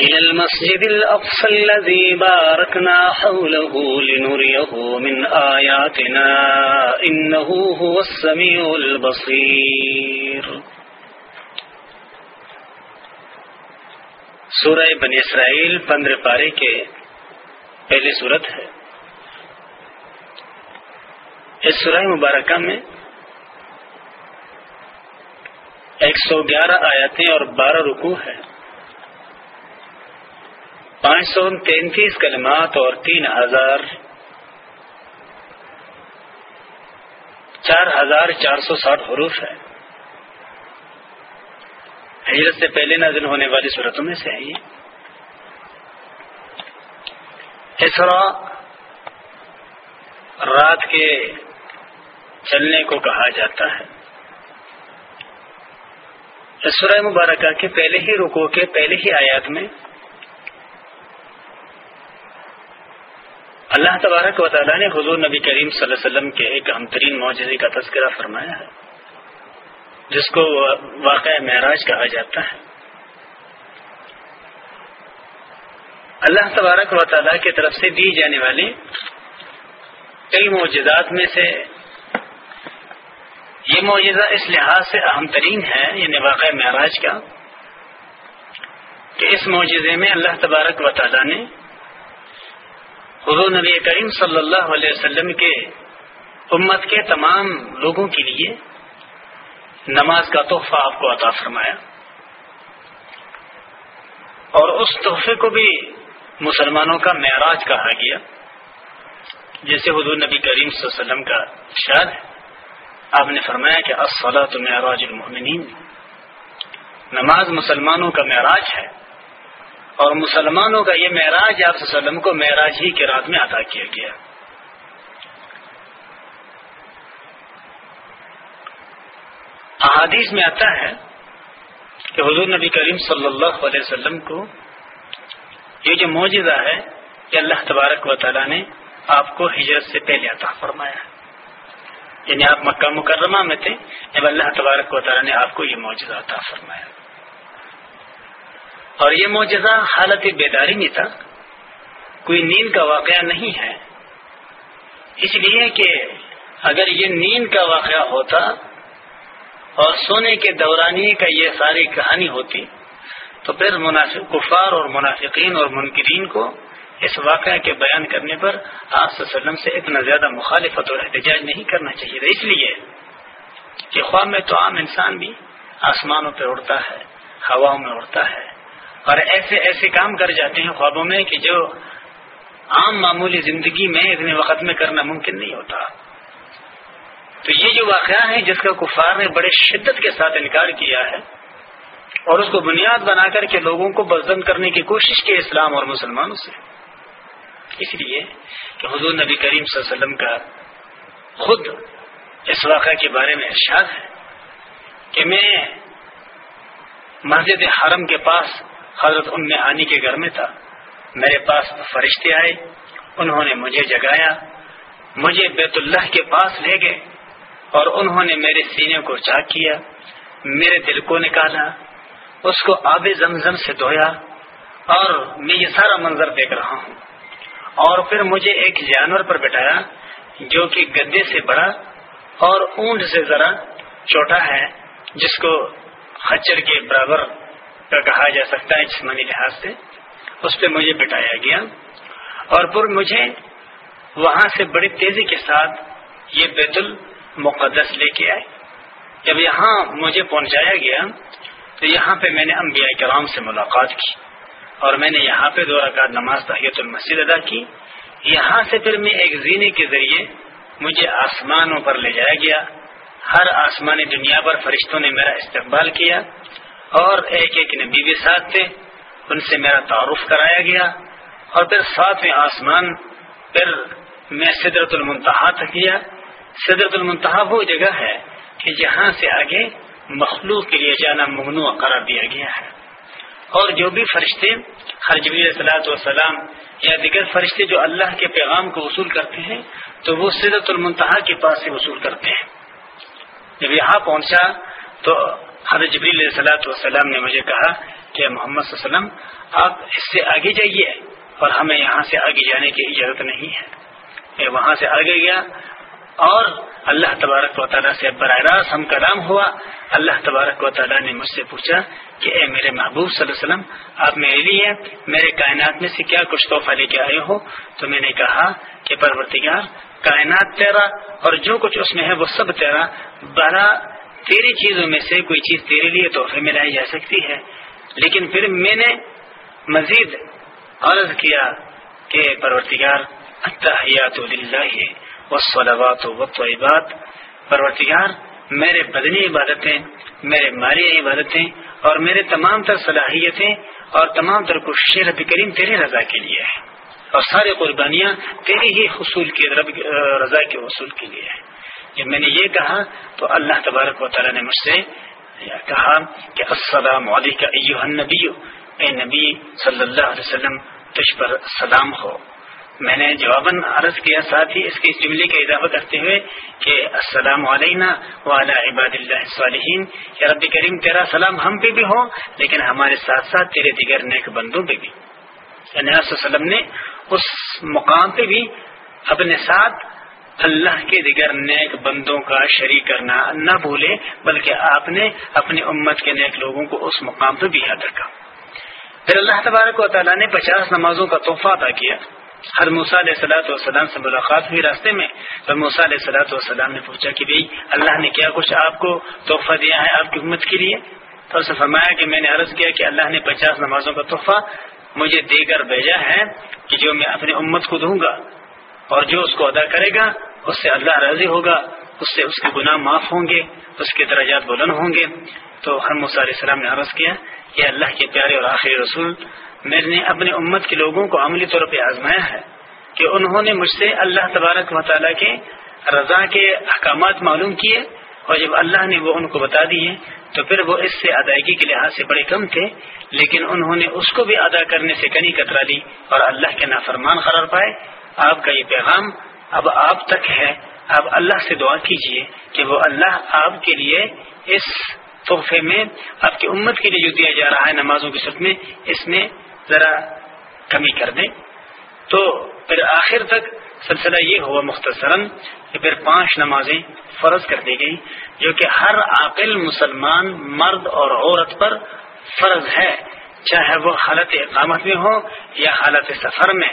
إلى المسجد الأقصى الذي باركنا حوله لنريه من آياتنا إنه هو السميع البصير. سورہ بن اسرائیل پندرہ پارے کے پہلی صورت ہے۔ اس سورہ مبارکہ میں ایک سو گیارہ آیاتیں اور بارہ رکوع ہے پانچ سو تینتیس کلمات اور تین ہزار چار ہزار چار سو ساٹھ حروف ہے۔ ہجرت سے پہلے نازل ہونے والی صورتوں میں سے ہے یہ۔ اسرا رات کے چلنے کو کہا جاتا ہے۔ سورہ مبارکہ کے پہلے ہی رکو کے پہلے ہی آیات میں اللہ تبارک و تعالیٰ نے حضور نبی کریم صلی اللہ علیہ وسلم کے ایک اہم ترین معجزے کا تذکرہ فرمایا ہے، جس کو واقع معراج کہا جاتا ہے۔ اللہ تبارک و تعالیٰ کی طرف سے دی جانے والی کئی معجزات میں سے یہ معجزہ اس لحاظ سے اہم ترین ہے یعنی واقع معراج کا، کہ اس معجزے میں اللہ تبارک و تعالیٰ نے حضور نبی کریم صلی اللہ علیہ وسلم کے امت کے تمام لوگوں کے لیے نماز کا تحفہ آپ کو عطا فرمایا۔ اور اس تحفے کو بھی مسلمانوں کا معراج کہا گیا، جیسے حضور نبی کریم صلی اللہ علیہ وسلم کا شاد ہے۔ آپ نے فرمایا کہ اسلط معراج المؤمنین۔ نماز مسلمانوں کا معراج ہے۔ اور مسلمانوں کا یہ معراج آپ وسلم کو معراج ہی کے رات میں ادا کیا گیا۔ احادیث میں آتا ہے کہ حضور نبی کریم صلی اللہ علیہ وسلم کو یہ جو موجودہ ہے کہ اللہ تبارک و تعالیٰ نے آپ کو ہجرت سے پہلے عطا فرمایا۔ ہے یعنی آپ مکہ مکرمہ میں تھے، جب اللہ تبارک و تعالیٰ نے آپ کو یہ معجزہ عطا فرمایا۔ اور یہ معجزہ حالت بیداری میں تھا۔ کوئی نیند کا واقعہ نہیں ہے۔ اس لیے کہ اگر یہ نیند کا واقعہ ہوتا اور سونے کے دورانی کا یہ ساری کہانی ہوتی، تو پھر منافق کفار اور منافقین اور منکرین کو اس واقعہ کے بیان کرنے پر آپ وسلم سے اتنا زیادہ مخالفت اور احتجاج نہیں کرنا چاہیے تھا۔ اس لیے کہ خواہ میں تو عام انسان بھی آسمانوں پہ اڑتا ہے، ہواؤں میں اڑتا ہے اور ایسے ایسے کام کر جاتے ہیں خوابوں میں کہ جو عام معمولی زندگی میں اتنے وقت میں کرنا ممکن نہیں ہوتا۔ تو یہ جو واقعہ ہے جس کا کفار نے بڑے شدت کے ساتھ انکار کیا ہے اور اس کو بنیاد بنا کر کے لوگوں کو بزدم کرنے کی کوشش کی اسلام اور مسلمانوں سے۔ اس لیے کہ حضور نبی کریم صلی اللہ علیہ وسلم کا خود اس واقعہ کے بارے میں ارشاد ہے کہ میں مسجد حرم کے پاس حضرت ام آنی کے گھر میں تھا۔ میرے پاس فرشتے آئے، انہوں نے مجھے جگایا، مجھے بیت اللہ کے پاس لے گئے اور انہوں نے میرے سینے کو چاک کیا، میرے دل کو نکالا، اس کو آب زمزم سے دھویا اور میں یہ سارا منظر دیکھ رہا ہوں۔ اور پھر مجھے ایک جانور پر بٹھایا جو کہ گدے سے بڑا اور اونٹ سے ذرا چھوٹا ہے، جس کو خچر کے برابر کا کہا جا سکتا ہے جسمانی لحاظ سے، اس پہ مجھے بٹھایا گیا۔ اور پھر مجھے وہاں سے بڑی تیزی کے ساتھ یہ بیت المقدس لے کے آئے۔ جب یہاں مجھے پہنچایا گیا، تو یہاں پہ میں نے انبیاء کرام سے ملاقات کی۔ اور میں نے یہاں پہ دو رکعت نماز تحیت المسجد ادا کی۔ یہاں سے پھر میں ایک زینے کے ذریعے مجھے آسمانوں پر لے جایا گیا۔ ہر آسمانی دنیا پر فرشتوں نے میرا استقبال کیا۔ اور ایک ایک نبی بھی ساتھ تھے، ان سے میرا تعارف کرایا گیا اور پھر ساتویں آسمان پھر میں سدرت المنتہا تک گیا۔ سدرت المنتہا وہ جگہ ہے کہ جہاں سے آگے مخلوق کے لیے جانا ممنوع قرار دیا گیا ہے۔ اور جو بھی فرشتے، ہر صلاحت وسلام یا دیگر فرشتے جو اللہ کے پیغام کو وصول کرتے ہیں، تو وہ سیرت المنتہا کے پاس سے وصول کرتے ہیں۔ جب یہاں پہنچا تو حضرت جبریل صلاحت والسلام نے مجھے کہا کہ محمد صلی اللہ علیہ وسلم، آپ اس سے آگے جائیے اور ہمیں یہاں سے آگے جانے کی اجازت نہیں ہے۔ میں وہاں سے آگے گیا اور اللہ تبارک و تعالیٰ سے براہ راست ہم کلام ہوا۔ اللہ تبارک و تعالیٰ نے مجھ سے پوچھا کہ اے میرے محبوب صلی اللہ علیہ وسلم، آپ میرے لیے، میرے کائنات میں سے کیا کچھ تحفہ لے کے آئے ہو؟ تو میں نے کہا کہ پرورتگار کائنات تیرا اور جو کچھ اس میں ہے وہ سب تیرا بڑا تیری چیزوں میں سے کوئی چیز تیرے لیے تحفے میں لائی جا سکتی ہے۔ لیکن پھر میں نے مزید عرض کیا کہ پرورتگار والطیبات پرورتگار میرے بدنی عبادتیں، میرے مالی عبادتیں اور میرے تمام تر صلاحیتیں اور تمام تر رب کریم تیرے رضا کے لیے ہے اور سارے قربانیاں تیری ہی حصول کی رضا کے حصول کے لیے ہے جب میں نے یہ کہا، تو اللہ تبارک و تعالیٰ نے مجھ سے کہا کہ السلام علیکم نبی اے نبی صلی اللہ علیہ وسلم، تجھ پر سلام ہو۔ میں نے جواباً عرض کیا، ساتھ ہی اس کے جملے کا اضافہ کرتے ہوئے کہ السلام علینا وعلی عباد اللہ صالحین یا رب کریم، تیرا سلام ہم پہ بھی ہو، لیکن ہمارے ساتھ ساتھ تیرے دیگر نیک بندوں پہ بھی۔ یعنی وسلم نے اس مقام پہ بھی اپنے ساتھ اللہ کے دیگر نیک بندوں کا شریک کرنا نہ بھولے، بلکہ آپ نے اپنی امت کے نیک لوگوں کو اس مقام پہ بھی یاد رکھا۔ پھر اللہ تبارک و تعالیٰ نے پچاس نمازوں کا تحفہ ادا کیا۔ ہر علیہ صلاحت والسلام سے ملاقات ہوئی راستے میں۔ تو علیہ صلاحت والسلام نے پوچھا کہ بھائی، اللہ نے کیا کچھ آپ کو تحفہ دیا ہے آپ کی امت کے لیے؟ تو اسے فرمایا کہ میں نے عرض کیا کہ اللہ نے پچاس نمازوں کا تحفہ مجھے دے کر بھیجا ہے کہ جو میں اپنی امت کو دوں گا اور جو اس کو ادا کرے گا اس سے اللہ راضی ہوگا، اس سے اس کے گناہ معاف ہوں گے، اس کے درجات بلند ہوں گے۔ تو ہر علیہ السلام نے عرض کیا کہ اللہ کے پیارے اور آخری رسول، میں نے اپنے امت کے لوگوں کو عملی طور پہ آزمایا ہے کہ انہوں نے مجھ سے اللہ تبارک مطالعہ کے رضا کے احکامات معلوم کیے اور جب اللہ نے وہ ان کو بتا دیے، تو پھر وہ اس سے ادائیگی کے لحاظ سے بڑے کم تھے، لیکن انہوں نے اس کو بھی ادا کرنے سے کنی کترا لی اور اللہ کے نافرمان قرار پائے۔ آپ کا یہ پیغام اب آپ تک ہے۔ اب اللہ سے دعا کیجیے کہ وہ اللہ آپ کے لیے اس تحفے میں آپ کی امت کے لیے جو دیا جا رہا ہے نمازوں کی صورت میں، اس میں ذرا کمی کر دیں۔ تو پھر آخر تک سلسلہ یہ ہوا مختصراً کہ پھر پانچ نمازیں فرض کر دی گئی جو کہ ہر عاقل مسلمان مرد اور عورت پر فرض ہے، چاہے وہ حالت اقامت میں ہو یا حالت سفر میں۔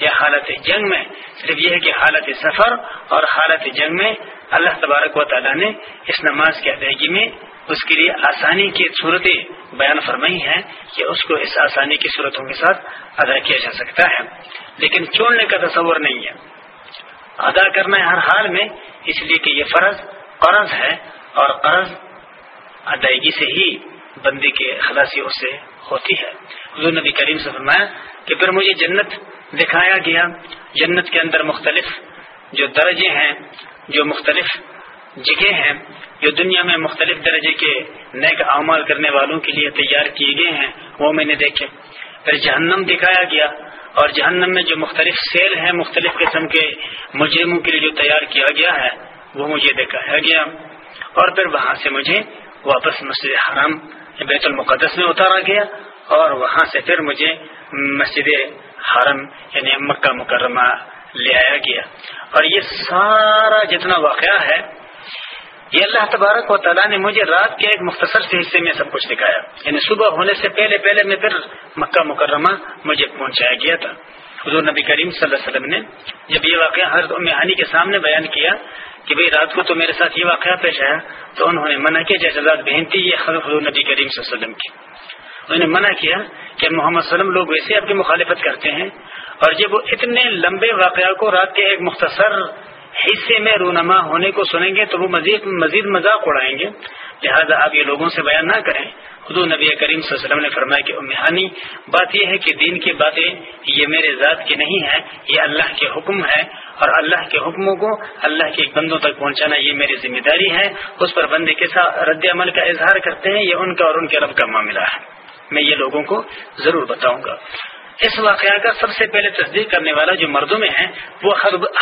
یا حالت جنگ میں صرف یہ ہے کہ حالت سفر اور حالت جنگ میں اللہ تبارک و تعالیٰ نے اس نماز کی ادائیگی میں اس کے لیے آسانی کی صورتیں بیان فرمائی ہیں کہ اس کو اس آسانی کی صورتوں کے ساتھ ادا کیا جا سکتا ہے۔ لیکن چھوڑنے کا تصور نہیں ہے۔ ادا کرنا ہے ہر حال میں اس لیے کہ یہ فرض قرض ہے اور قرض ادائیگی سے ہی بندی کے خلاصی اس سے ہوتی ہے۔ حضور نبی کریم سے فرمایا کہ پھر مجھے جنت دکھایا گیا، جنت کے اندر مختلف جو درجے ہیں، جو مختلف جگہ ہیں، جو دنیا میں مختلف درجے کے نیک اعمال کرنے والوں کے لیے تیار کیے گئے ہیں، وہ میں نے دیکھے۔ پھر جہنم دکھایا گیا اور جہنم میں جو مختلف سیل ہیں، مختلف قسم کے مجرموں کے لیے جو تیار کیا گیا ہے، وہ مجھے دکھایا گیا۔ اور پھر وہاں سے مجھے واپس مسجد حرام، بیت المقدس میں اتارا گیا۔ اور وہاں سے پھر مجھے مسجد حرم یعنی مکہ مکرمہ لے آیا گیا۔ اور یہ سارا جتنا واقعہ ہے، یہ اللہ تبارک و تعالیٰ نے مجھے رات کے ایک مختصر سے حصے میں سب کچھ دکھایا۔ یعنی صبح ہونے سے پہلے پہلے میں پھر مکہ مکرمہ مجھے پہنچایا گیا تھا۔ حضور نبی کریم صلی اللہ علیہ وسلم نے جب یہ واقعہ حضرت ہانی کے سامنے بیان کیا کہ بھئی رات کو تو میرے ساتھ یہ واقعہ پیش آیا، تو انہوں نے منع کیا جیسے بہن تھی یہ حضور نبی کریم صلی اللہ علیہ وسلم کی۔ انہوں نے منع کیا کہ محمد صلی اللہ علیہ وسلم لوگ ویسے آپ کی مخالفت کرتے ہیں اور جب وہ اتنے لمبے واقعہ کو رات کے ایک مختصر حصے میں رونما ہونے کو سنیں گے تو وہ مزید مزید مذاق اڑائیں گے۔ لہذا آپ یہ لوگوں سے بیان نہ کریں۔ خود نبی کریم صلی اللہ علیہ وسلم نے فرمایا کہ امہانی بات یہ ہے کہ دین کی باتیں یہ میرے ذات کی نہیں ہے یہ اللہ کے حکم ہے اور اللہ کے حکموں کو اللہ کے بندوں تک پہنچانا یہ میری ذمہ داری ہے۔ اس پر بندے کے ساتھ رد عمل کا اظہار کرتے ہیں، یہ ان کا اور ان کے رب کا معاملہ ہے۔ میں یہ لوگوں کو ضرور بتاؤں گا۔ اس واقعہ کا سب سے پہلے تصدیق کرنے والا جو مردوں میں ہے وہ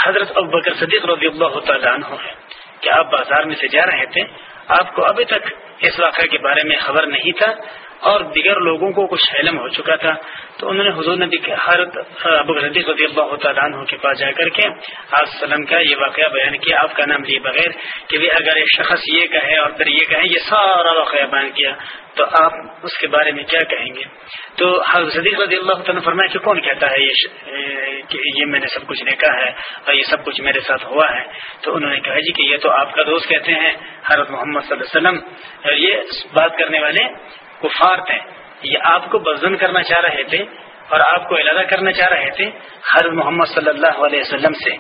حضرت ابکر صدیق رضی اللہ تعالیٰ عنہ ہے کہ آپ بازار میں سے جا رہے تھے؟ آپ کو ابھی تک اس واقعہ کے بارے میں خبر نہیں تھا اور دیگر لوگوں کو کچھ علم ہو چکا تھا۔ تو انہوں نے حضور نبی کے حرت ابو رضی رضی اللہ تعالیٰ عنہ کے پاس جا کر کے آپ وسلم کا یہ واقعہ بیان کیا۔ آپ کا نام لیے بغیر کہ بھی اگر ایک شخص یہ کہے اور پھر یہ کہے، یہ سارا واقعہ بیان کیا، تو آپ اس کے بارے میں کیا کہیں گے؟ تو حضرت صدیق رضی اللہ تعالیٰ فرمایا کہ کون کہتا ہے یہ کہ یہ میں نے سب کچھ دیکھا ہے اور یہ سب کچھ میرے ساتھ ہوا ہے؟ تو انہوں نے کہا جی کہ یہ تو آپ کا دوست کہتے ہیں، حضرت محمد صلی اللہ علیہ وسلم۔ اور یہ بات کرنے والے کفار تھے۔ یہ آپ کو بزن کرنا چاہ رہے تھے اور آپ کو علادہ کرنا چاہ رہے تھے، حضرت محمد صلی اللہ علیہ وسلم سے۔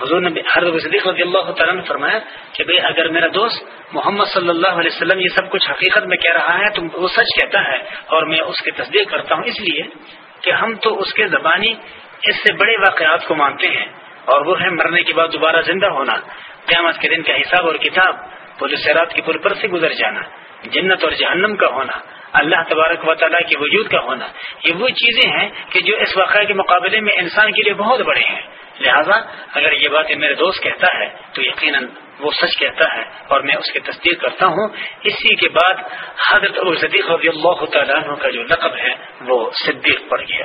حضور نبی حضرت صدیق رضی اللہ تعالیٰ نے فرمایا کہ بھئی اگر میرا دوست محمد صلی اللہ علیہ وسلم یہ سب کچھ حقیقت میں کہہ رہا ہے، تو وہ سچ کہتا ہے اور میں اس کی تصدیق کرتا ہوں۔ اس لیے کہ ہم تو اس کے زبانی اس سے بڑے واقعات کو مانتے ہیں اور وہ ہے مرنے کے بعد دوبارہ زندہ ہونا، قیامت کے دن کا حساب اور کتاب، پولیس رات کی پل پر سے گزر جانا، جنت اور جہنم کا ہونا۔ اللہ تبارک و تعالیٰ کے وجود کا ہونا۔ یہ وہ چیزیں ہیں کہ جو اس واقعہ کے مقابلے میں انسان کے لیے بہت بڑے ہیں۔ لہذا اگر یہ باتیں میرے دوست کہتا ہے تو یقیناً وہ سچ کہتا ہے اور میں اس کی تصدیق کرتا ہوں۔ اسی کے بعد حضرت صدیق رضی اللہ تعالیٰ عنہ کا جو لقب ہے وہ صدیق پڑ گیا۔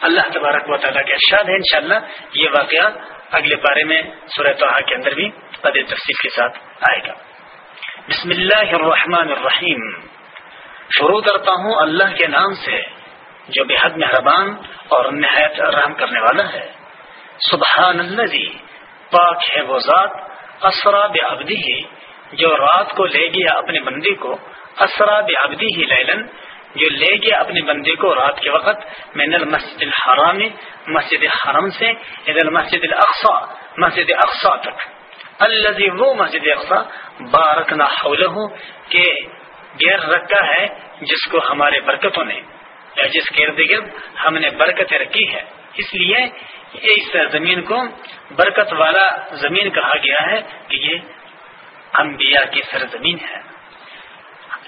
اللہ تبارک و تعالیٰ کے ارشاد ہے انشاءاللہ یہ واقعہ اگلے بارے میں سورہ توحا کے اندر بھی قد تفصیل کے ساتھ آئے گا۔ بسم اللہ الرحمن الرحیم۔ شروع کرتا ہوں اللہ کے نام سے، جو بے حد مہربان اور نہایت رحم کرنے والا ہے۔ سبحان اللہ پاک ہے وہ ذات، اسرا بے ہی جو رات کو لے گیا اپنے بندی کو۔ اسرا بے ہی لیلن جو لے گیا اپنے بندے کو رات کے وقت من المسجد الحرام، مسجد حرم سے مسجد الاقصا مسجد اقسا تک۔ اللہ وہ مسجد اقسا بارکنا حولہ، کہ گیر رکھا ہے جس کو ہمارے برکتوں نے، یا جس گرد گرد ہم نے برکتیں رکھی ہے اس لیے اس زمین کو برکت والا زمین کہا گیا ہے کہ یہ انبیاء کی سرزمین ہے۔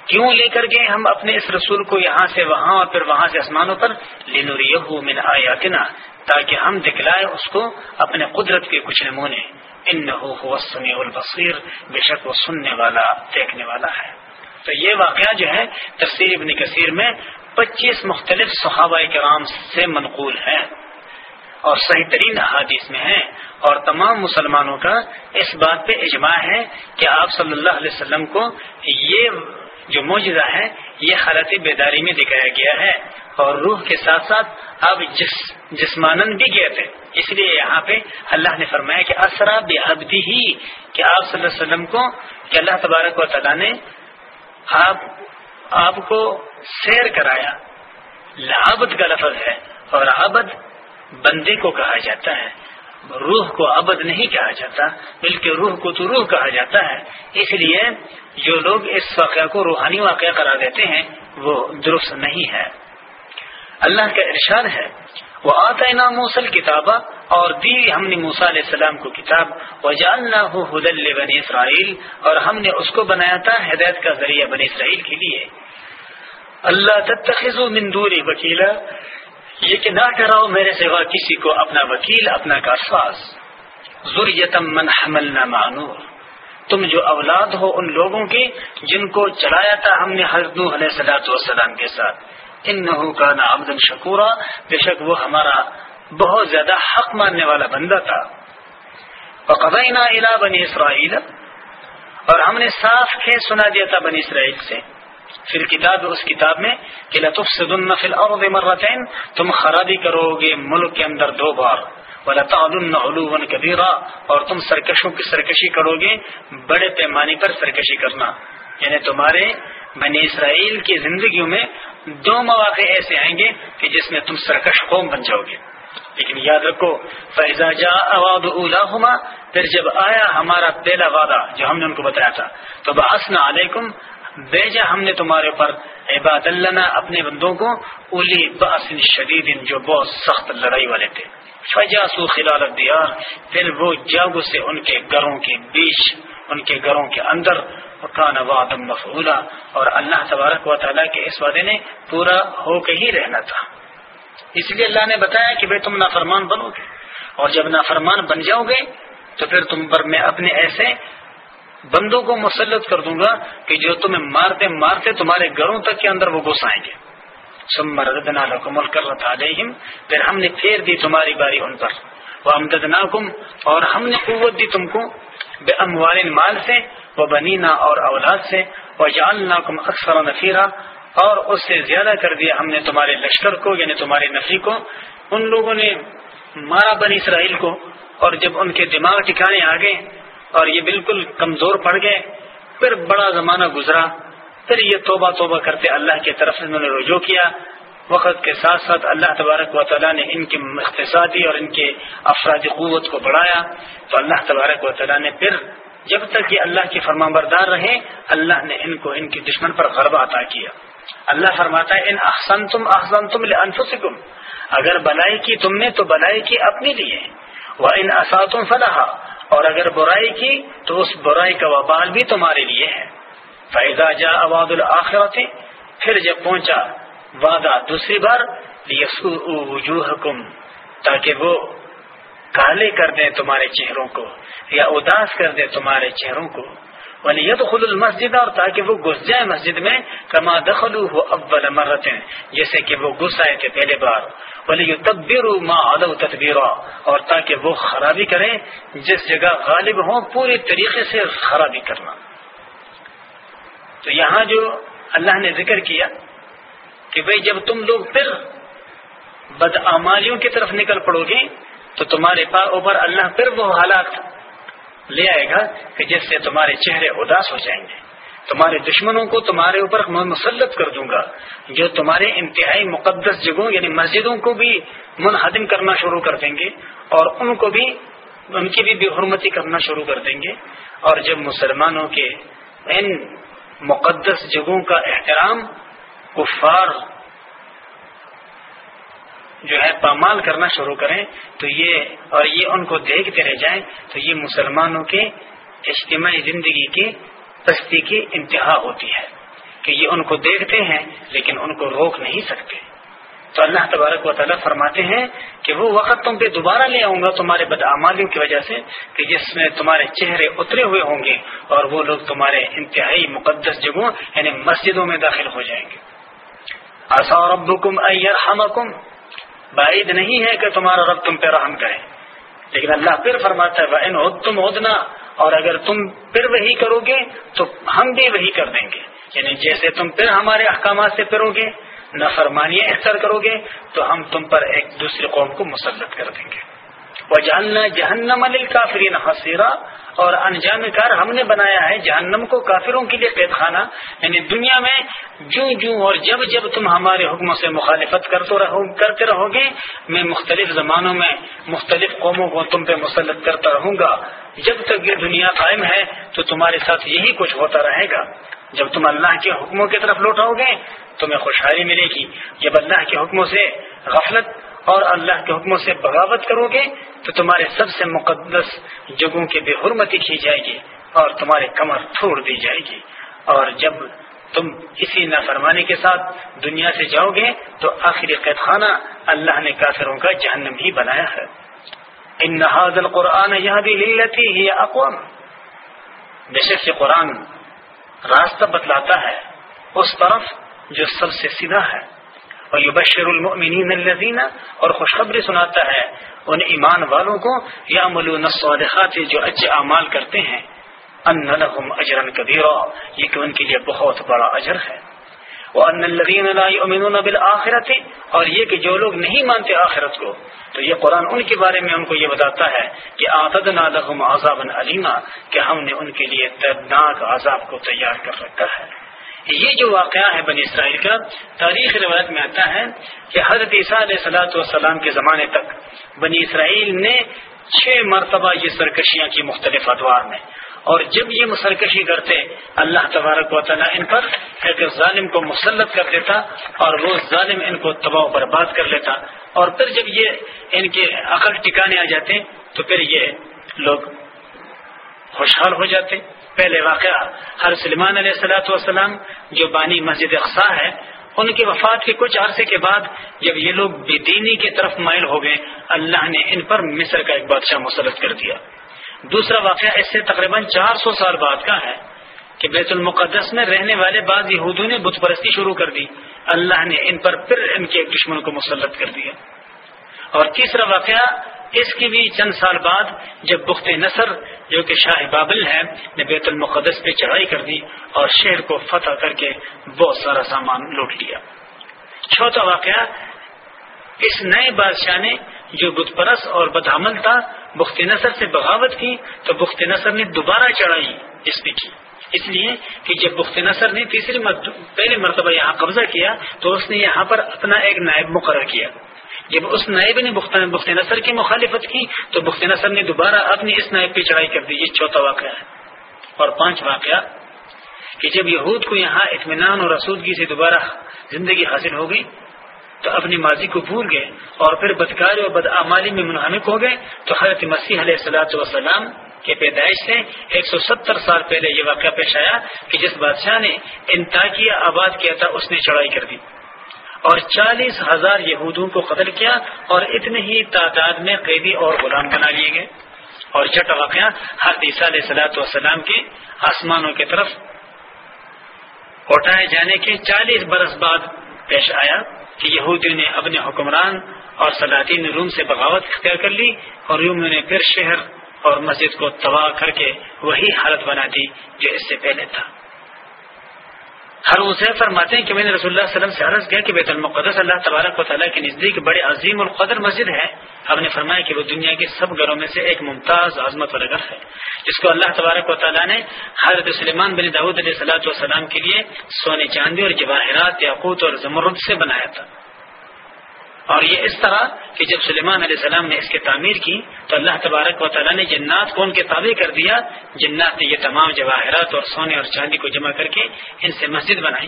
کیوں لے کر گئے ہم اپنے اس رسول کو یہاں سے وہاں اور پھر وہاں سے آسمانوں پر؟ لینوریہ من آیاتنا، تاکہ ہم دکھلائے اس کو اپنے قدرت کے کچھ نمونے۔ ان السمیع البصیر بے شک وہ سننے والا، دیکھنے والا ہے۔ تو یہ واقعہ جو ہے تفسیر ابن کثیر میں پچیس مختلف صحابہ کرام سے منقول ہے اور صحیح ترین احادیث میں ہے اور تمام مسلمانوں کا اس بات پہ اجماع ہے کہ آپ صلی اللہ علیہ وسلم کو یہ جو معجزہ ہے، یہ حالت بیداری میں دکھایا گیا ہے اور روح کے ساتھ ساتھ اب جس جسمانند بھی گئے تھے، اس لیے یہاں پہ اللہ نے فرمایا کہ اسرا بے حبدی ہی کہ آپ صلی اللہ علیہ وسلم کو کہ اللہ تبارک و تعالیٰ نے آپ آپ کو سیر کرایا. لابد کا لفظ ہے اور عبد بندے کو کہا جاتا ہے. روح کو ابد نہیں کہا جاتا، بلکہ روح کو تو روح کہا جاتا ہے. اس لیے جو لوگ اس واقعہ کو روحانی واقعہ قرار دیتے ہیں، وہ درست نہیں ہے. اللہ کا ارشاد ہے وہ آتا موسل کتابہ اور دی ہم نے موسا علیہ السلام کو کتاب و جاننا بنی اسرائیل، اور ہم نے اس کو بنایا تھا، ہدایت کا ذریعہ بنی اسرائیل کے لیے۔ اللہ تتخذ من دوری وکیلا، یہ کہ نہ ٹھہراؤ میرے سوا کسی کو اپنا وکیل، اپنا کارساز ضروریتم من حملنا معنور تم جو اولاد ہو ان لوگوں کی جن کو چلایا تھا ہم نے حضرت علیہ صلاحت والسلام کے ساتھ۔ ان کا نا آمدن شکورا، بے شک وہ ہمارا بہت زیادہ حق ماننے والا بندہ تھا۔ قبائنا الا بنی اسرائیل، اور ہم نے صاف کھیت سنا دیا تھا بنی اسرائیل سے۔ پھر کتاب اس کتاب میں کہ لطف صدن فل اور مرتین، تم خرابی کرو گے ملک کے اندر دو بار۔ علو کبیرا، اور تم سرکشوں کی سرکشی کرو گے بڑے پیمانے پر سرکشی کرنا۔ یعنی تمہارے بنی اسرائیل کی زندگیوں میں دو مواقع ایسے آئیں گے کہ جس میں تم سرکش قوم بن جاؤ گے۔ لیکن یاد رکھو فیضا جا اواد اولا پھر جب آیا ہمارا پہلا وعدہ جو ہم نے ان کو بتایا تھا، تو بسنا علیکم بیجا ہم نے تمہارے اوپر، عباد اللہ اپنے بندوں کو اولی باسن شدید جو بہت سخت لڑائی والے تھے۔ فجا سو خلال دیار پھر وہ جاگ سے ان کے گھروں کے بیچ، ان کے گھروں کے اندر کان وعدم مفعولا اور اللہ تبارک و تعالیٰ کے اس وعدے نے پورا ہو کے ہی رہنا تھا۔ اس لیے اللہ نے بتایا کہ بھائی تم نافرمان بنو گے اور جب نافرمان بن جاؤ گے تو پھر تم پر میں اپنے ایسے بندوں کو مسلط کر دوں گا کہ جو تمہیں مارتے مارتے تمہارے گھروں تک کے اندر وہ گھسائیں گے۔ سم حکمل کر رہا پھر ہم نے پھیر دی تمہاری باری ان پر۔ وہ امدد اور ہم نے قوت دی تم کو۔ بے اموال مال سے وہ بنینا اور اولاد سے وہ جان اکثر نفیرہ اور اس سے زیادہ کر دیا ہم نے تمہارے لشکر کو یعنی تمہارے نفی کو۔ ان لوگوں نے مارا بنی اسرائیل کو، اور جب ان کے دماغ ٹھکانے آ گئے، اور یہ بالکل کمزور پڑ گئے، پھر بڑا زمانہ گزرا۔ پھر یہ توبہ توبہ کرتے اللہ کی طرف سے انہوں نے رجوع کیا۔ وقت کے ساتھ ساتھ اللہ تبارک و تعالیٰ نے ان کی اقتصادی اور ان کے افرادی قوت کو بڑھایا۔ تو اللہ تبارک و تعالیٰ نے پھر جب تک یہ اللہ کی فرما بردار رہے، اللہ نے ان کو ان کی دشمن پر غربہ عطا کیا۔ اللہ فرماتا ہے، ان احسن تم احسن تم اگر بلائی کی تم نے، تو بلائی کی اپنے لیے۔ وہ ان اساتم فلاح اور اگر برائی کی، تو اس برائی کا وبال بھی تمہارے لیے ہے۔ فیضا جا اواد الآخرت پھر جب پہنچا وعدہ۔ دوسری بار وجوہ تاکہ وہ کالے کر دیں تمہارے چہروں کو، یا اداس کر دیں تمہارے چہروں کو۔ خل المسجد، اور تاکہ وہ گھس جائے مسجد میں کما دخل ہو اول مرتیں جیسے کہ وہ گھس آئے تھے پہلے بار۔ ولی تبیر ماں ادو تدبیر اور تاکہ وہ خرابی کریں، جس جگہ غالب ہوں، پوری طریقے سے خرابی کرنا۔ تو یہاں جو اللہ نے ذکر کیا کہ بھئی جب تم لوگ پھر بدعمالیوں کی طرف نکل پڑو گے، تو تمہارے پاس اوپر اللہ پھر وہ حالات لے آئے گا کہ جس سے تمہارے چہرے اداس ہو جائیں گے۔ تمہارے دشمنوں کو تمہارے اوپر مسلط کر دوں گا، جو تمہارے انتہائی مقدس جگہوں یعنی مسجدوں کو بھی منہدم کرنا شروع کر دیں گے اور ان کو بھی، ان کی بھی بے حرمتی کرنا شروع کر دیں گے۔ اور جب مسلمانوں کے ان مقدس جگہوں کا احترام کفار جو ہے پامال کرنا شروع کریں، تو یہ اور یہ ان کو دیکھتے رہ جائیں، تو یہ مسلمانوں کے اجتماعی زندگی کی پستی کی انتہا ہوتی ہے کہ یہ ان کو دیکھتے ہیں لیکن ان کو روک نہیں سکتے۔ تو اللہ تبارک و تعالیٰ فرماتے ہیں کہ وہ وقت تم پہ دوبارہ لے آؤں گا تمہارے بدعمالیوں کی وجہ سے کہ جس میں تمہارے چہرے اترے ہوئے ہوں گے اور وہ لوگ تمہارے انتہائی مقدس جگہوں یعنی مسجدوں میں داخل ہو جائیں گے۔ آسا ربکم ایرحمکم بعید نہیں ہے کہ تمہارا رب تم پہ رحم کرے. لیکن اللہ پھر فرماتا ہے تم ادنا اور اگر تم پھر وہی کرو گے، تو ہم بھی وہی کر دیں گے۔ یعنی جیسے تم پھر ہمارے احکامات سے پھرو گے نہ فرمانی اختر کرو گے، تو ہم تم پر ایک دوسرے قوم کو مسلط کر دیں گے۔ وہ جاننا جہنم کافرین حسیرہ اور انجام کار ہم نے بنایا ہے جہنم کو کافروں کے لیے قید خانہ یعنی دنیا میں جو جو اور جب جب تم ہمارے حکموں سے مخالفت کرتے رہو گے میں مختلف زمانوں میں مختلف قوموں کو تم پہ مسلط کرتا رہوں گا۔ جب تک یہ دنیا قائم ہے، تو تمہارے ساتھ یہی کچھ ہوتا رہے گا۔ جب تم اللہ کے حکموں کی طرف لوٹاؤ گے، تمہیں خوشحالی ملے گی۔ جب اللہ کے حکموں سے غفلت اور اللہ کے حکموں سے بغاوت کرو گے تو تمہارے سب سے مقدس جگہوں کی بے حرمتی کی جائے گی اور تمہارے کمر تھوڑ دی جائے گی۔ اور جب تم اسی نافرمانی کے ساتھ دنیا سے جاؤ گے تو آخری قید خانہ اللہ نے کافروں کا جہنم ہی بنایا ہے۔ ان نہاد القرآن یہ بھی لتی ہی اقوام بے شک قرآن راستہ بتلاتا ہے، اس طرف جو سب سے سیدھا ہے۔ اور یہ بشر المؤمنین اور خوشخبری سناتا ہے ان ایمان والوں کو یا ملون الصالحات، جو اچھے اعمال کرتے ہیں۔ ان لهم اجرا کبیرا، یہ کہ ان کے لیے بہت بڑا اجر ہے۔ وان الذين لا يؤمنون بالاخره اور یہ کہ جو لوگ نہیں مانتے آخرت کو، تو یہ قرآن ان کے بارے میں ان کو یہ بتاتا ہے کہ اعتدنا لهم عذابا علیما کہ ہم نے ان کے لیے دردناک عذاب کو تیار کر رکھا ہے۔ یہ جو واقعہ ہے بنی اسرائیل کا، تاریخ روایت میں آتا ہے کہ حضرت عیسیٰ علیہ صلاحت والسلام کے زمانے تک بنی اسرائیل نے چھ مرتبہ یہ سرکشیاں کی مختلف ادوار میں۔ اور جب یہ سرکشی کرتے، اللہ تبارک و تعالیٰ ان پر ظالم کو مسلط کر دیتا اور وہ ظالم ان کو تباہ و برباد کر لیتا۔ اور پھر جب یہ ان کے عقل ٹکانے آ جاتے، تو پھر یہ لوگ خوشحال ہو جاتے۔ پہلے واقعہ ہر سلمان علیہ السلاۃ والسلام جو بانی مسجد اقسا ہے، ان کی وفات کے کچھ عرصے کے بعد جب یہ لوگ بے دینی کی طرف مائل ہو گئے، اللہ نے ان پر مصر کا ایک بادشاہ مسلط کر دیا۔ دوسرا واقعہ اس سے تقریباً چار سو سال بعد کا ہے کہ بیت المقدس میں رہنے والے بعض یہودوں نے بت پرستی شروع کر دی۔ اللہ نے ان پر پھر ان کے دشمن کو مسلط کر دیا۔ اور تیسرا واقعہ اس کی بھی چند سال بعد جب بخت نصر، جو کہ شاہ بابل ہے نے بیت المقدس پہ چڑھائی کر دی اور شہر کو فتح کر کے بہت سارا سامان لوٹ لیا۔ چوتھا واقعہ، اس نئے بادشاہ نے جو بت پرس اور بدعمل تھا، بخت نصر سے بغاوت کی تو بخت نصر نے دوبارہ چڑھائی اس پہ کی۔ اس لیے کہ جب بخت نصر نے تیسری پہلی مرتبہ یہاں قبضہ کیا تو اس نے یہاں پر اپنا ایک نائب مقرر کیا۔ جب اس نائب نے بخت نصر کی مخالفت کی، تو بخت نصر نے دوبارہ اپنی اس نائب پہ چڑھائی کر دی، یہ چوتھا واقعہ ہے۔ اور پانچ واقعہ کہ جب یہود کو یہاں اطمینان اور رسودگی سے دوبارہ زندگی حاصل ہو گئی، تو اپنی ماضی کو بھول گئے اور پھر بدکار اور بدعمالی میں منہمک ہو گئے، تو حضرت مسیح علیہ السلاۃ وسلام کے پیدائش سے ایک سو ستر سال پہلے یہ واقعہ پیش آیا کہ جس بادشاہ نے انتاکیہ آباد کیا تھا، اس نے چڑھائی کر دی۔ اور چالیس ہزار یہودوں کو قتل کیا اور اتنے ہی تعداد میں قیدی اور غلام بنا لیے گئے۔ اور چھٹا واقعہ ہر دیسا علیہ سلاۃ والسلام کے آسمانوں کی طرف اٹھائے جانے کے چالیس برس بعد پیش آیا کہ یہودیوں نے اپنے حکمران اور سلاطین روم سے بغاوت اختیار کر لی اور روم نے پھر شہر اور مسجد کو تباہ کر کے وہی حالت بنا دی جو اس سے پہلے تھا۔ ہر اسے فرماتے ہیں کہ میں نے رسول اللہ وسلم سے عرض کیا کہ بیت المقدس اللہ تبارک و تعالیٰ کے نزدیک بڑے عظیم القدر مسجد ہے۔ ہم نے فرمایا کہ وہ دنیا کے سب گھروں میں سے ایک ممتاز عظمت والا گھر ہے، جس کو اللہ تبارک و تعالیٰ نے حضرت سلیمان بن داود علیہ صلاح والسلام کے لیے سونے چاندی اور جواہرات یاقوت اور زمرد سے بنایا تھا۔ اور یہ اس طرح کہ جب سلیمان علیہ السلام نے اس کی تعمیر کی تو اللہ تبارک و تعالیٰ نے جنات کو ان کے تابع کر دیا، جنات نے یہ تمام جواہرات اور سونے اور چاندی کو جمع کر کے ان سے مسجد بنائی۔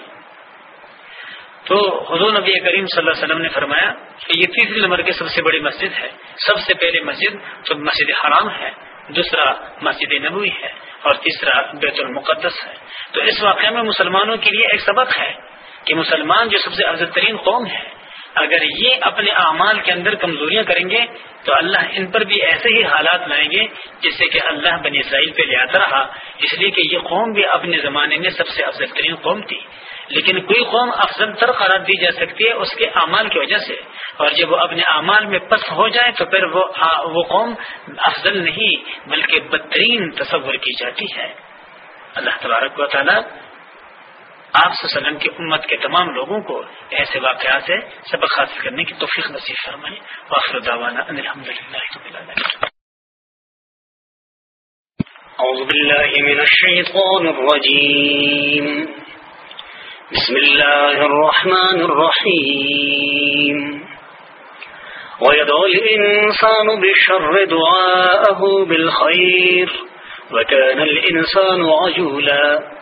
تو حضور نبی کریم صلی اللہ علیہ وسلم نے فرمایا کہ یہ تیسری نمبر کی سب سے بڑی مسجد ہے۔ سب سے پہلے مسجد تو مسجد حرام ہے، دوسرا مسجد نبوی ہے اور تیسرا بیت المقدس ہے۔ تو اس واقعے میں مسلمانوں کے لیے ایک سبق ہے کہ مسلمان جو سب سے افضل ترین قوم ہے اگر یہ اپنے اعمال کے اندر کمزوریاں کریں گے، تو اللہ ان پر بھی ایسے ہی حالات لائیں گے جس سے کہ اللہ بنی اسرائیل پہ لے آتا رہا۔ اس لیے کہ یہ قوم بھی اپنے زمانے میں سب سے افضل ترین قوم تھی۔ لیکن کوئی قوم افضل تر قرار دی جا سکتی ہے اس کے اعمال کی وجہ سے۔ اور جب وہ اپنے اعمال میں پس ہو جائے، تو پھر وہ وہ قوم افضل نہیں، بلکہ بدترین تصور کی جاتی ہے۔ اللہ تبارک و تعالیٰ آپ وسلم کی امت کے تمام لوگوں کو ایسے واقعات سے سبق حاصل کرنے کی توفیق نصیب فرمائے۔ واخر دعوانا ان الحمد للہ أعوذ بالله من الشيطان الرجيم بسم الله الرحمن الرحيم ويدعو الإنسان بالشر دعاءه بالخير وكان الإنسان عجولا۔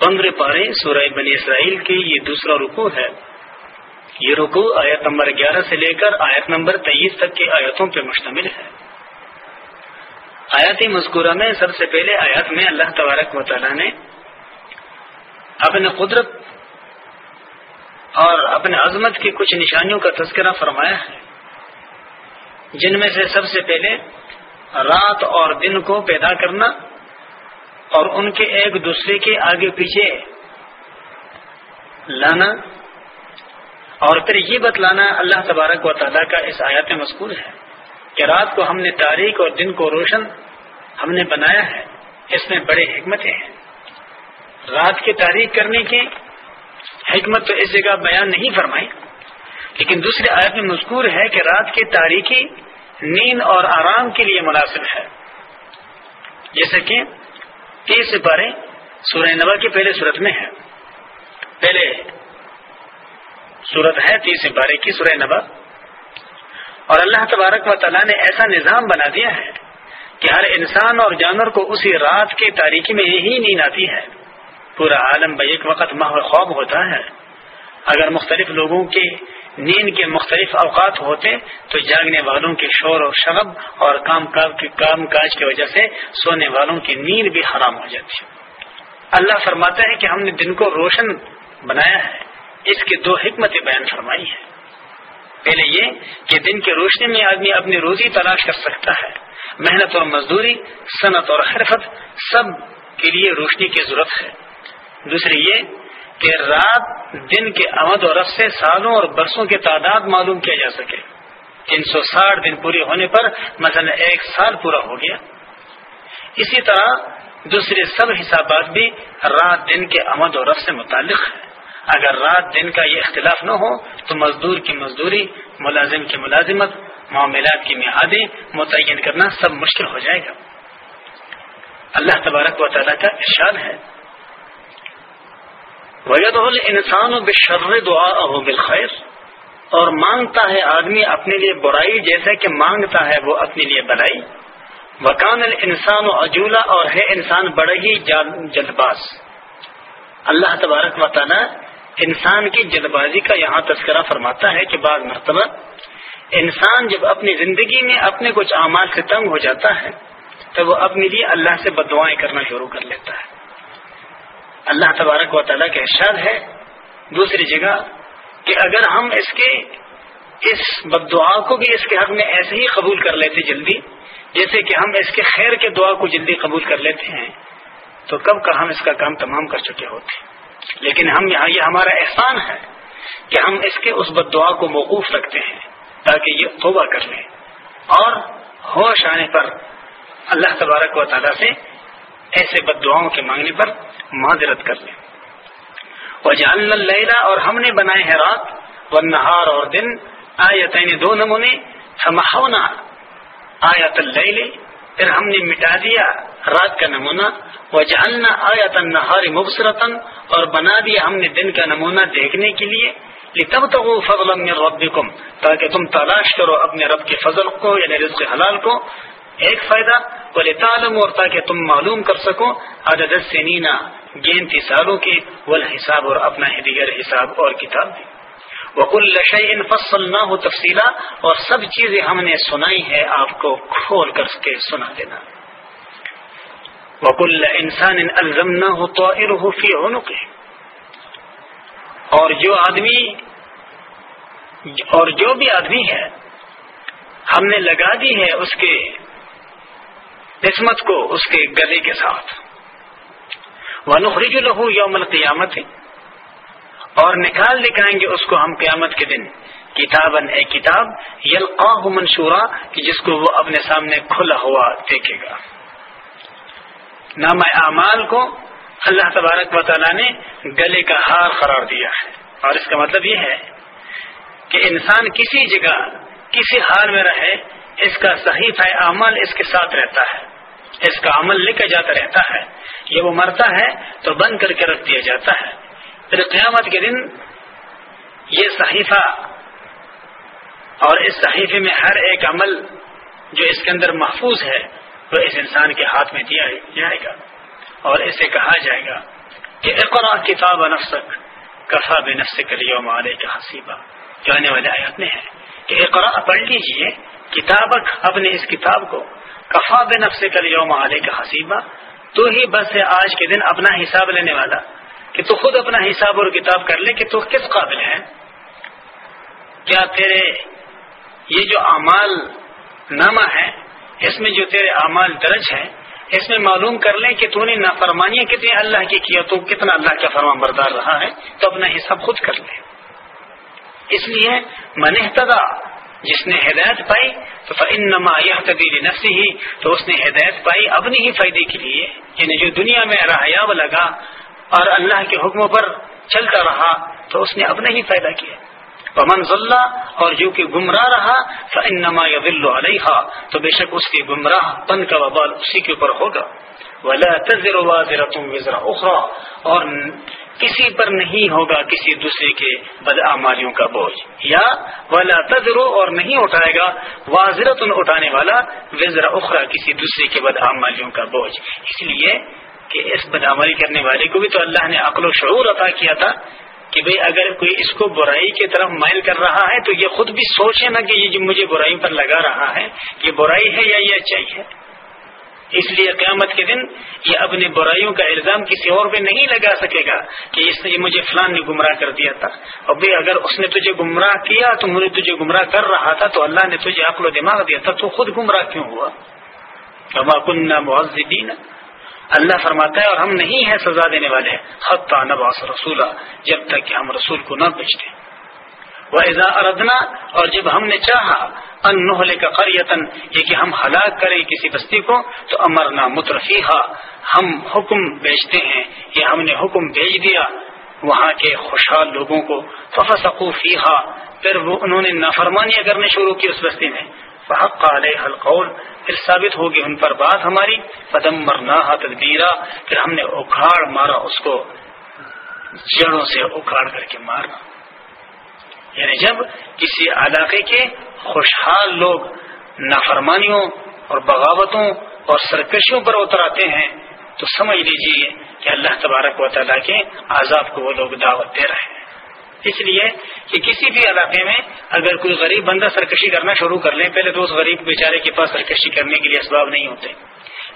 پندرہ پارے سورہ بنی اسرائیل کے یہ دوسرا رکو ہے۔ یہ رکو آیت نمبر گیارہ سے لے کر آیت نمبر تیئیس تک کی آیتوں پہ مشتمل ہے۔ آیاتی مذکورہ میں سب سے پہلے آیات میں اللہ تبارک و تعالیٰ نے اپنے قدرت اور اپنے عظمت کی کچھ نشانیوں کا تذکرہ فرمایا ہے۔ جن میں سے سب سے پہلے رات اور دن کو پیدا کرنا اور ان کے ایک دوسرے کے آگے پیچھے لانا اور پھر یہ بتلانا اللہ تبارک و تعالیٰ کا اس آیات میں مذکور ہے کہ رات کو ہم نے تاریخ اور دن کو روشن ہم نے بنایا ہے، اس میں بڑے حکمتیں ہیں۔ رات کی تاریخ کرنے کی حکمت تو اس جگہ بیان نہیں فرمائی، لیکن دوسرے آیت میں مذکور ہے کہ رات کی تاریخی نیند اور آرام کے لیے مناسب ہے۔ جیسے کہ تیس سپارے سورہ نبا کی پہلے صورت میں ہے۔ پہلے صورت ہے تیس سپارے کی سورہ نبا۔ اور اللہ تبارک و تعالیٰ نے ایسا نظام بنا دیا ہے کہ ہر انسان اور جانور کو اسی رات کے تاریخی میں ہی نیند آتی ہے۔ پورا عالم ایک وقت ماہ خواب ہوتا ہے۔ اگر مختلف لوگوں کے نیند کے مختلف اوقات ہوتے تو جاگنے والوں کے شور و شغب اور کام کام کاج کی وجہ سے سونے والوں کی نیند بھی حرام ہو جاتی اللہ فرماتا ہے کہ ہم نے دن کو روشن بنایا ہے۔ اس کی دو حکمت بیان فرمائی ہے پہلے یہ کہ دن کی روشنی میں آدمی اپنی روزی تلاش کر سکتا ہے۔ محنت اور مزدوری، صنعت اور حرفت سب کے لیے روشنی کی ضرورت ہے۔ دوسری یہ کہ رات دن کے آمد و رفت سے سالوں اور برسوں کی تعداد معلوم کیا جا سکے۔ تین سو ساٹھ دن پورے ہونے پر مثلا ایک سال پورا ہو گیا۔ اسی طرح دوسرے سب حسابات بھی رات دن کے آمد و رفت سے متعلق ہے اگر رات دن کا یہ اختلاف نہ ہو، تو مزدور کی مزدوری، ملازم کی ملازمت، معاملات کی میعادیں متعین کرنا سب مشکل ہو جائے گا۔ اللہ تبارک و تعالیٰ کا ارشاد ہے وید انسان و بشر دعا ہو بالخیر اور مانگتا ہے آدمی اپنے لیے برائی جیسا کہ مانگتا ہے وہ اپنے لیے بلائی۔ وکان انسان و عجولہ اور ہے انسان بڑے ہی جلد باز اللہ تبارک و انسان کی جلد بازی کا یہاں تذکرہ فرماتا ہے کہ بعض مرتبہ انسان جب اپنی زندگی میں اپنے کچھ اعمال سے تنگ ہو جاتا ہے تو وہ اپنے لیے اللہ سے بدوائیں کرنا شروع کر لیتا ہے۔ اللہ تبارک و تعالیٰ کا ارشاد ہے. دوسری جگہ کہ اگر ہم اس کے اس بد دعا کو بھی اس کے حق میں ایسے ہی قبول کر لیتے جلدی، جیسے کہ ہم اس کے خیر کے دعا کو جلدی قبول کر لیتے ہیں، تو کب کا ہم اس کا کام تمام کر چکے ہوتے لیکن ہم یہاں، یہ ہمارا احسان ہے کہ ہم اس کے اس بد دعا کو موقوف رکھتے ہیں تاکہ یہ توبہ کر لیں۔ اور ہوش آنے پر اللہ تبارک و تعالیٰ سے ایسے بد دعاؤں کے مانگنے پر معذرت کر لیں۔ وہ جان اور ہم نے بنائے ہیں رات و نہار اور دن، آیتین دو نمونے۔ سماؤنا آیت اللہ پھر ہم نے مٹا دیا رات کا نمونہ۔ وہ جاننا آیت نہار مبصرتن اور بنا دیا ہم نے دن کا نمونہ دیکھنے کے لیے۔ تب تو وہ فضل رب تاکہ تم تلاش کرو اپنے رب کے فضل کو یعنی رزق حلال کو۔ ایک فائدہ بولے تعلم اور تاکہ تم معلوم کر سکو، عدد سنینا گینتی سالوں کے ول حساب اور اپنا دیگر حساب اور کتاب بھی۔ وکل لشین فصل نہ ہو تفصیلا اور سب چیزیں ہم نے سنائی ہے آپ کو کھول کر کے سنا دینا۔ وکل انسان الزم نہ ہو تو فی عنق اور جو آدمی، اور جو بھی آدمی ہے، ہم نے لگا دی ہے اس کے قسمت کو اس کے گلے کے ساتھ۔ وہ نخرج الہو یوم القیامت۔ اور نکال دکھائیں گے اس کو ہم قیامت کے دن۔ کتاب اے کتاب، یلقاہ منشورا، کہ جس کو وہ اپنے سامنے کھلا ہوا دیکھے گا۔ نام اعمال کو اللہ تبارک و تعالیٰ نے گلے کا ہار قرار دیا ہے۔ اور اس کا مطلب یہ ہے کہ انسان کسی جگہ، کسی حال میں رہے، اس کا صحیح اعمال اس کے ساتھ رہتا ہے۔ اس کا عمل لے کے جاتا رہتا ہے، یہ وہ مرتا ہے تو بند کر کے رکھ دیا جاتا ہے۔ پھر قیامت کے دن یہ صحیفہ اور اس صحیفے میں ہر ایک عمل جو اس کے اندر محفوظ ہے، وہ اس انسان کے ہاتھ میں دیا جائے گا۔ اور اسے کہا جائے گا کہ اقرا کتاب نفسک، کفا بے نفس کلیوم علیہ کا حسیبہ جو آنے والے آیات میں ہے کہ اقرا پڑھ لیجیے کتابک، اپنے اس کتاب کو۔ کفا بے نفس کلیوم علیہ کا حسیبہ تو ہی بس ہے آج کے دن اپنا حساب لینے والا، کہ تو خود اپنا حساب اور کتاب کر لے کہ تو کس قابل ہے۔ کیا تیرے یہ جو اعمال نامہ ہے، اس میں جو تیرے اعمال درج ہے اس میں معلوم کر لیں کہ تو نے نافرمانیاں کتنی اللہ کی کیا تو کتنا اللہ کا فرما بردار رہا ہے، تو اپنا حساب خود کر لے۔ اس لیے منحتدا جس نے ہدایت پائی، تو انما یہ تبدیلی نفسی ہی تو اس نے ہدایت پائی اپنی ہی فائدے کے لیے یعنی جو دنیا میں راہیاب لگا اور اللہ کے حکموں پر چلتا رہا، تو اس نے اپنا ہی فائدہ کیا۔ پمن ضلع اور جو کہ گمراہ رہا فنما یل علیہ تو بے شک اس کی گمراہ پن کا وبال اسی کے اوپر ہوگا۔ ولا تذر وزرا اخرا اور کسی پر نہیں ہوگا کسی دوسرے کے بدعمالیوں کا بوجھ۔ یا ولا تجرو اور نہیں اٹھائے گا واضرت اٹھانے والا وزر اخرا کسی دوسرے کے بدعمالیوں کا بوجھ۔ اس لیے کہ اس بدعمالی کرنے والے کو بھی تو اللہ نے عقل و شعور عطا کیا تھا کہ بھئی اگر کوئی اس کو برائی کی طرف مائل کر رہا ہے تو یہ خود بھی سوچے نا کہ یہ جو مجھے برائی پر لگا رہا ہے، یہ برائی ہے یا یہ اچائی ہے۔ اس لیے قیامت کے دن یہ اپنی برائیوں کا الزام کسی اور پہ نہیں لگا سکے گا کہ اس نے مجھے فلان نے گمراہ کر دیا تھا۔ اور بھائی اگر اس نے تجھے گمراہ کیا تو مجھے تجھے گمراہ کر رہا تھا تو اللہ نے تجھے عقل و دماغ دیا تھا، تو خود گمراہ کیوں ہوا؟ کنہ معذبین۔ اللہ فرماتا ہے اور ہم نہیں ہیں سزا دینے والے، حتیٰ نباس رسولہ جب تک کہ ہم رسول کو نہ بچتے۔ وہ ایزا اردنا اور جب ہم نے چاہا ان کا قریتن یہ کہ ہم ہلاک کریں کسی بستی کو، تو امرنا مترفیحا ہم حکم بیچتے ہیں یہ ہم نے حکم بھیج دیا وہاں کے خوشحال لوگوں کو۔ ففسقو فیحا پھر وہ انہوں نے نافرمانیاں کرنے شروع کی اس بستی میں۔ فحق علیہ القول۔ پھر ثابت ہوگی ان پر بات ہماری۔ پدم مرنا تدبیرا پھر ہم نے اکھاڑ مارا اس کو۔ جڑوں سے اکھاڑ کر کے مارنا۔ یعنی جب کسی علاقے کے خوشحال لوگ نافرمانیوں اور بغاوتوں اور سرکشیوں پر اتر آتے ہیں، تو سمجھ لیجیے کہ اللہ تبارک و تعالیٰ کے عذاب کو وہ لوگ دعوت دے رہے ہیں۔ اس لیے کہ کسی بھی علاقے میں اگر کوئی غریب بندہ سرکشی کرنا شروع کر لیں پہلے تو اس غریب بیچارے کے پاس سرکشی کرنے کے لیے اسباب نہیں ہوتے۔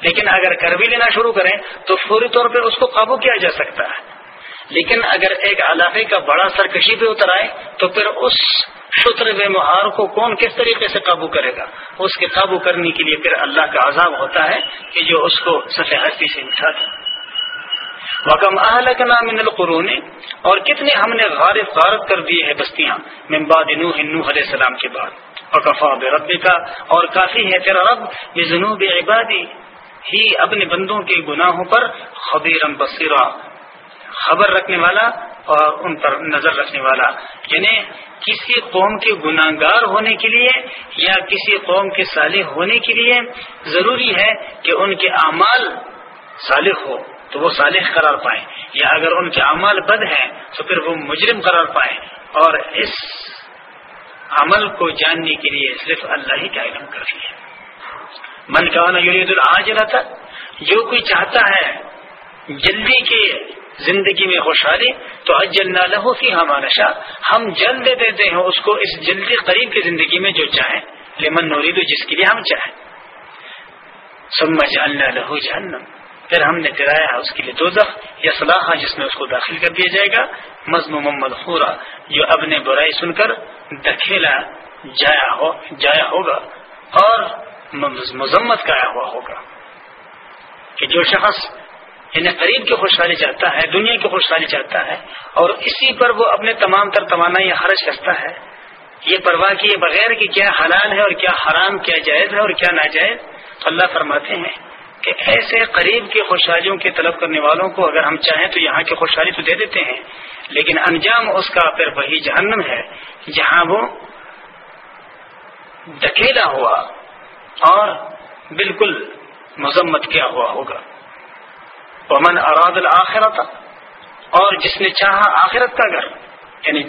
لیکن اگر کر بھی لینا شروع کریں، تو فوری طور پہ اس کو قابو کیا جا سکتا ہے۔ لیکن اگر ایک علاقے کا بڑا سرکشی پہ اتر آئے، تو پھر اس شطر بے مہار کو کون کس طریقے سے قابو کرے گا؟ اس کے قابو کرنے کے لیے پھر اللہ کا عذاب ہوتا ہے کہ جو اس کو سفید ہستی سے اٹھا دے وکم اہلکنا من القرون؟ اور کتنے ہم نے غارف غارت کر دیے ہیں بستیاں، من بعد نوح نوح علیہ السلام کے بعد۔ وکفا برب کا اور کافی ہے تیرا رب بجنوب عبادی ہی اپنے بندوں کے گناہوں پر خبیرم بصیرہ۔ خبر رکھنے والا اور ان پر نظر رکھنے والا۔ یعنی کسی قوم کے گناہ گار ہونے کے لیے یا کسی قوم کے صالح ہونے کے لیے ضروری ہے کہ ان کے اعمال صالح ہو تو وہ صالح قرار پائیں۔ یا اگر ان کے اعمال بد ہیں تو پھر وہ مجرم قرار پائیں۔ اور اس عمل کو جاننے کے لیے صرف اللہ ہی کا علم کافی ہے۔ من کا یرید العاج جو کوئی چاہتا ہے جلدی کے زندگی میں خوشحالی تو اجل نہ لہو فی ہمارا ہم جلد دے دیتے ہیں اس کو اس جلدی قریب کی زندگی میں جو چاہیں لیمن نوری تو جس کے لیے ہم چاہیں۔ سمجھ اللہ لہو جہنم۔ پھر ہم نے گرایا اس کے لیے دو یا صلاح جس میں اس کو داخل کر دیا جائے گا۔ مزم محمد خورا جو اب نے برائی سن کر دکھیلا جایا ہو، جایا ہوگا اور مذمت کرایا ہوا ہوگا کہ جو شخص یعنی انہیں قریب کی خوشحالی چاہتا ہے، دنیا کی خوشحالی چاہتا ہے، اور اسی پر وہ اپنے تمام تر توانائی خرچ کرتا ہے۔ یہ پرواہ کیے بغیر کہ کیا حلال ہے اور کیا حرام، کیا جائز ہے اور کیا ناجائز، تو اللہ فرماتے ہیں کہ ایسے قریب کی خوشحالیوں کے طلب کرنے والوں کو اگر ہم چاہیں تو یہاں کی خوشحالی تو دے دیتے ہیں، لیکن انجام اس کا پھر وہی جہنم ہے جہاں وہ ڈکیلا ہوا اور بالکل مذمت کیا ہوا ہوگا۔ ومن اراد الآخرت اور جس نے چاہا آخرت کا گھر یعنی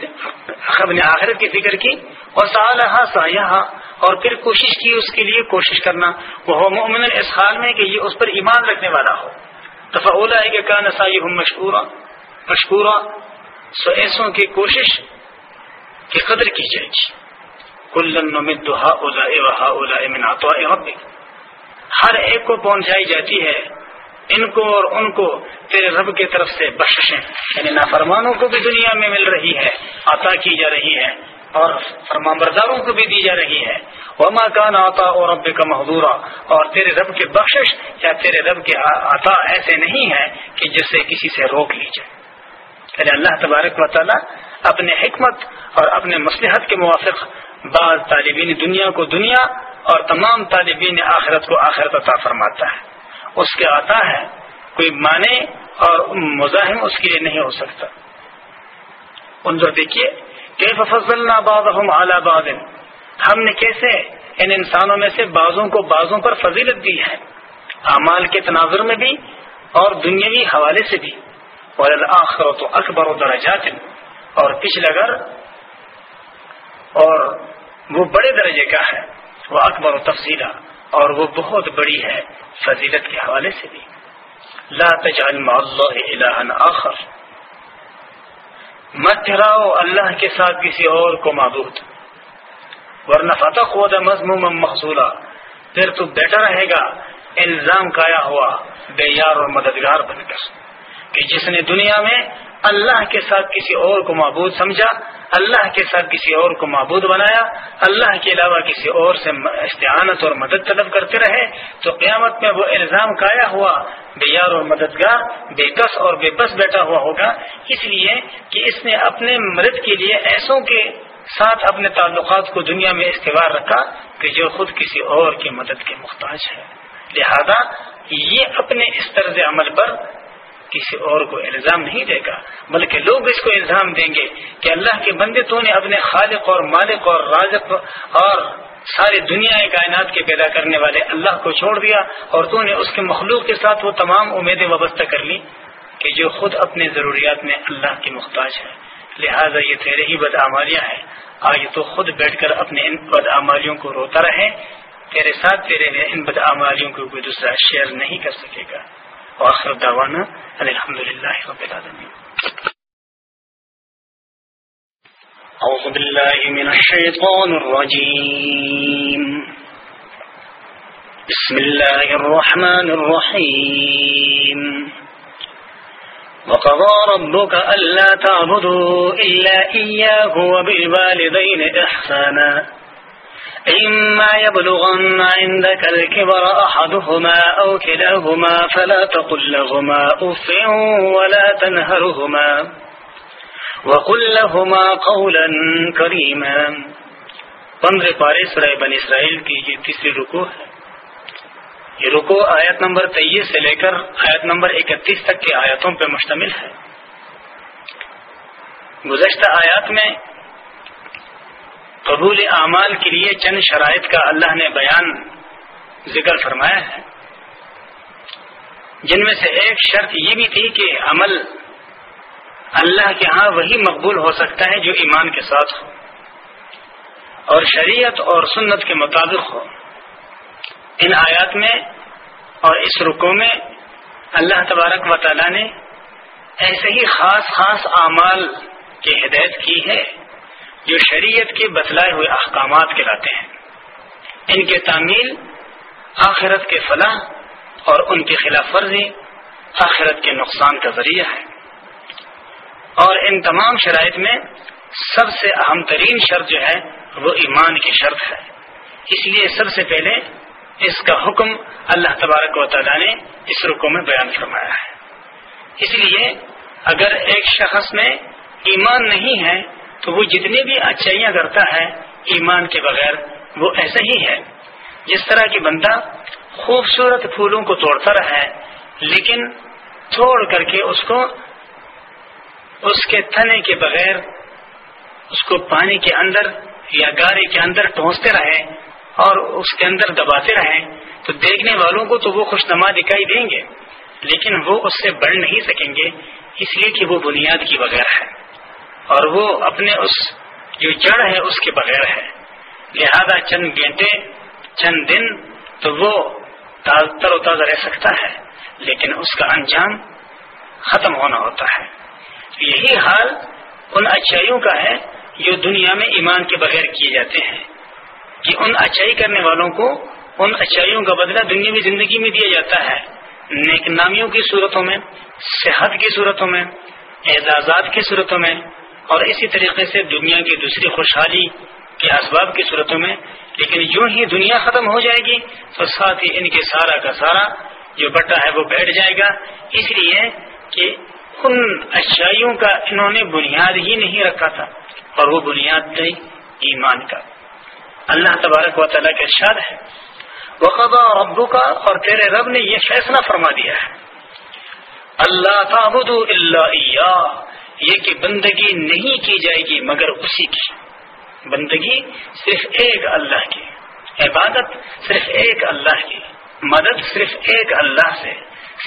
نے آخرت کی فکر کی اور سالحا اور پھر کوشش کی اس کے لیے کوشش کرنا وہ مومن اس حال میں کہ یہ اس پر ایمان رکھنے والا ہو۔ دفعہ اولا ہے کہ کا نسائی ہوں مشکورہ مشکورہ سو ایسوں کی کوشش کی قدر کی جائے گی کلن اولا اولا امن ہر ایک کو پہنچائی جاتی ہے ان کو اور ان کو تیرے رب کی طرف سے بخشیں یعنی نافرمانوں کو بھی دنیا میں مل رہی ہے، عطا کی جا رہی ہے اور فرمان برداروں کو بھی دی جا رہی ہے۔ وما کان آتا اور رب کا محدورہ اور تیرے رب کے بخشش یا تیرے رب کے عطا ایسے نہیں ہے کہ جس سے کسی سے روک لی جائے۔ یعنی اللہ تبارک و تعالیٰ اپنے حکمت اور اپنے مصلحت کے موافق بعض طالبین دنیا کو دنیا اور تمام طالبین آخرت کو آخرت عطا فرماتا ہے۔ اس کے آتا ہے، کوئی مانے اور مزاحم اس کے لیے نہیں ہو سکتا۔ انظر دیکھیے کہ فضل ناباد باد ہم نے کیسے ان انسانوں میں سے بعضوں کو بعضوں پر فضیلت دی ہے؟ اعمال کے تناظر میں بھی اور دنیاوی حوالے سے بھی۔ آخر تو اکبر و درجات۔ اور پچھلے گھر اور وہ بڑے درجے کا ہے۔ وہ اکبر و تفصیلہ اور وہ بہت بڑی ہے فضیلت کے حوالے سے بھی۔ لا تجعل مع اللہ الہ آخر۔ مت ٹھہراؤ اللہ کے ساتھ کسی اور کو معبود۔ ورنہ فتح خود مضموم مقصولہ پھر تو بیٹا رہے گا، الزام کایا ہوا بے یار اور مددگار بن کر۔ کہ جس نے دنیا میں اللہ کے ساتھ کسی اور کو معبود سمجھا، اللہ کے ساتھ کسی اور کو معبود بنایا، اللہ کے علاوہ کسی اور سے استعانت اور مدد طلب کرتے رہے، تو قیامت میں وہ الزام کایا ہوا، بے یار اور مددگار، بے کس اور بے بس بیٹھا ہوا ہوگا۔ اس لیے کہ اس نے اپنے مدد کے لیے ایسوں کے ساتھ اپنے تعلقات کو دنیا میں استوار رکھا کہ جو خود کسی اور کی مدد کے محتاج ہے۔ لہذا یہ اپنے اس طرز عمل پر کسی اور کو الزام نہیں دے گا، بلکہ لوگ اس کو الزام دیں گے کہ اللہ کے بندے تو نے اپنے خالق اور مالک اور رازق اور ساری دنیا کائنات کے پیدا کرنے والے اللہ کو چھوڑ دیا اور تو نے اس کے مخلوق کے ساتھ وہ تمام امیدیں وابستہ کر لی کہ جو خود اپنے ضروریات میں اللہ کی محتاج ہے۔ لہٰذا یہ تیرے ہی بدعمالیاں ہیں۔ آج تو خود بیٹھ کر اپنے ان بدعمالیوں کو روتا رہے۔ تیرے ساتھ تیرے ان بدعمالیوں کو کوئی دوسرا شیئر نہیں کر سکے گا۔ وآخر دعوانا الحمد لله رب العالمين أعوذ بالله من الشيطان الرجيم بسم الله الرحمن الرحيم وقضى ربك ألا تعبدوا إلا إياه وبالوالدين إحسانا۔ إما يبلغن عندك الكبر أحدهما أو كلاهما فلا تقل لهما أف ولا تنهرهما وقل لهما قولا كريما پندرہ پارے سرائے بن اسرائیل کی یہ تیسری رکو ہے۔ یہ رکو آیت نمبر تیئیس سے لے کر آیت نمبر اکتیس تک کی آیتوں پر مشتمل ہے۔ گزشتہ آیات میں قبول اعمال کے لیے چند شرائط کا اللہ نے بیان ذکر فرمایا ہے۔ جن میں سے ایک شرط یہ بھی تھی کہ عمل اللہ کے ہاں وہی مقبول ہو سکتا ہے جو ایمان کے ساتھ ہو۔ اور شریعت اور سنت کے مطابق ہو۔ ان آیات میں اور اس رکو میں اللہ تبارک و تعالی نے ایسے ہی خاص خاص اعمال کی ہدایت کی ہے۔ جو شریعت کے بتلائے ہوئے احکامات کہلاتے ہیں۔ ان کے تعمیل آخرت کے فلاح اور ان کی خلاف ورزی آخرت کے نقصان کا ذریعہ ہے۔ اور ان تمام شرائط میں سب سے اہم ترین شرط جو ہے وہ ایمان کی شرط ہے۔ اس لیے سب سے پہلے اس کا حکم اللہ تبارک و تعالیٰ نے اس رکو میں بیان فرمایا ہے۔ اس لیے اگر ایک شخص میں ایمان نہیں ہے تو وہ جتنی بھی اچھائیاں کرتا ہے ایمان کے بغیر وہ ایسا ہی ہے۔ جس طرح کی بندہ خوبصورت پھولوں کو توڑتا رہا ہے لیکن توڑ کر کے اس کو، اس کے تنے کے بغیر اس کو پانی کے اندر یا گاڑی کے اندر ٹھونستے رہے اور اس کے اندر دباتے رہیں تو دیکھنے والوں کو تو وہ خوش نما دکھائی دیں گے، لیکن وہ اس سے بڑھ نہیں سکیں گے، اس لیے کہ وہ بنیاد کی بغیر ہے۔ اور وہ اپنے اس جو جڑ ہے اس کے بغیر ہے۔ لہذا چند گھنٹے، چند دن تو وہ تر و تازہ رہ سکتا ہے، لیکن اس کا انجام ختم ہونا ہوتا ہے۔ یہی حال ان اچھائیوں کا ہے جو دنیا میں ایمان کے بغیر کیے جاتے ہیں۔ کہ ان اچھائی کرنے والوں کو ان اچھائیوں کا بدلہ دنیا زندگی میں دیا جاتا ہے۔ نیک نامیوں کی صورتوں میں، صحت کی صورتوں میں، اعزازات کی صورتوں میں اور اسی طریقے سے دنیا کی دوسری خوشحالی کے اسباب کی صورتوں میں، لیکن یوں ہی دنیا ختم ہو جائے گی، تو ساتھ ہی ان کے سارا کا سارا جو بٹا ہے وہ بیٹھ جائے گا۔ اس لیے کہ ان اچھائیوں کا انہوں نے بنیاد ہی نہیں رکھا تھا، اور وہ بنیاد تھی ایمان کا۔ اللہ تبارک و تعالیٰ کے ارشاد ہے وقبا ابو کا اور تیرے رب نے یہ فیصلہ فرما دیا ہے۔ اللہ تعبد اللہ یہ کہ بندگی نہیں کی جائے گی مگر اسی کی۔ بندگی صرف ایک اللہ کی۔ عبادت صرف ایک اللہ کی۔ مدد صرف ایک اللہ سے۔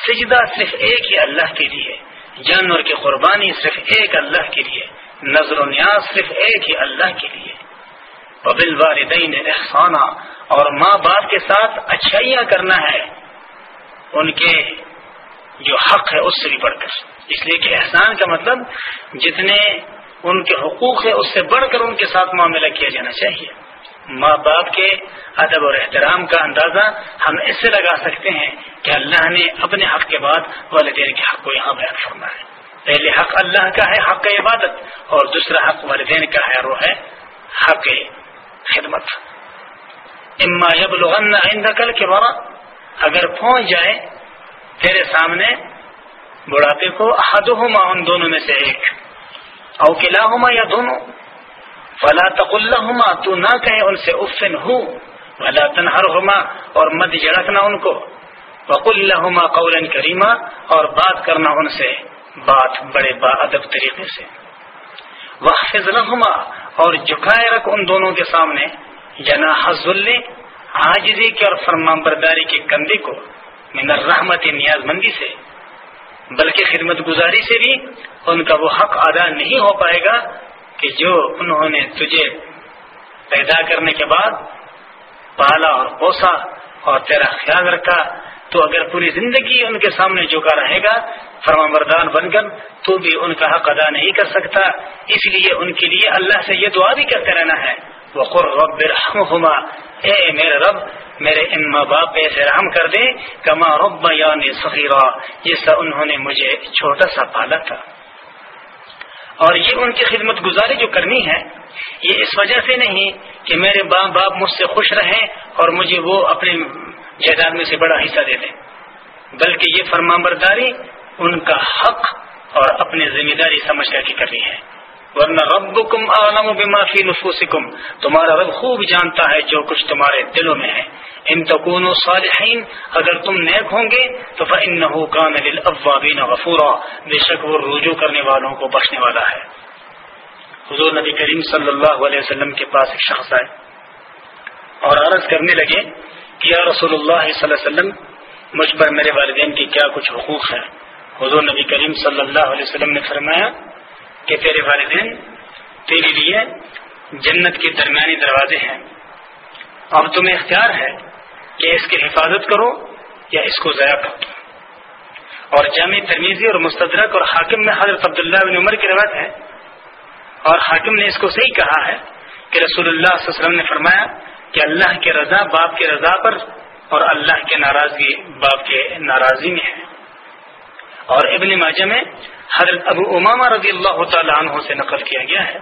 سجدہ صرف ایک ہی اللہ کے لیے۔ جانور کی قربانی صرف ایک اللہ کے لیے۔ نظر و نیاز صرف ایک ہی اللہ کے لیے۔ قبل والدین احسانہ اور ماں باپ کے ساتھ اچھائیاں کرنا ہے۔ ان کے جو حق ہے اس سے بھی بڑھ کر۔ اس لیے کہ احسان کا مطلب جتنے ان کے حقوق ہے اس سے بڑھ کر ان کے ساتھ معاملہ کیا جانا چاہیے۔ ماں باپ کے ادب اور احترام کا اندازہ ہم اس سے لگا سکتے ہیں کہ اللہ نے اپنے حق کے بعد والدین کے حق کو یہاں بیان کرنا ہے پہلے حق اللہ کا ہے، حق عبادت، اور دوسرا حق والدین کا ہے، وہ ہے حق خدمت۔ اما یب آئندہ کل کے اگر پہنچ جائے تیرے سامنے بڑھاپے کو حد ہوما ان دونوں میں سے ایک۔ او قلعہ ہوما یا دونوں؟ فلا تق اللہ تو نہ کہیں ان سے، افن ہو، ولا تنہر ہوما اور مد جڑکنا ان کو۔ وق اللہ قول کریمہ اور بات کرنا ان سے، بات بڑے با ادب طریقے سے۔ وحفظ رحما اور جھکائے رکھ ان دونوں کے سامنے۔ جنا حضل حاجری کے اور فرمان برداری کے کندھے کو۔ من الرحمت نیاز مندی سے، بلکہ خدمت گزاری سے بھی ان کا وہ حق ادا نہیں ہو پائے گا کہ جو انہوں نے تجھے پیدا کرنے کے بعد پالا اور پوسا اور تیرا خیال رکھا، تو اگر پوری زندگی ان کے سامنے جھکا رہے گا فرما بردار بن کر تو بھی ان کا حق ادا نہیں کر سکتا۔ اس لیے ان کے لیے اللہ سے یہ دعا بھی کرتے رہنا ہے۔ وہ خر رب ہوما اے میرے رب، میرے ان ماں باپ پہ ایسے رحم کر دے۔ کما رب یعنی سخیرہ جس انہوں نے مجھے چھوٹا سا پالا تھا۔ اور یہ ان کی خدمت گزاری جو کرنی ہے، یہ اس وجہ سے نہیں کہ میرے ماں باپ مجھ سے خوش رہیں اور مجھے وہ اپنے جائیداد میں سے بڑا حصہ دے دیں۔ بلکہ یہ فرما برداری ان کا حق اور اپنی ذمہ داری سمجھ کر کے کرنی ہے۔ ورنہ رب کم عالم بافی نفوسکم، تمہارا رب خوب جانتا ہے جو کچھ تمہارے دلوں میں ہے۔ ان تکون صالحین، اگر تم نیک ہوں گے تو فن کان الاوابین غفورا۔ بے شک وہ رجوع کرنے والوں کو بخشنے والا ہے۔ حضور نبی کریم صلی اللہ علیہ وسلم کے پاس ایک شخص آئے اور عرض کرنے لگے کہ یا رسول اللہ صلی اللہ علیہ وسلم، مجھ پر میرے والدین کے کی کیا کچھ حقوق ہے حضور نبی کریم صلی اللہ علیہ وسلم نے فرمایا کہ تیرے والدین تیرے لیے جنت کے درمیانی دروازے ہیں۔ اب تمہیں اختیار ہے کہ اس کی حفاظت کرو یا اس کو ضائع کر دو۔ اور جامع ترمیزی اور مستدرک اور حاکم میں حضرت عبداللہ بن عمر کی روایت ہے۔ اور حاکم نے اس کو صحیح کہا ہے کہ رسول اللہ صلی اللہ علیہ وسلم نے فرمایا کہ اللہ کے رضا باپ کے رضا پر اور اللہ کے ناراضگی باپ کے ناراضی میں ہے۔ اور ابن ماجہ میں حضرت ابو امامہ رضی اللہ تعالیٰ عنہ سے نقل کیا گیا ہے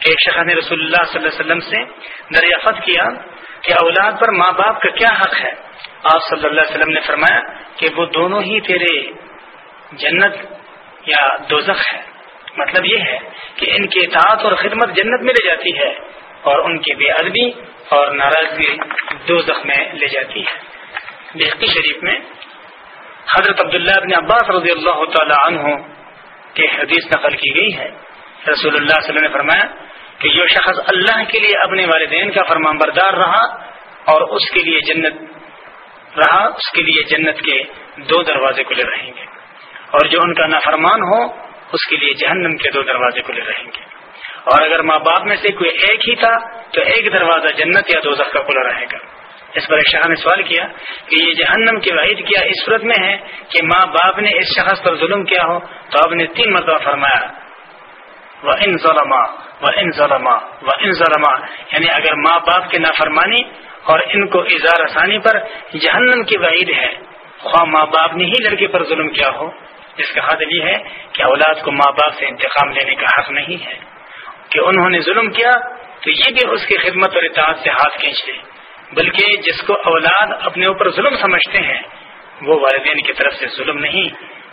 کہ ایک شخص نے رسول اللہ صلی اللہ علیہ وسلم سے دریافت کیا کہ اولاد پر ماں باپ کا کیا حق ہے؟ آپ صلی اللہ علیہ وسلم نے فرمایا کہ وہ دونوں ہی تیرے جنت یا دوزخ ہے۔ مطلب یہ ہے کہ ان کی اطاعت اور خدمت جنت میں لے جاتی ہے اور ان کی بے ادبی اور ناراضگی دوزخ میں لے جاتی ہے۔ بحقی شریف میں حضرت عبداللہ بن عباس رضی اللہ تعالی عنہ کہ حدیث نقل کی گئی ہے۔ رسول اللہ صلی اللہ علیہ وسلم نے فرمایا کہ جو شخص اللہ کے لیے اپنے والدین کا فرمان بردار رہا اور اس کے لیے جنت رہا، اس کے لیے جنت کے دو دروازے کھلے رہیں گے اور جو ان کا نافرمان ہو، اس کے لیے جہنم کے دو دروازے کھلے رہیں گے۔ اور اگر ماں باپ میں سے کوئی ایک ہی تھا، تو ایک دروازہ جنت یا دو کا کھلا رہے گا۔ اس پر ایک شاہ نے سوال کیا کہ یہ جہنم کی وحید کیا اس صورت میں ہے کہ ماں باپ نے اس شخص پر ظلم کیا ہو؟ تو آپ نے تین مرتبہ فرمایا وہ ان ظلما وہ ان ظلما وہ ان ظلما۔ یعنی اگر ماں باپ کی نافرمانی اور ان کو اظہار آسانی پر جہنم کی وحید ہے، خواہ ماں باپ نے ہی لڑکے پر ظلم کیا ہو۔ اس کا حد یہ ہے کہ اولاد کو ماں باپ سے انتقام لینے کا حق نہیں ہے۔ کہ انہوں نے ظلم کیا، تو یہ بھی اس کی خدمت اور اطاعت سے ہاتھ کھینچ لے۔ بلکہ جس کو اولاد اپنے اوپر ظلم سمجھتے ہیں، وہ والدین کی طرف سے ظلم نہیں،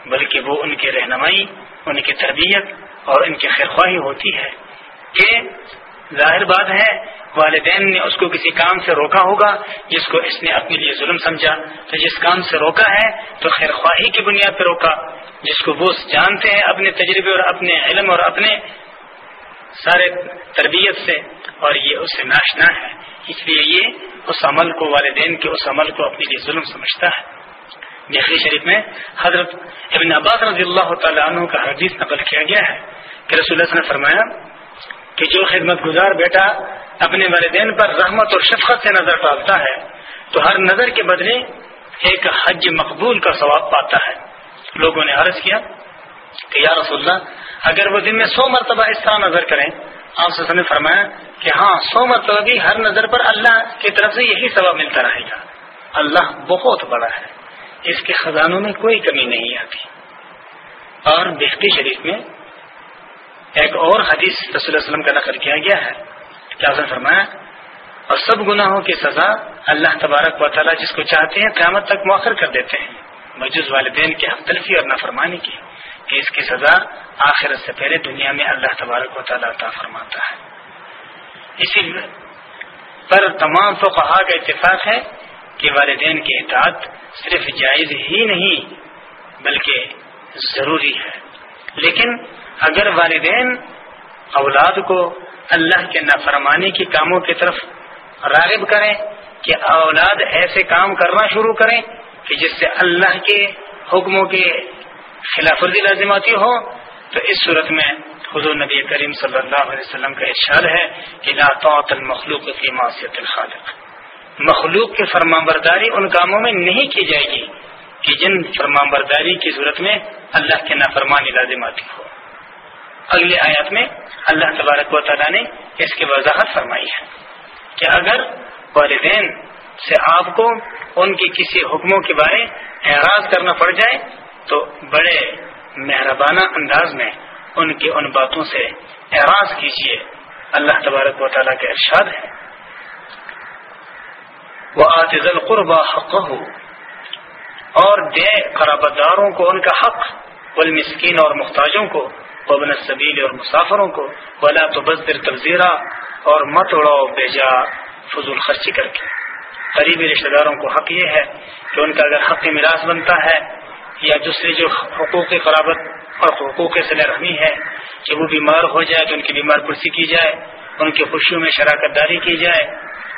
بلکہ وہ ان کی رہنمائی، ان کی تربیت اور ان کی خیرخواہی ہوتی ہے۔ کہ ظاہر بات ہے، والدین نے اس کو کسی کام سے روکا ہوگا، جس کو اس نے اپنے لیے ظلم سمجھا۔ تو جس کام سے روکا ہے، تو خیر خواہی کی بنیاد پہ روکا۔ جس کو وہ جانتے ہیں اپنے تجربے اور اپنے علم اور اپنے سارے تربیت سے اور یہ اس سے ناشنا ہے۔ اس لیے یہ اس عمل کو والدین کے اس عمل کو اپنے لیے ظلم سمجھتا ہے۔ بحری شریف میں حضرت ابن عباس رضی اللہ تعالیٰ عنہ کا حدیث نقل کیا گیا ہے کہ رسول اللہ نے فرمایا کہ جو خدمت گزار بیٹا اپنے والدین پر رحمت اور شفقت سے نظر ڈالتا ہے، تو ہر نظر کے بدلے ایک حج مقبول کا ثواب پاتا ہے۔ لوگوں نے عرض کیا کہ یا رسول اللہ اگر وہ دن میں سو مرتبہ اس طرح نظر کریں، آپ سے نے فرمایا کہ ہاں سو مرتبہ بھی ہر نظر پر اللہ کی طرف سے یہی ثواب ملتا رہے گا۔ اللہ بہت بڑا ہے۔ اس کے خزانوں میں کوئی کمی نہیں آتی۔ اور بہتی شریف میں ایک اور حدیث رسول وسلم کا نقل کیا گیا ہے۔ کیا فرمایا؟ اور سب گناہوں کی سزا اللہ تبارک و تعالیٰ جس کو چاہتے ہیں، قیامت تک مؤخر کر دیتے ہیں۔ مجوز والدین کی تلفی اور نافرمانی کی۔ کہ اس کی سزا آخرت سے پہلے دنیا میں اللہ تبارک و تعالیٰ عطا فرماتا ہے۔ اسی پر تمام تو کہا کا اتفاق ہے کہ والدین کی اطاعت صرف جائز ہی نہیں بلکہ ضروری ہے۔ لیکن اگر والدین اولاد کو اللہ کے نافرمانی کی کاموں کی طرف راغب کریں کہ اولاد ایسے کام کرنا شروع کریں کہ جس سے اللہ کے حکموں کے خلاف ورزی لازماتی ہو، تو اس صورت میں حضور نبی کریم صلی اللہ علیہ وسلم کا ارشاد ہے کہ لا طاعت المخلوق کی معصیت الخالق۔ مخلوق کی فرما برداری ان کاموں میں نہیں کی جائے گی کہ جن فرما برداری کی صورت میں اللہ کے نافرمانی لازماتی ہو۔ اگلی آیات میں اللہ تبارک و تعالیٰ نے اس کی وضاحت فرمائی ہے کہ اگر والدین سے آپ کو ان کے کسی حکموں کے بارے اعراض کرنا پڑ جائے تو بڑے مہربانہ انداز میں ان کی ان باتوں سے اعراض کیجیے اللہ تبارک و تعالیٰ کا ارشاد ہے۔ وہ آتز القربا حق ہو اور دے قرابت داروں کو ان کا حق، والمسکین اور محتاجوں کو وبن صبیل اور مسافروں کو۔ ولا تو بزدر تبزیرہ اور مت اڑاؤ بیجا فضول خرچی کر کے۔ قریبی رشتہ داروں کو حق یہ ہے کہ ان کا اگر حق میراث بنتا ہے یا دوسری جو حقوق قرابت اور حقوق صلی رحمی ہے کہ وہ بیمار ہو جائے تو ان کی بیمار پرسی کی جائے، ان کی خوشیوں میں شراکت داری کی جائے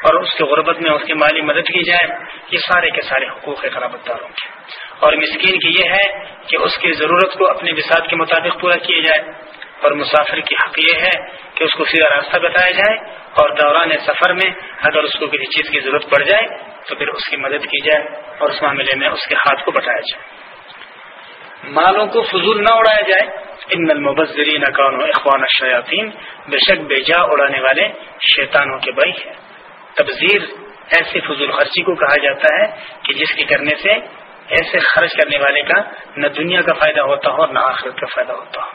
اور اس کے غربت میں اس کی مالی مدد کی جائے، یہ سارے کے سارے حقوق قرابت داروں کے۔ اور مسکین کی یہ ہے کہ اس کی ضرورت کو اپنے بساط کے مطابق پورا کیا جائے۔ اور مسافر کی حق یہ ہے کہ اس کو سیدھا راستہ بتایا جائے اور دوران سفر میں اگر اس کو کسی چیز کی ضرورت پڑ جائے تو پھر اس کی مدد کی جائے اور اس معاملے میں اس کے ہاتھ کو بتایا جائے۔ مالوں کو فضول نہ اڑایا جائے۔ ان المبذرین اکان و اخوان الشیاطین، بے شک بے جا اڑانے والے شیطانوں کے بھائی ہیں۔ تبذیر ایسی فضول خرچی کو کہا جاتا ہے کہ جس کے کرنے سے ایسے خرچ کرنے والے کا نہ دنیا کا فائدہ ہوتا ہو اور نہ آخرت کا فائدہ ہوتا ہو۔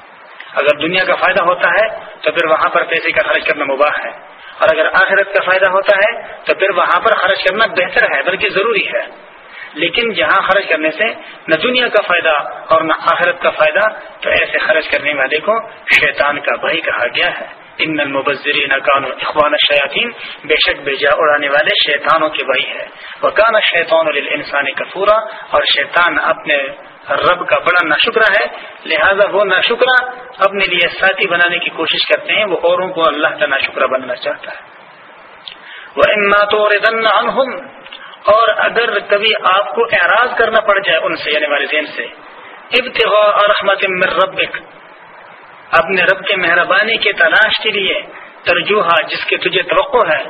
اگر دنیا کا فائدہ ہوتا ہے، تو پھر وہاں پر پیسے کا خرچ کرنا مباح ہے۔ اور اگر آخرت کا فائدہ ہوتا ہے، تو پھر وہاں پر خرچ کرنا بہتر ہے، بلکہ ضروری ہے۔ لیکن جہاں خرچ کرنے سے نہ دنیا کا فائدہ اور نہ آخرت کا فائدہ، تو ایسے خرچ کرنے والے کو شیطان کا بھائی کہا گیا ہے۔ ان المبذرین کانو اخوان الشیاطین، بے شک بے جا اڑانے والے شیطانوں کے بھائی ہے وہ شیطان للانسان کفورا، اور شیطان اپنے رب کا بڑا ناشکرا ہے۔ لہذا وہ ناشکرا اپنے لیے ساتھی بنانے کی کوشش کرتے ہیں، وہ اوروں کو اللہ کا ناشکرا بننا چاہتا ہے۔ وہ اما تو اور اگر کبھی آپ کو اعراض کرنا پڑ جائے ان سے یعنی والدین سے، ابتغاء رحمت من ربک، اپنے رب کے مہربانی کے تلاش کے لیے ترجوحا جس کے تجھے توقع ہے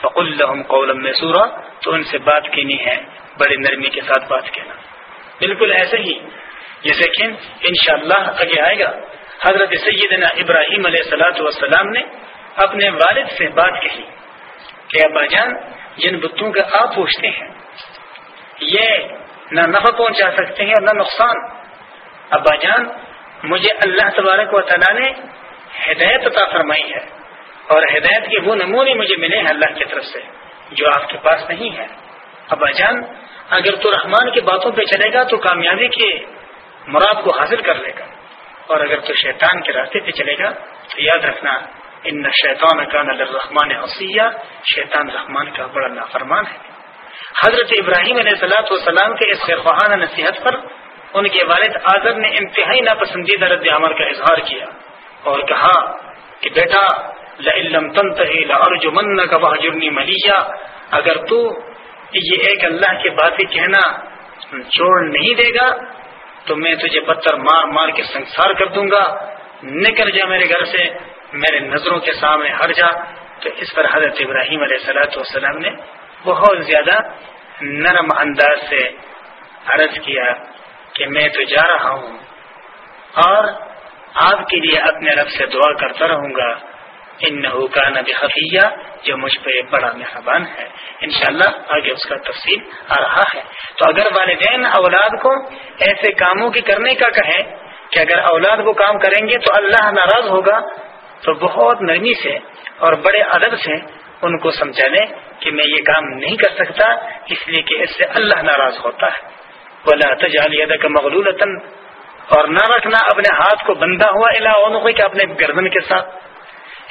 فق الحم قولم سورا تو ان سے بات کینی ہے بڑی نرمی کے ساتھ بات کہنا۔ بالکل ایسے ہی جیسے کہ انشاءاللہ آگے آئے گا۔ حضرت سیدنا ابراہیم علیہ السلاۃ والسلام نے اپنے والد سے بات کہی کہ ابا جان جن بتوں کا آپ پوچھتے ہیں، یہ نہ نفع پہنچا سکتے ہیں اور نہ نقصان۔ ابا جان، مجھے اللہ تبارک و تعالیٰ نے ہدایت عطا فرمائی ہے اور ہدایت کے وہ نمونے مجھے ملے ہیں اللہ کی طرف سے جو آپ کے پاس نہیں ہے ابا جان، اگر تو رحمان کی باتوں پہ چلے گا تو کامیابی کے مراد کو حاصل کر لے گا اور اگر تو شیطان کے راستے پہ چلے گا تو یاد رکھنا ان شیطان کا نظر رحمان حسیہ شیطان رحمان کا بڑا نافرمان ہے۔ حضرت ابراہیم علیہ السلاۃ والسلام کے اس خواہانہ نصیحت پر ان کے والد آزر نے انتہائی ناپسندیدہ رد عمل کا اظہار کیا اور کہا کہ بیٹا لم کا وہ جرنی ملیا اگر تو یہ ایک اللہ کی باتیں کہنا چھوڑ نہیں دے گا، تو میں تجھے پتھر مار مار کے سنسار کر دوں گا۔ نکل جا میرے گھر سے۔ میرے نظروں کے سامنے ہر جا تو اس پر حضرت ابراہیم علیہ سلاۃ والسلام نے بہت زیادہ نرم انداز سے عرض کیا کہ میں تو جا رہا ہوں اور آپ کے لیے اپنے رب سے دعا کرتا رہوں گا۔ ان کا نبی خفیہ جو مجھ پہ بڑا مہربان ہے۔ انشاءاللہ آگے اس کا تفصیل آ رہا ہے۔ تو اگر والدین اولاد کو ایسے کاموں کی کرنے کا کہیں کہ اگر اولاد وہ کام کریں گے تو اللہ ناراض ہوگا۔ تو بہت نرمی سے اور بڑے ادب سے ان کو سمجھا لیں کہ میں یہ کام نہیں کر سکتا، اس لیے کہ اس سے اللہ ناراض ہوتا ہے۔ بولا تجالیہ کا مغلول اور نہ رکھنا اپنے ہاتھ کو بندہ ہوا علاوہ کہ اپنے گردن کے ساتھ۔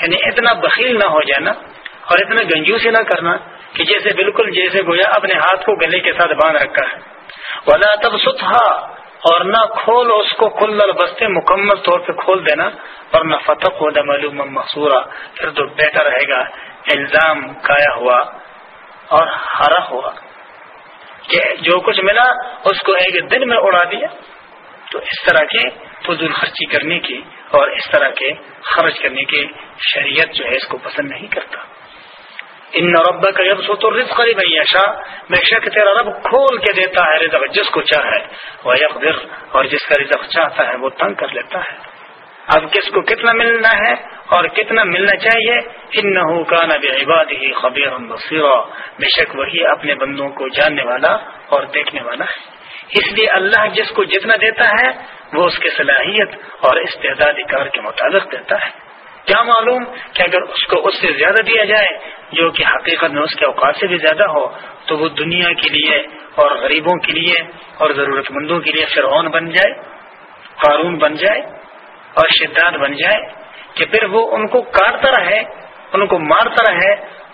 یعنی اتنا بخیل نہ ہو جانا اور اتنا گنجوسی نہ کرنا کہ جیسے بالکل جیسے گویا اپنے ہاتھ کو گلے کے ساتھ باندھ رکھا ہے۔ ولا تب ستھا اور نہ کھول اس کو کل بستے مکمل طور پہ کھول دینا اور نہ فتح ہو معلوم محصورہ پھر تو بیٹا رہے گا۔ الزام کایا ہوا اور ہرا ہوا۔ کہ جو کچھ ملا، اس کو ایک دن میں اڑا دیا۔ تو اس طرح کے فضول خرچی کرنے کی اور اس طرح کے خرچ کرنے کی شریعت جو ہے، اس کو پسند نہیں کرتا۔ ان رب کا جب سو تو رزق قریب شاہ بے شک تیرا رب کھول کے دیتا ہے رزق جس کو چاہے۔ وہ یقر اور جس کا رزق چاہتا ہے وہ تنگ کر لیتا ہے۔ اب کس کو کتنا ملنا ہے اور کتنا ملنا چاہیے؟ ان کا نب عباد ہی خبیر بے شک وہی اپنے بندوں کو جاننے والا اور دیکھنے والا ہے۔ اس لیے اللہ جس کو جتنا دیتا ہے وہ اس کی صلاحیت اور استعدادی کار کے مطابق دیتا ہے۔ کیا معلوم کہ اگر اس کو اس سے زیادہ دیا جائے جو کہ حقیقت میں اس کے اوقات سے بھی زیادہ ہو، تو وہ دنیا کے لیے اور غریبوں کے لیے اور ضرورت مندوں کے لیے فرعون بن جائے، قارون بن جائے اور شداد بن جائے کہ پھر وہ ان کو کاٹتا رہے، ان کو مارتا رہے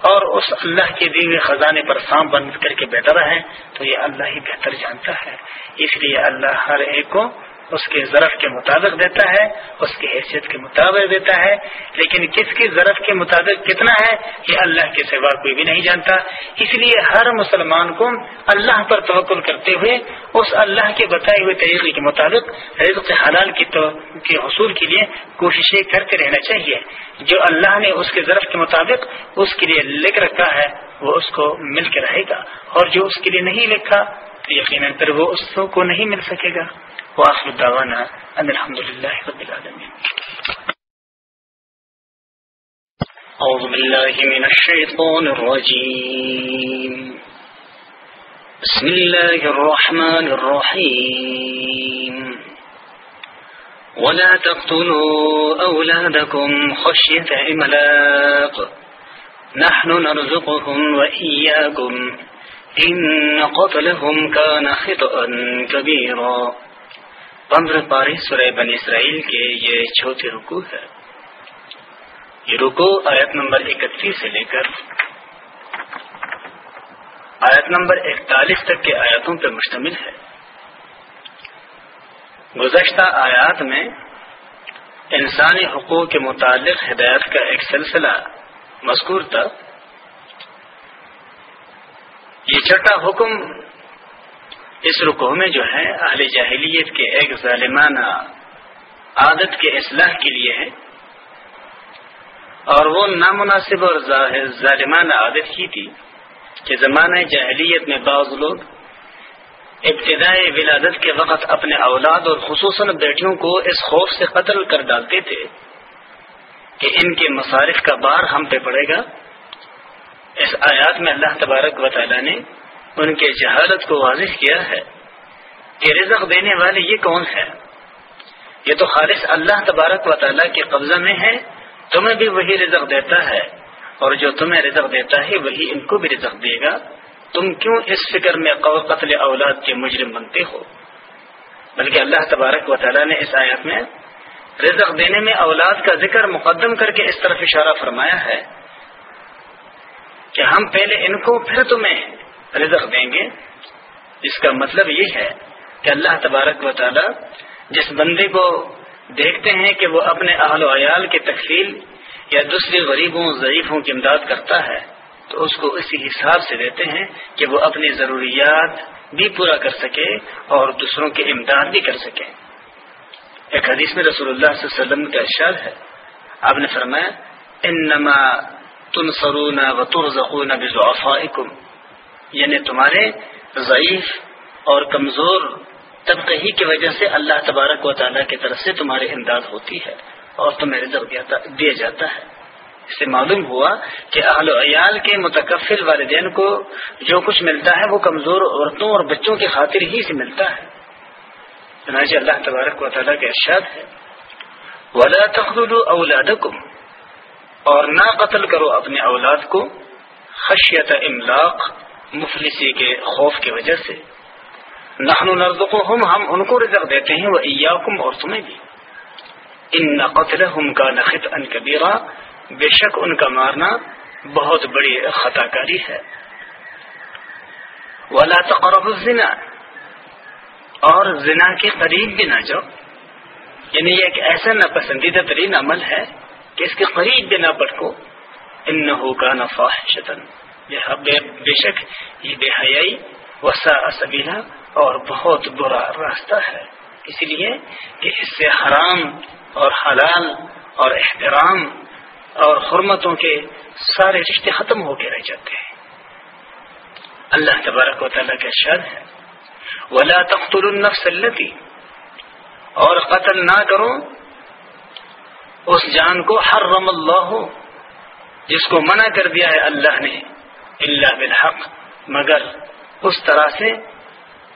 اور اس اللہ کے دیوے خزانے پر سام بند کر کے بیٹھا رہے، تو یہ اللہ ہی بہتر جانتا ہے۔ اس لیے اللہ ہر ایک کو اس کے ضرف کے مطابق دیتا ہے، اس کی حیثیت کے مطابق دیتا ہے۔ لیکن کس کی ضرف کے مطابق کتنا ہے، یہ اللہ کے سوا کوئی بھی نہیں جانتا۔ اس لیے ہر مسلمان کو اللہ پر توقل کرتے ہوئے، اس اللہ کے بتائے ہوئے طریقے کے مطابق رزق حلال کی کے حصول کے لیے کوششیں کرتے رہنا چاہیے۔ جو اللہ نے اس کے ضرف کے مطابق اس کے لیے لکھ رکھا ہے، وہ اس کو مل کے رہے گا۔ اور جو اس کے لیے نہیں لکھا یقیناً پھر وہ اس کو نہیں مل سکے گا۔ واخر دعوانا ان الحمد لله رب العالمين. أعوذ بالله من الشيطان الرجيم. بسم الله الرحمن الرحيم. ولا تقتلوا أولادكم خشية إملاق. نحن نرزقهم وإياكم. إن قتلهم كان خطأ كبيرا. پندرہ پارے سورہ بن اسرائیل کے یہ چھوٹے رکو ہے۔ یہ رکو آیت نمبر اکتیس سے لے کر آیت نمبر اکتالیس تک کے آیاتوں پر مشتمل ہے۔ گزشتہ آیات میں انسانی حقوق کے متعلق ہدایت کا ایک سلسلہ مذکور تھا۔ یہ چھٹا حکم اس رکو میں جو ہے، اہل جاہلیت کے ایک ظالمانہ عادت کے اصلاح کے لیے ہے۔ اور وہ نامناسب اور ظالمانہ عادت ہی تھی کہ زمانہ جاہلیت میں بعض لوگ ابتدائی ولادت کے وقت اپنے اولاد اور خصوصاً بیٹیوں کو اس خوف سے قتل کر ڈالتے تھے کہ ان کے مصارف کا بار ہم پہ پڑے گا۔ اس آیات میں اللہ تبارک و تعالی نے ان کے جہالت کو واضح کیا ہے کہ رزق دینے والے یہ کون ہے یہ تو خالص اللہ تبارک و تعالیٰ کے قبضہ میں ہے تمہیں بھی وہی رزق دیتا ہے، اور جو تمہیں رزق دیتا ہے، وہی ان کو بھی رزق دے گا۔ تم کیوں اس فکر میں قتل اولاد کے مجرم بنتے ہو؟ بلکہ اللہ تبارک و تعالیٰ نے اس آیت میں رزق دینے میں اولاد کا ذکر مقدم کر کے اس طرف اشارہ فرمایا ہے کہ ہم پہلے ان کو، پھر تمہیں رزق دیں گے۔ جس کا مطلب یہ ہے کہ اللہ تبارک و تعالی جس بندے کو دیکھتے ہیں کہ وہ اپنے اہل و عیال کی تکفیل یا دوسری غریبوں، ضعیفوں کی امداد کرتا ہے، تو اس کو اسی حساب سے دیتے ہیں کہ وہ اپنی ضروریات بھی پورا کر سکے اور دوسروں کی امداد بھی کر سکے۔ ایک حدیث میں رسول اللہ صلی اللہ علیہ وسلم کا اشار ہے۔ آپ نے فرمایا، انما تنصرون و ترزقون بضعفائکم یعنی تمہارے ضعیف اور کمزور طبقے ہی کی وجہ سے اللہ تبارک و تعالیٰ کی طرف سے تمہاری امداد ہوتی ہے اور تمہیں رزق دیا جاتا ہے۔ اس سے معلوم ہوا کہ اہل و عیال کے متکفل والدین کو جو کچھ ملتا ہے وہ کمزور عورتوں اور بچوں کی خاطر ہی سے ملتا ہے۔ چنانچہ اللہ تبارک و تعالیٰ کے ارشاد ہے۔ ولا تخل اولادکم اور نہ قتل کرو اپنے اولاد کو۔ خشیت املاق مفلسی کے خوف کی وجہ سے۔ نحن نرزقهم، ہم ان کو رزق دیتے ہیں وہ ایاکم اور تمہیں بھی۔ ان قتلهم کا نخت ان کبیرہ بے شک ان کا مارنا بہت بڑی خطا کاری ہے۔ ولا تقرب الزنا، اور زنا کے قریب بھی نہ جاؤ۔ یعنی یہ ایک ایسا ناپسندیدہ ترین عمل ہے کہ اس کے قریب بھی نہ پٹکو ان کا نفاح شتن بے شک یہ بے حیائی وسا سبیلا اور بہت برا راستہ ہے۔ اس لیے کہ اس سے حرام اور حلال اور احترام اور حرمتوں کے سارے رشتے ختم ہو کے رہ جاتے ہیں۔ اللہ تبارک و تعالیٰ کا شاد ہے۔ ولا تخت النفس التی اور قتل نہ کرو۔ اس جان کو حرم اللہ ہو جس کو منع کر دیا ہے اللہ نے۔ اللہ بالحق، مگر اس طرح سے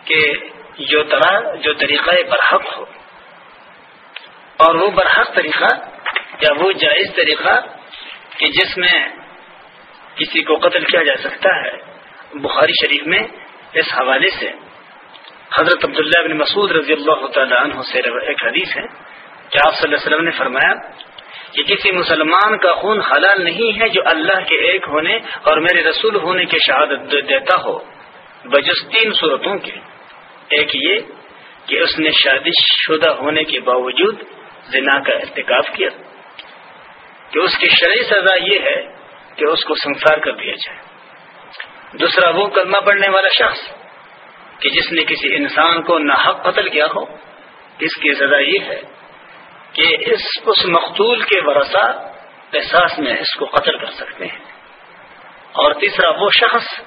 کہ جو طرح، جو طریقہ برحق ہو۔ اور وہ برحق طریقہ یا وہ جائز طریقہ کہ جس میں کسی کو قتل کیا جا سکتا ہے، بخاری شریف میں اس حوالے سے۔ حضرت عبداللہ بن مسعود رضی اللہ تعالیٰ عنہ سے ایک حدیث ہے کہ آپ صلی اللہ علیہ وسلم نے فرمایا کہ کسی مسلمان کا خون حلال نہیں ہے جو اللہ کے ایک ہونے اور میرے رسول ہونے کی شہادت دیتا ہو۔ بجس تین صورتوں کے۔ ایک یہ کہ اس نے شادی شدہ ہونے کے باوجود زنا کا ارتکاب کیا۔ کہ اس کی شرعی سزا یہ ہے کہ اس کو سنسار کر دیا جائے۔ دوسرا وہ کلمہ پڑھنے والا شخص کہ جس نے کسی انسان کو ناحق قتل کیا ہو، اس کی سزا یہ ہے کہ اس اس مقتول کے ورثہ احساس میں اس کو قتل کر سکتے ہیں۔ اور تیسرا وہ شخص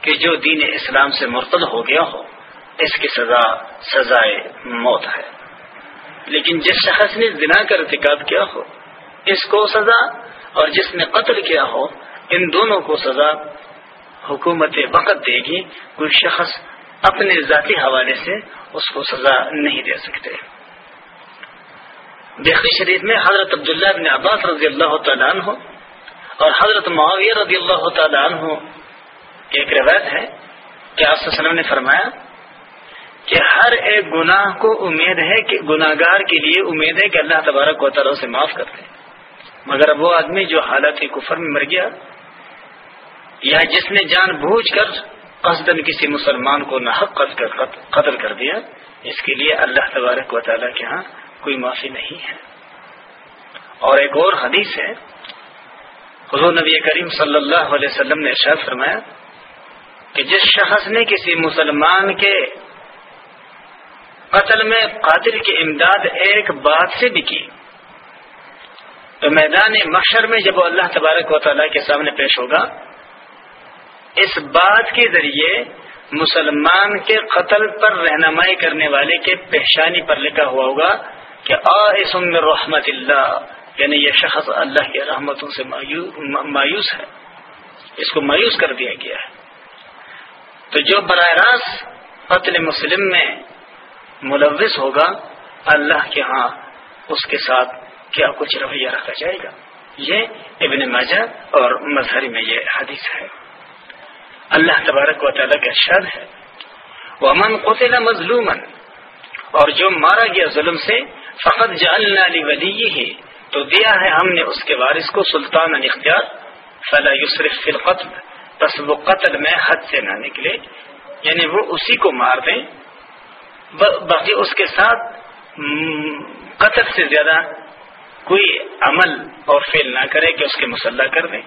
کہ جو دین اسلام سے مرتد ہو گیا ہو، اس کی سزا، سزائے موت ہے۔ لیکن جس شخص نے زنا کا ارتکاب کیا ہو، اس کو سزا اور جس نے قتل کیا ہو، ان دونوں کو سزا حکومت وقت دے گی۔ کوئی شخص اپنے ذاتی حوالے سے اس کو سزا نہیں دے سکتے۔ بحقی شریف میں حضرت عبداللہ بن عباس رضی اللہ تعالیٰ عنہ اور حضرت معاویہ رضی اللہ تعالیٰ عنہ ایک روایت ہے کہ آپ وسلم نے فرمایا کہ ہر ایک گناہ کو امید ہے کہ گناہ گار کے لیے امید ہے کہ اللہ تبارک و تعالیٰ سے معاف کر دیں مگر وہ آدمی جو حالت کفر میں مر گیا یا جس نے جان بوجھ کر قصدن کسی مسلمان کو نحق قتل کر دیا، اس کے لیے اللہ تبارک و تعالیٰ کے ہاں کوئی معافی نہیں ہے۔ اور ایک اور حدیث ہے، حضور نبی کریم صلی اللہ علیہ وسلم نے ارشاد فرمایا کہ جس شخص نے کسی مسلمان کے قتل میں قاتل کی امداد ایک بات سے بھی کی، تو میدان مشر میں جب وہ اللہ تبارک و تعالیٰ کے سامنے پیش ہوگا، اس بات کے ذریعے مسلمان کے قتل پر رہنمائی کرنے والے کے پہچانی پر لکھا ہوا ہوگا کہ آسم رحمت اللہ یعنی یہ شخص اللہ کی رحمتوں سے مایوس ہے۔ اس کو مایوس کر دیا گیا ہے۔ تو جو براہ راست قتل مسلم میں ملوث ہوگا، اللہ کے ہاں اس کے ساتھ کیا کچھ رویہ رکھا جائے گا؟ یہ ابن ماجہ اور مظہری میں یہ حدیث ہے۔ اللہ تبارک و تعالیٰ کا شد ہے۔ وہ امن قطل مظلوم اور جو مارا گیا ظلم سے فقط جعلنا ولی ہی تو دیا ہے ہم نے اس کے وارث کو سلطان اختیار فلا یسرف فی القتل، بس وہ قتل میں حد سے نہ نکلے یعنی وہ اسی کو مار دیں باقی اس کے ساتھ قتل سے زیادہ کوئی عمل اور فیل نہ کرے کہ اس کے مسلح کر دیں،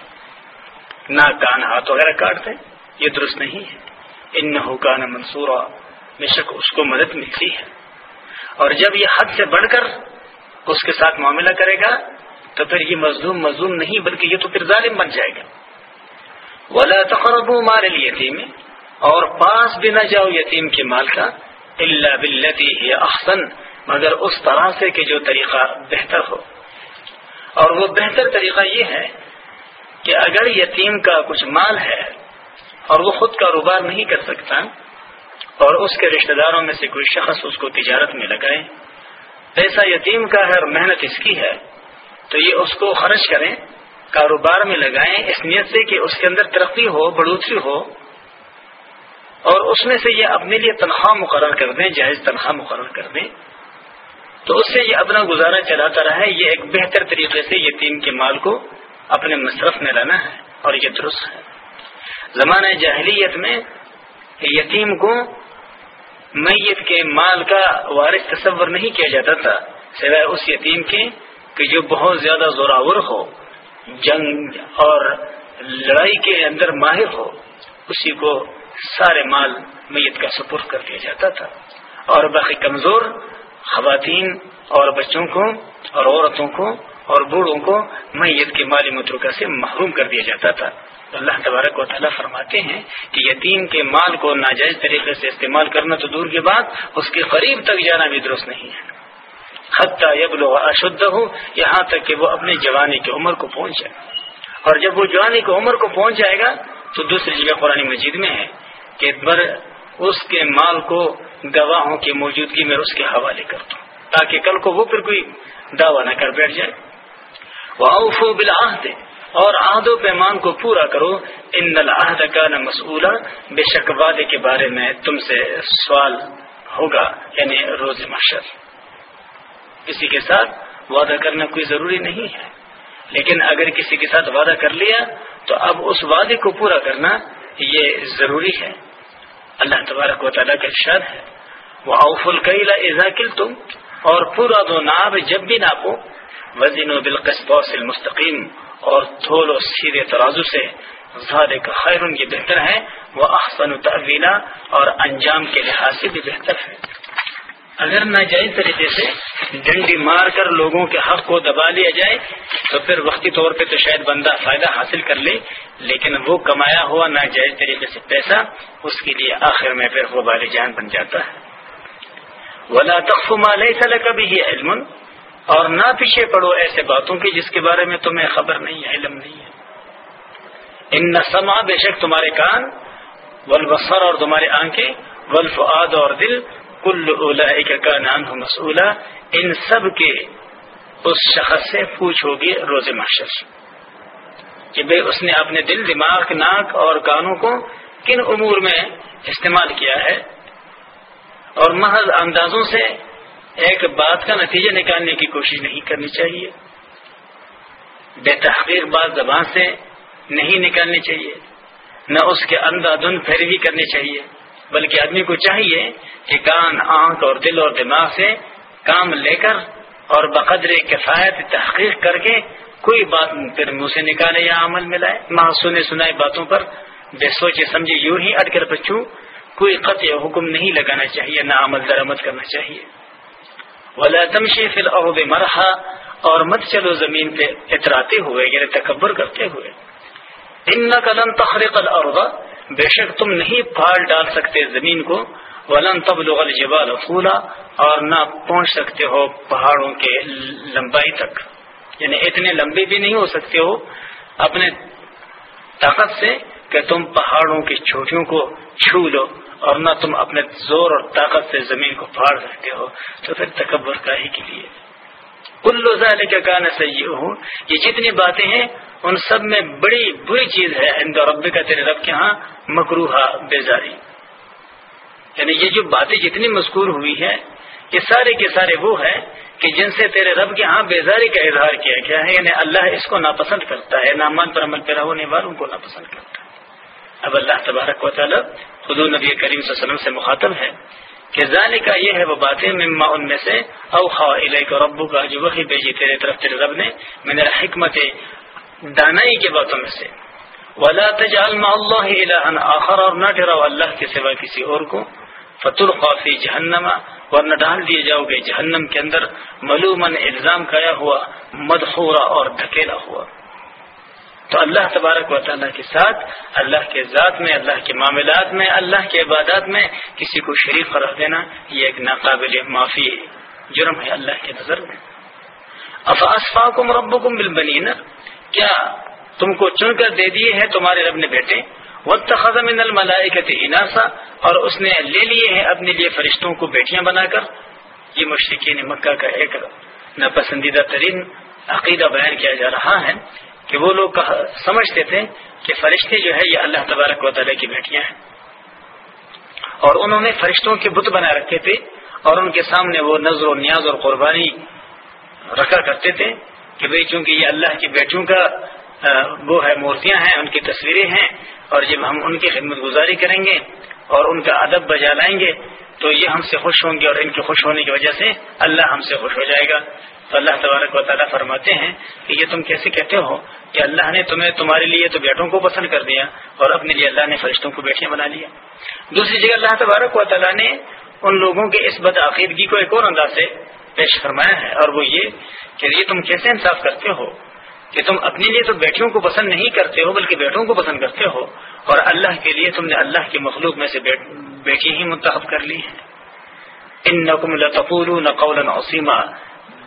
نہ کان ہاتھ وغیرہ کاٹ دیں، یہ درست نہیں ہے۔ ان حکان منصورہ بے شک اس کو مدد ملتی ہے۔ اور جب یہ حد سے بڑھ کر اس کے ساتھ معاملہ کرے گا، تو پھر یہ مظلوم مظلوم نہیں، بلکہ یہ تو پھر ظالم بن جائے گا۔ ولا تقرب مار یتیم اور پاس بھی نہ جاؤ یتیم کے مال کا اللہ بلتی احسن مگر اس طرح سے کہ جو طریقہ بہتر ہو۔ اور وہ بہتر طریقہ یہ ہے کہ اگر یتیم کا کچھ مال ہے اور وہ خود کاروبار نہیں کر سکتا اور اس کے رشتہ داروں میں سے کوئی شخص اس کو تجارت میں لگائے۔ پیسہ یتیم کا ہے اور محنت اس کی ہے، تو یہ اس کو خرچ کریں، کاروبار میں لگائیں، اس نیت سے کہ اس کے اندر ترقی ہو، بڑھوتری ہو، اور اس میں سے یہ اپنے لیے تنخواہ مقرر کر دیں، جائز تنخواہ مقرر کر دیں۔ تو اس سے یہ اپنا گزارا چلاتا رہا ہے یہ ایک بہتر طریقے سے یتیم کے مال کو اپنے مصرف میں لانا ہے، اور یہ درست ہے۔ زمانہ جاہلیت میں یتیم کو میت کے مال کا وارث تصور نہیں کیا جاتا تھا، سوائے اس یتیم کے کہ جو بہت زیادہ زوراور ہو، جنگ اور لڑائی کے اندر ماہر ہو، اسی کو سارے مال میت کا سپر کر دیا جاتا تھا۔ اور باقی کمزور خواتین اور بچوں کو اور عورتوں کو اور بوڑھوں کو میت کے مالی مترکہ سے محروم کر دیا جاتا تھا۔ اللہ تبارک و تعالیٰ فرماتے ہیں کہ یتیم کے مال کو ناجائز طریقے سے استعمال کرنا تو دور کے بعد اس کے قریب تک جانا بھی درست نہیں ہے۔ حتیٰ یبلغ اشدھ ہو یہاں تک کہ وہ اپنے جوانی کی عمر کو پہنچ جائے۔ اور جب وہ جوانی کی عمر کو پہنچ جائے گا، تو دوسری جگہ قرآن مجید میں ہے کہ بر اس کے مال کو گواہوں کی موجودگی میں اس کے حوالے کر دوں تاکہ کل کو وہ پھر کوئی دعوی نہ کر بیٹھ جائے۔ وہ اوفو بلاحد اور عہد و پیمان کو پورا کرو۔ ان العہد کا نہ مسئولہ بے شک وعدے کے بارے میں تم سے سوال ہوگا یعنی روز مشر کسی کے ساتھ وعدہ کرنا کوئی ضروری نہیں ہے۔ لیکن اگر کسی کے ساتھ وعدہ کر لیا، تو اب اس وعدے کو پورا کرنا یہ ضروری ہے۔ اللہ تبارک و تعالیٰ کا ارشاد ہے۔ وہ اوف القیلا کل تم اور پورا دو ناب جب بھی ناپو۔ وزین و بالقص المستقیم اور تھول و سیدھے ترازو سے زیادہ کا خیر یہ بہتر ہے، وہ احسن تعویلا اور انجام کے لحاظ سے بھی بہتر ہے۔ اگر ناجائز طریقے سے ڈنڈی مار کر لوگوں کے حق کو دبا لیا جائے، تو پھر وقتی طور پہ تو شاید بندہ فائدہ حاصل کر لے، لیکن وہ کمایا ہوا ناجائز طریقے سے پیسہ اس کے لیے آخر میں پھر وہ بال جان بن جاتا ہے۔ ولا تخما لئی کبھی ہی علم اور نہ پیچھے پڑو ایسے باتوں کی جس کے بارے میں تمہیں خبر نہیں ہے، علم نہیں ہے۔ ان نسما بے شک تمہارے کان ولبسر اور تمہارے آنکھیں ولفعاد اور دل، کل کا نام ہو مسولہ ان سب کے اس شخص سے پوچھو گے روز معاشر کہ بھائی اس نے اپنے دل، دماغ، ناک اور کانوں کو کن امور میں استعمال کیا ہے؟ اور محض اندازوں سے ایک بات کا نتیجہ نکالنے کی کوشش نہیں کرنی چاہیے۔ بے تحقیق بات زبان سے نہیں نکالنی چاہیے۔ نہ اس کے اندھا دھن پیروی کرنی چاہیے۔ بلکہ آدمی کو چاہیے کہ کان، آنکھ اور دل اور دماغ سے کام لے کر اور بقدر کفایت تحقیق کر کے کوئی بات پھر منہ سے نکالے یا عمل میں لائے۔ ماں سنے سنائے باتوں پر بے سوچے سمجھے یوں ہی اٹ کر بچوں کوئی قطع حکم نہیں لگانا چاہیے، نہ عمل درآمد کرنا چاہیے۔ ولا تمشی فی الارض مرحا اور مت چلو زمین پہ اتراتے ہوئے یعنی تکبر کرتے ہوئے۔ ان قلم تخرق الارض بے شک تم نہیں پھاڑ ڈال سکتے زمین کو۔ ولن تبلغ الجبال طولا اور نہ پہنچ سکتے ہو پہاڑوں کے لمبائی تک۔ یعنی اتنے لمبے بھی نہیں ہو سکتے ہو اپنے طاقت سے کہ تم پہاڑوں کی چھوٹیوں کو چھو لو۔ اور نہ تم اپنے زور اور طاقت سے زمین کو پھاڑ سکتے ہو، تو پھر تکبر کا ہی کے لیے۔ کلو ظاہر کا گانا صحیح ہوں یہ جتنی باتیں ہیں، ان سب میں بڑی بری چیز ہے۔ رب کا تیرے رب کے ہاں مکروہ بیزاری۔ یعنی یہ جو باتیں جتنی مذکور ہوئی ہے یہ سارے کے سارے وہ ہے کہ جن سے تیرے رب کے ہاں بیزاری کا اظہار کیا گیا ہے۔ یعنی اللہ اس کو ناپسند کرتا ہے، نامان پر عمل پیرا ہونے والوں کو ناپسند کرتا ہے۔ اب اللہ تبارک و تعالی خدو نبی کریم صلی اللہ علیہ وسلم سے مخاطب ہے کہ ذالی کا یہ ہے وہ باتیں مما ان میں سے او خواہ علیہ ربو کا جو وہی بھیجی تیرے طرف، تیرے رب نے میں نے حکمت دانائی کے باتوں میں سے۔ ولا تجعل مع اللہ الہ آخر، اور نہ ٹھہراؤ اللہ کے سوا کسی اور کو۔ فت القافی جہنم، ورنہ ڈال دیے جاؤ گے جہنم کے اندر۔ ملومن، الزام کھایا ہوا مدخورا اور دھکیلا ہوا۔ تو اللہ تبارک و تعالیٰ کے ساتھ، اللہ کے ذات میں، اللہ کے معاملات میں، اللہ کے عبادات میں کسی کو شریف قرار دینا یہ ایک ناقابل معافی جرم ہے اللہ کے نظر میں۔ افاسفا کو مربو کو کیا تم کو چن کر دے دیے ہیں تمہارے رب نے بیٹے؟ وقت خزم الملائکت اناسا، اور اس نے لے لیے ہیں اپنے لیے فرشتوں کو بیٹیاں بنا کر۔ یہ مشرقین مکہ کا ایک ناپسندیدہ ترین عقیدہ بیان کیا جا رہا ہے۔ کہ وہ لوگ سمجھتے تھے کہ فرشتے جو ہے یہ اللہ تبارک و تعالیٰ کی بیٹیاں ہیں۔ اور انہوں نے فرشتوں کے بت بنا رکھے تھے اور ان کے سامنے وہ نظر و نیاز اور قربانی رکھا کرتے تھے کہ بھئی چونکہ یہ اللہ کی بیٹیوں کا وہ ہے، مورتیاں ہیں، ان کی تصویریں ہیں اور جب ہم ان کی خدمت گزاری کریں گے اور ان کا ادب بجا لائیں گے تو یہ ہم سے خوش ہوں گے اور ان کے خوش ہونے کی وجہ سے اللہ ہم سے خوش ہو جائے گا۔ تو اللہ تبارک و تعالیٰ فرماتے ہیں کہ یہ تم کیسے کہتے ہو کہ اللہ نے تمہیں تمہارے لیے تو بیٹوں کو پسند کر دیا اور اپنے لیے اللہ نے فرشتوں کو بیٹیاں بنا لیا۔ دوسری جگہ اللہ تبارک و تعالیٰ نے ان لوگوں کے اس بدعقیدگی کو ایک اور انداز سے پیش فرمایا ہے اور وہ یہ کہ یہ تم کیسے انصاف کرتے ہو کہ تم اپنے لیے تو بیٹیوں کو پسند نہیں کرتے ہو بلکہ بیٹوں کو پسند کرتے ہو اور اللہ کے لیے تم نے اللہ کی مخلوق میں سے بیٹی ہی منتخب کر لی ہے۔ ان نقم نقول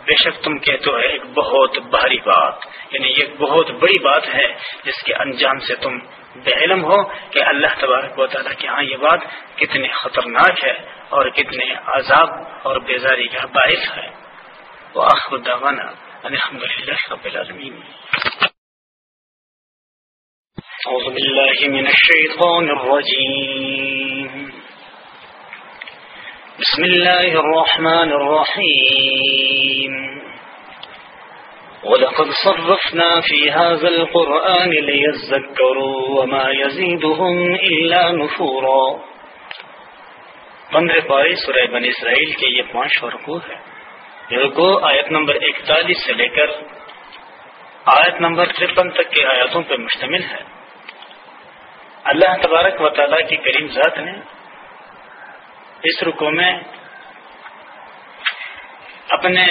بے شک تم کہتے ہو، ایک بہت بھاری بات۔ یعنی یہ بہت بڑی بات ہے، جس کے انجام سے تم بے علم ہو کہ اللہ تبارک و تعالیٰ کہ ہاں یہ بات کتنی خطرناک ہے اور کتنے عذاب اور بیزاری کا باعث ہے۔ وہ آخر الحمد لله رب العالمين أعوذ بالله من الشيطان الرجيم بسم الله الرحمن الرحيم. ولقد صرفنا في هذا القرآن ليذكروا وما يزيدهم إلا نفورا. پندرہ پاری سورہ بن اسرائیل کے یہ پانچ فرقو ہے رکو آیت نمبر اکتالیس سے لے کر آیت نمبر ترپن تک کے آیاتوں پر مشتمل ہے. اللہ تبارک و تعالیٰ کی کریم ذات نے اس رکو میں اپنے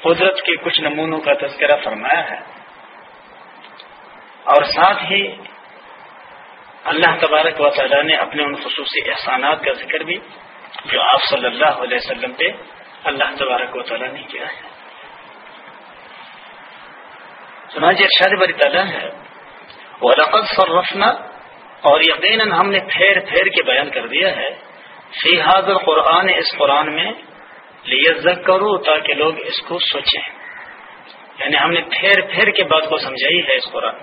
قدرت کے کچھ نمونوں کا تذکرہ فرمایا ہے۔ اور ساتھ ہی اللہ تبارک و تعالیٰ نے اپنے ان خصوصی احسانات کا ذکر بھی جو آپ صلی اللہ علیہ وسلم پہ اللہ تبارک و تعالیٰ نے کیا ہے۔ ارشاد بری تعالیٰ ہے۔ وہ رقط صرفنا اور یقیناً ہم نے پھیر پھیر کے بیان کر دیا ہے۔ فی حاضر قرآن اس قرآن میں لیزک کرو تاکہ لوگ اس کو سوچیں۔ یعنی ہم نے پھیر پھیر کے بات کو سمجھائی ہے اس قرآن۔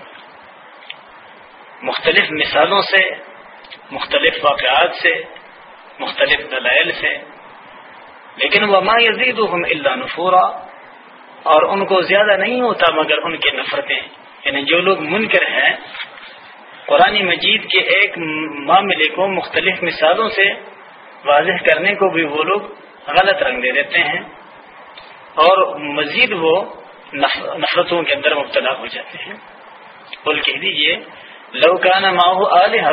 مختلف مثالوں سے، مختلف واقعات سے، مختلف دلائل سے۔ لیکن وہ ما یزید اللہ نفورا۔ اور ان کو زیادہ نہیں ہوتا مگر ان کے نفرتیں۔ یعنی جو لوگ منکر ہیں، قرآن مجید کے ایک معاملے کو مختلف مثالوں سے واضح کرنے کو بھی وہ لوگ غلط رنگ دے دیتے ہیں اور مزید وہ نفرتوں کے اندر مبتلا ہو جاتے ہیں۔ بول کہہ دیجیے لوکانہ ماہو علیہ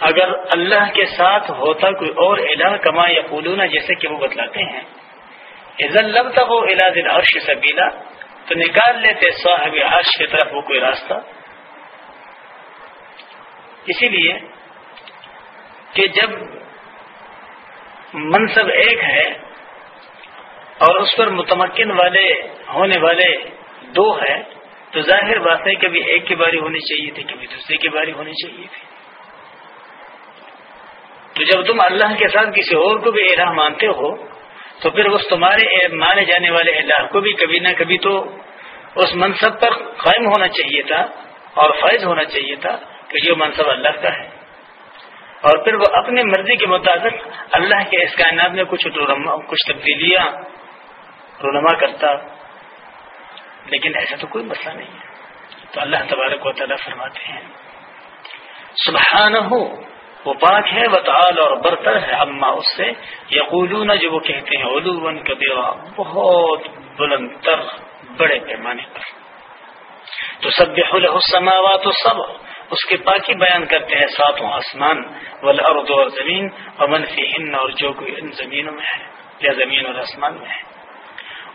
اگر اللہ کے ساتھ ہوتا کوئی اور الہ کما یا پولونا جیسے کہ وہ بتلاتے ہیں لب تک وہ علاج عرش سبیلا، تو نکال لیتے صاحب عرش کی طرف وہ کوئی راستہ۔ اسی لیے کہ جب منصب ایک ہے اور اس پر متمکن والے ہونے والے دو ہیں، تو ظاہر بات ہے کبھی ایک کی باری ہونی چاہیے تھی، کبھی دوسرے کی باری ہونی چاہیے تھی۔ تو جب تم اللہ کے ساتھ کسی اور کو بھی الہ مانتے ہو، تو پھر اس تمہارے مانے جانے والے الہ کو بھی کبھی نہ کبھی تو اس منصب پر قائم ہونا چاہیے تھا اور فائز ہونا چاہیے تھا کہ یہ منصب اللہ کا ہے۔ اور پھر وہ اپنی مرضی کے مطابق اللہ کے اس کائنات میں کچھ کچھ تبدیلیاں رونما کرتا۔ لیکن ایسا تو کوئی مسئلہ نہیں ہے۔ تو اللہ تبارک و تعالیٰ فرماتے ہیں سبحانہ ہو وہ پاک ہے وطال اور برتر ہے۔ اما اس سے یقولون، جو وہ کہتے ہیں علوم کبیرہ بہت بلند تر بڑے پیمانے پر۔ تو سب السماوات سب اس کے پاکی بیان کرتے ہیں ساتوں آسمان والارض اور زمین اور منفی ہن اور جو کوئی ان زمینوں میں ہے، یا زمین اور آسمان میں ہے۔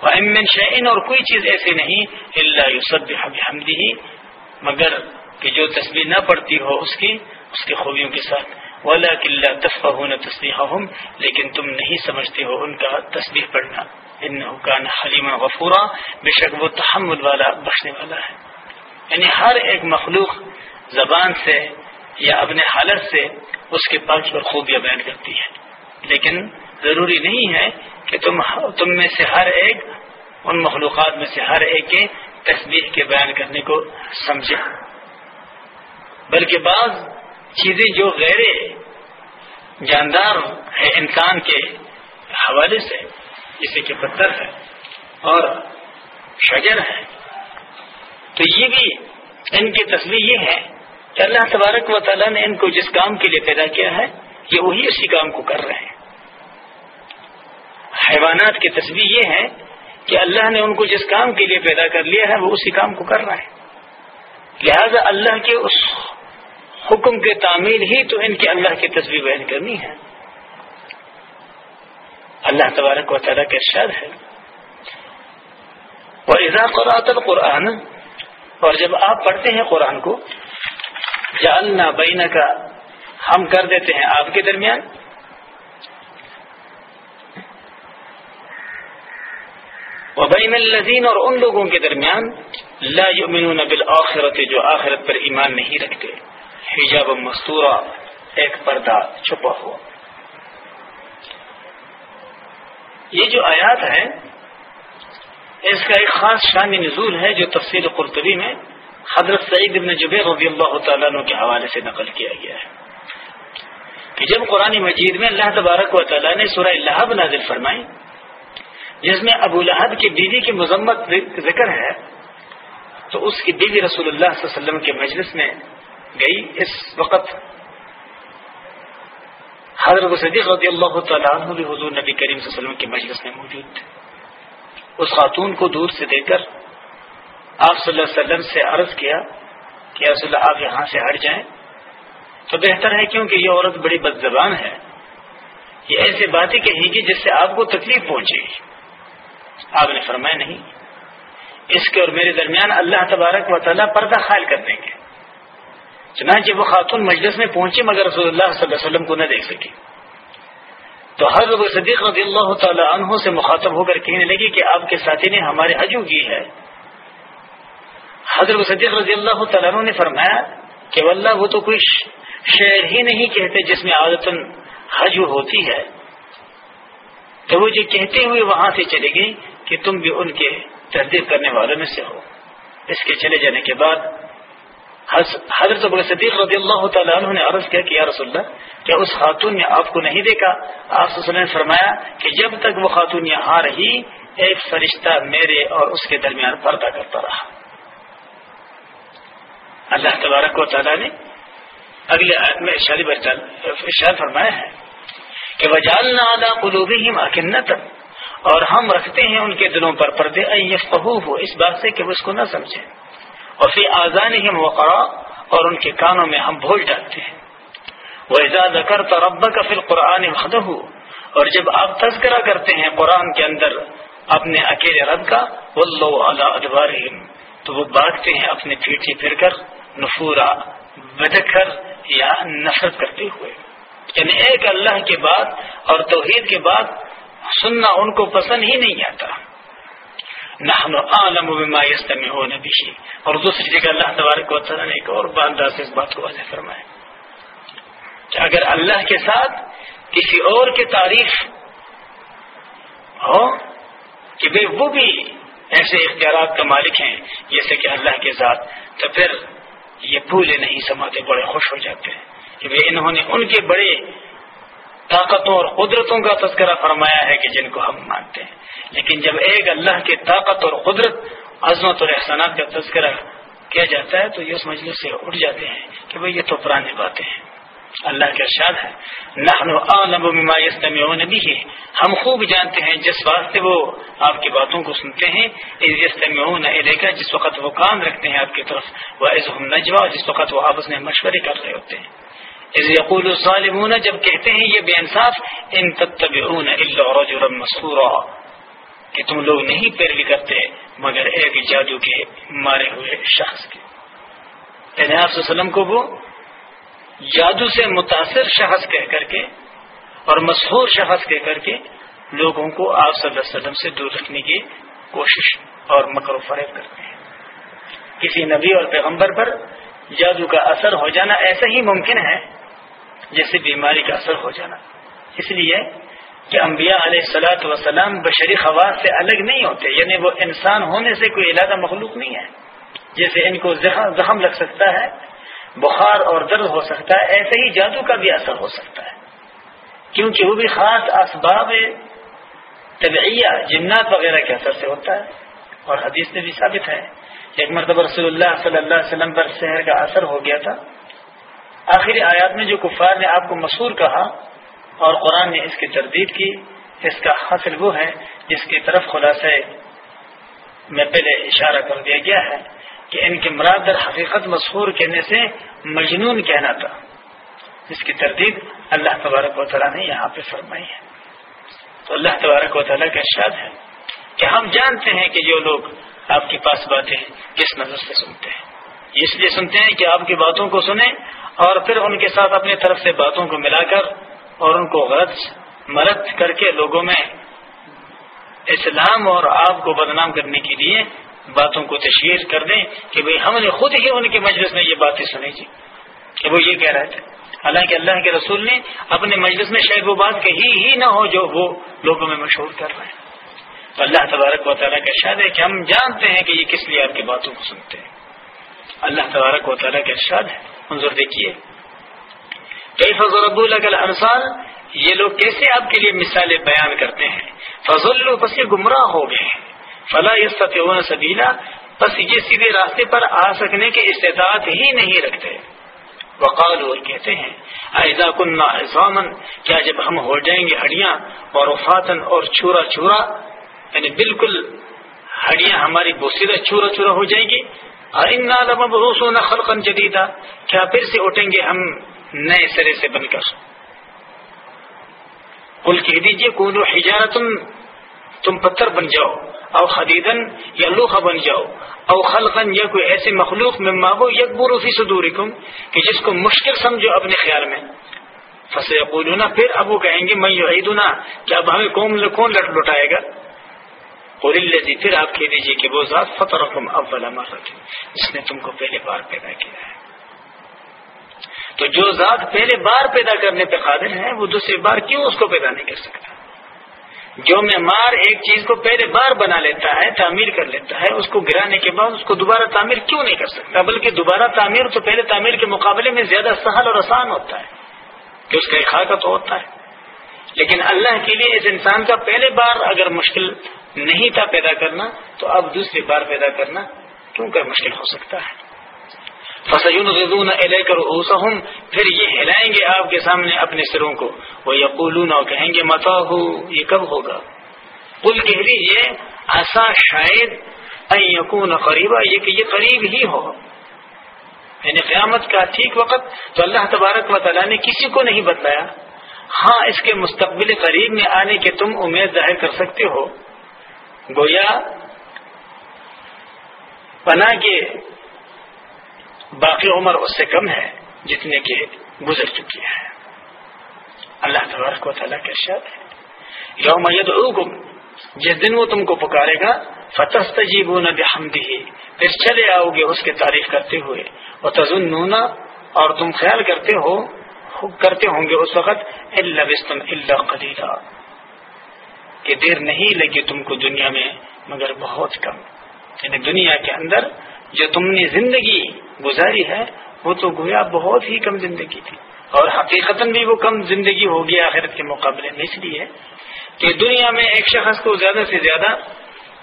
امن شعین اور کوئی چیز ایسی نہیں اللہ یوسب حمدی ہی مگر کہ جو تصویر نہ پڑتی ہو اس کی اس کی خوبیوں کے ساتھ۔ ولا قلعہ دفع ہونا تصویر لیکن تم نہیں سمجھتے ہو ان کا تصویر پڑھنا۔ ان حکان حلیم غفورا، بے شک وہ تحمل والا، بخشنے والا ہے۔ یعنی ہر ایک مخلوق زبان سے یا اپنے حالت سے اس کے پاس پر خوبیاں بیان کرتی ہے لیکن ضروری نہیں ہے کہ تم تم میں سے ہر ایک ان مخلوقات میں سے ہر ایک کے تصویر کے بیان کرنے کو سمجھے۔ بلکہ بعض چیزیں جو غیر جاندار ہے انسان کے حوالے سے، جیسے کہ پتھر ہے اور شجر ہے۔ تو یہ بھی ان کی تصویر یہ ہے۔ کہ اللہ تبارک و تعالیٰ نے ان کو جس کام کے لیے پیدا کیا ہے، یہ وہی اسی کام کو کر رہے ہیں۔ حیوانات کی تصویر یہ ہے کہ اللہ نے ان کو جس کام کے لیے پیدا کر لیا ہے، وہ اسی کام کو کر رہا ہے۔ لہذا اللہ کے اس حکم کے تعمیل ہی تو ان کی اللہ کی تصویر بیان کرنی ہے۔ اللہ تبارک و تعالیٰ کا ارشاد ہے۔ اور قرآت القرآن، اور جب آپ پڑھتے ہیں قرآن کو جالنا بینا کا ہم کر دیتے ہیں۔ آپ کے درمیان۔ وبین الزین اور ان لوگوں کے درمیان۔ لا یؤمنون بالآخرت جو آخرت پر ایمان نہیں رکھتے۔ حجاب مستورہ ایک پردہ چھپا ہوا۔ یہ جو آیات ہے اس کا ایک خاص شان نزول ہے جو تفصیل قرطبی میں حضرت سعید ابن جبیر رضی اللہ تعالیٰ عنہ کے حوالے سے نقل کیا گیا ہے کہ جب قرآن مجید میں اللہ تبارک و تعالیٰ نے سورہ اللہ نازل فرمائی، جس میں ابو لہب کی بیوی کی مذمت ذکر ہے، تو اس کی بیوی رسول اللہ صلی اللہ علیہ وسلم کے مجلس میں گئی۔ اس وقت حضرت صدیق رضی اللہ تعالیٰ عنہ بھی حضور نبی کریم صلی اللہ علیہ وسلم کے مجلس میں موجود تھے۔ اس خاتون کو دور سے دیکھ کر آپ صلی اللہ علیہ وسلم سے عرض کیا کہ رسول اللہ، آپ یہاں سے ہٹ جائیں۔ تو بہتر ہے کیونکہ یہ عورت بڑی بد زبان ہے۔ یہ ایسی باتیں کہے گی جس سے آپ کو تکلیف پہنچے۔ گی آپ نے فرمایا، نہیں، اس کے اور میرے درمیان اللہ تبارک و تعالیٰ پردہ خائل کر دیں گے۔ چنانچہ وہ خاتون مجلس میں پہنچے مگر رسول اللہ صلی اللہ علیہ وسلم کو نہ دیکھ سکی۔ تو ہر صدیق رضی اللہ تعالی عنہ سے مخاطب ہو کر کہنے لگی کہ آپ کے ساتھی نے ہمارے حجو کی ہے۔ حضرت صدیق رضی اللہ تعالیٰ نے فرمایا کہ واللہ وہ تو کوئی شعر ہی نہیں کہتے جس میں عادت حجو ہوتی ہے۔ تو وہ جو کہتے ہوئے وہاں سے چلے گئی کہ تم بھی ان کے تردید کرنے والوں میں سے ہو۔ اس کے چلے جانے کے بعد حضرت صدیق رضی اللہ تعالیٰ عنہ نے عرض کیا کہ یا رسول اللہ، کیا اس خاتون نے آپ کو نہیں دیکھا؟ آپ نے فرمایا کہ جب تک وہ خاتون یہاں رہی، ایک فرشتہ میرے اور اس کے درمیان پردہ کرتا رہا۔ اللہ تبارک و تعالیٰ نے اگلے آیت میں ارشاد فرمایا ہے کہ وجالنا اعلیٰ قلوبی ہی اور ہم رکھتے ہیں ان کے دلوں پر پردے ہو اس بات سے کہ وہ اس کو نہ سمجھیں۔ اور پھر آزان ہی وقرا اور ان کے کانوں میں ہم بھول ڈالتے ہیں۔ وہ اعزاز اکر تو رب کا پھر قرآن ہو اور جب آپ تذکرہ کرتے ہیں قرآن کے اندر اپنے اکیلے رب کا وہ لو ادوار تو وہ بھاگتے ہیں اپنے پیٹھی پھر کر۔ نفورا بدک کر یا نفرت کرتے ہوئے۔ یعنی ایک اللہ کے بعد اور توحید کے بعد سننا ان کو پسند ہی نہیں آتا۔ نحن عالم بما يستمعون به۔ اور دوسری جگہ اللہ تبارک و تعالی نے ایک اور انداز سے اس بات کو واضح فرمایا۔ کہ اگر اللہ کے ساتھ کسی اور کی تعریف ہو، کہ بھائی وہ بھی ایسے اختیارات کا مالک ہیں، جیسے کہ اللہ کے ساتھ تو پھر یہ پھولے نہیں سماتے، بڑے خوش ہو جاتے ہیں۔ کہ انہوں نے ان کے بڑے طاقتوں اور قدرتوں کا تذکرہ فرمایا ہے کہ جن کو ہم مانتے ہیں۔ لیکن جب ایک اللہ کے طاقت اور قدرت، عظمت اور احسانات کا تذکرہ کیا جاتا ہے، تو یہ اس مجلس سے اٹھ جاتے ہیں کہ بھائی یہ تو پرانی باتیں ہیں۔ اللہ کا ارشاد ہے نحن اعلم بما يستمعون به. ہم خوب جانتے ہیں جس واسطے وہ آپ کی باتوں کو سنتے ہیں. اذ يستمعون اليك جس وقت وہ کام رکھتے ہیں آپ کی طرف. واذ هم نجوا، جس وقت وہ آپس میں مشورے کر رہے ہوتے ہیں. اذ يقول الظالمون، جب کہتے ہیں یہ بے انصاف، ان تتبعون الا رجلا مسحورا. کہ تم لوگ نہیں پیروی کرتے، مگر ایک جادو کے مارے ہوئے شخص کے. یعنی آپ وسلم کو وہ جادو سے متاثر شخص کہہ کر کے اور مشہور شخص کہہ کر کے لوگوں کو آپ صلی اللہ علیہ وسلم سے دور رکھنے کی کوشش اور مکر و فریب کرتے ہیں۔ کسی نبی اور پیغمبر پر جادو کا اثر ہو جانا ایسا ہی ممکن ہے جیسے بیماری کا اثر ہو جانا۔ اس لیے کہ انبیاء علیہ السلاۃ وسلام بشری خواص سے الگ نہیں ہوتے یعنی وہ انسان ہونے سے کوئی علیحدہ مخلوق نہیں ہے۔ جیسے ان کو زخم لگ سکتا ہے بخار اور درد ہو سکتا ہے، ایسے ہی جادو کا بھی اثر ہو سکتا ہے۔ کیونکہ وہ بھی خاص اسباب طبعیہ، جنات وغیرہ کے اثر سے ہوتا ہے۔ اور حدیث میں بھی ثابت ہے، ایک مرتبہ رسول اللہ صلی اللہ علیہ وسلم پر شہر کا اثر ہو گیا تھا۔ آخری آیات میں جو کفار نے آپ کو مشہور کہا، اور قرآن نے اس کی تردید کی، اس کا حاصل وہ ہے جس کی طرف خلاصہ میں پہلے اشارہ کر دیا گیا ہے۔ کہ ان کے مراد در حقیقت مشہور کہنے سے مجنون کہنا تھا۔ جس کی تردید اللہ تبارک و تعالیٰ نے یہاں پہ فرمائی ہے۔ تو اللہ تبارک و تعالیٰ کا ارشاد ہے کہ ہم جانتے ہیں کہ جو لوگ آپ کے پاس باتیں کس نظر سے سنتے ہیں۔ اس لیے سنتے ہیں کہ آپ کی باتوں کو سنیں اور پھر ان کے ساتھ اپنی طرف سے باتوں کو ملا کر اور ان کو غرض مرد کر کے لوگوں میں اسلام اور آپ کو بدنام کرنے کے لیے باتوں کو تشہیر کر دیں کہ بھئی ہم نے خود ہی ان کے مجلس میں یہ باتیں سنی جی کہ وہ یہ کہہ رہے تھے۔ حالانکہ اللہ کے رسول نے اپنے مجلس میں شاید وہ بات کہی ہی نہ ہو جو وہ لوگوں میں مشہور کر رہے ہیں۔ تو اللہ تبارک و تعالیٰ کا ارشاد ہے کہ ہم جانتے ہیں کہ یہ کس لیے آپ کی باتوں کو سنتے ہیں۔ اللہ تبارک و تعالیٰ کا ارشاد ہے۔ منظور دیکھیے۔ کئی فضل ابو الانصار یہ لوگ کیسے آپ کے لیے مثالیں بیان کرتے ہیں؟ فضل پس یہ گمراہ ہو گئے ہیں۔ فلا فتح سبیلا بس یہ سیدھے راستے پر آ سکنے کے استطاعت ہی نہیں رکھتے۔ وقال اور کہتے ہیں ایزا کنہ احسامن کیا جب ہم ہو جائیں گے ہڈیاں اور وفاتن اور چورا چورا؟ یعنی بالکل ہڈیاں ہماری بوسیدہ چورا چورا ہو جائیں گی۔ روس نہ خلقن جدیدہ کیا پھر سے اٹھیں گے ہم نئے سرے سے بن کر؟ کل کہہ دیجیے کون حجارتن تم پتھر بن جاؤ، او خدیدن یا لوہا بن جاؤ، او خلقن یا کوئی ایسے مخلوق میں مابو یک فی صدورکم، کہ جس کو مشکل سمجھو اپنے خیال میں۔ فصل یقولونا پھر اب وہ کہیں گے میں یعیدنا کہ اب ہمیں کون کون لٹ لٹائے گا؟ قول اللذی پھر آپ کہہ دیجیے کہ وہ ذات، فطرکم اول مرت جس نے تم کو پہلے بار پیدا کیا ہے۔ تو جو ذات پہلے بار پیدا کرنے پہ قادر ہے، وہ دوسری بار کیوں اس کو پیدا نہیں کر سکتا؟ جو معمار ایک چیز کو پہلے بار بنا لیتا ہے، تعمیر کر لیتا ہے، اس کو گرانے کے بعد اس کو دوبارہ تعمیر کیوں نہیں کر سکتا؟ بلکہ دوبارہ تعمیر تو پہلے تعمیر کے مقابلے میں زیادہ سہل اور آسان ہوتا ہے، کہ اس کا خاکہ تو ہوتا ہے۔ لیکن اللہ کے لیے اس انسان کا پہلے بار اگر مشکل نہیں تھا پیدا کرنا، تو اب دوسری بار پیدا کرنا کیوں کر مشکل ہو سکتا ہے؟ فسون غزون لے کر پھر یہ ہلائیں گے آپ کے سامنے اپنے سروں کو۔ وہ یقولون اور کہیں گے متا ہو یہ کب ہوگا؟ کل کہہ دیجیے ایسا شاید یقون قریبا، یہ کہ یہ قریب ہی ہو۔ یعنی قیامت کا ٹھیک وقت تو اللہ تبارک و تعالیٰ نے کسی کو نہیں بتلایا۔ ہاں اس کے مستقبل قریب میں آنے کے تم امید ظاہر کر سکتے ہو۔ گویا، پناہ کے باقی عمر اس سے کم ہے جتنے کے گزر چکی ہے۔ اللہ تبارک و تعالیٰ کے شاد ہے۔ یوم جس دن وہ تم کو پکارے گا فتح تجیب نہ پھر چلے آؤ گے اس کی تعریف کرتے ہوئے۔ وہ تزن اور تم خیال کرتے ہو، کرتے ہوں گے اس وقت اللہ اللہ قدیرہ کہ دیر نہیں لگی تم کو دنیا میں، مگر بہت کم۔ یعنی دنیا کے اندر جو تم نے زندگی گزاری ہے، وہ تو گویا بہت ہی کم زندگی تھی۔ اور حقیقت بھی وہ کم زندگی ہوگی آخرت کے مقابلے میں، اس لیے کہ دنیا میں ایک شخص کو زیادہ سے زیادہ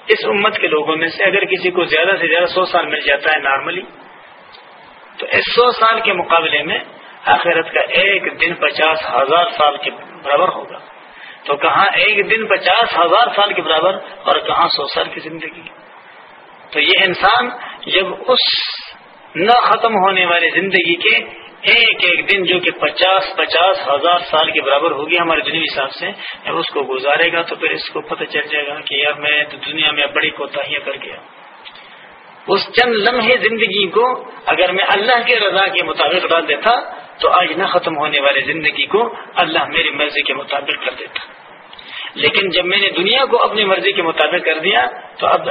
اس امت کے لوگوں میں سے اگر کسی کو زیادہ سے زیادہ سو سال مل جاتا ہے نارملی، تو اس سو سال کے مقابلے میں آخرت کا ایک دن پچاس ہزار سال کے برابر ہوگا۔ تو کہاں ایک دن پچاس ہزار سال کے برابر اور کہاں سو سال کی زندگی؟ تو یہ انسان جب اس نہ ختم ہونے والی زندگی کے ایک ایک دن جو کہ پچاس پچاس ہزار سال کے برابر ہوگی ہمارے دنیا حساب سے، جب اس کو گزارے گا تو پھر اس کو پتہ چل جائے گا کہ یار میں دنیا میں بڑی کوتاہیاں کر گیا۔ اس چند لمحے زندگی کو اگر میں اللہ کے رضا کے مطابق ڈال دیتا تو آج نہ ختم ہونے والی زندگی کو اللہ میری مرضی کے مطابق کر دیتا۔ لیکن جب میں نے دنیا کو اپنی مرضی کے مطابق کر دیا، تو اب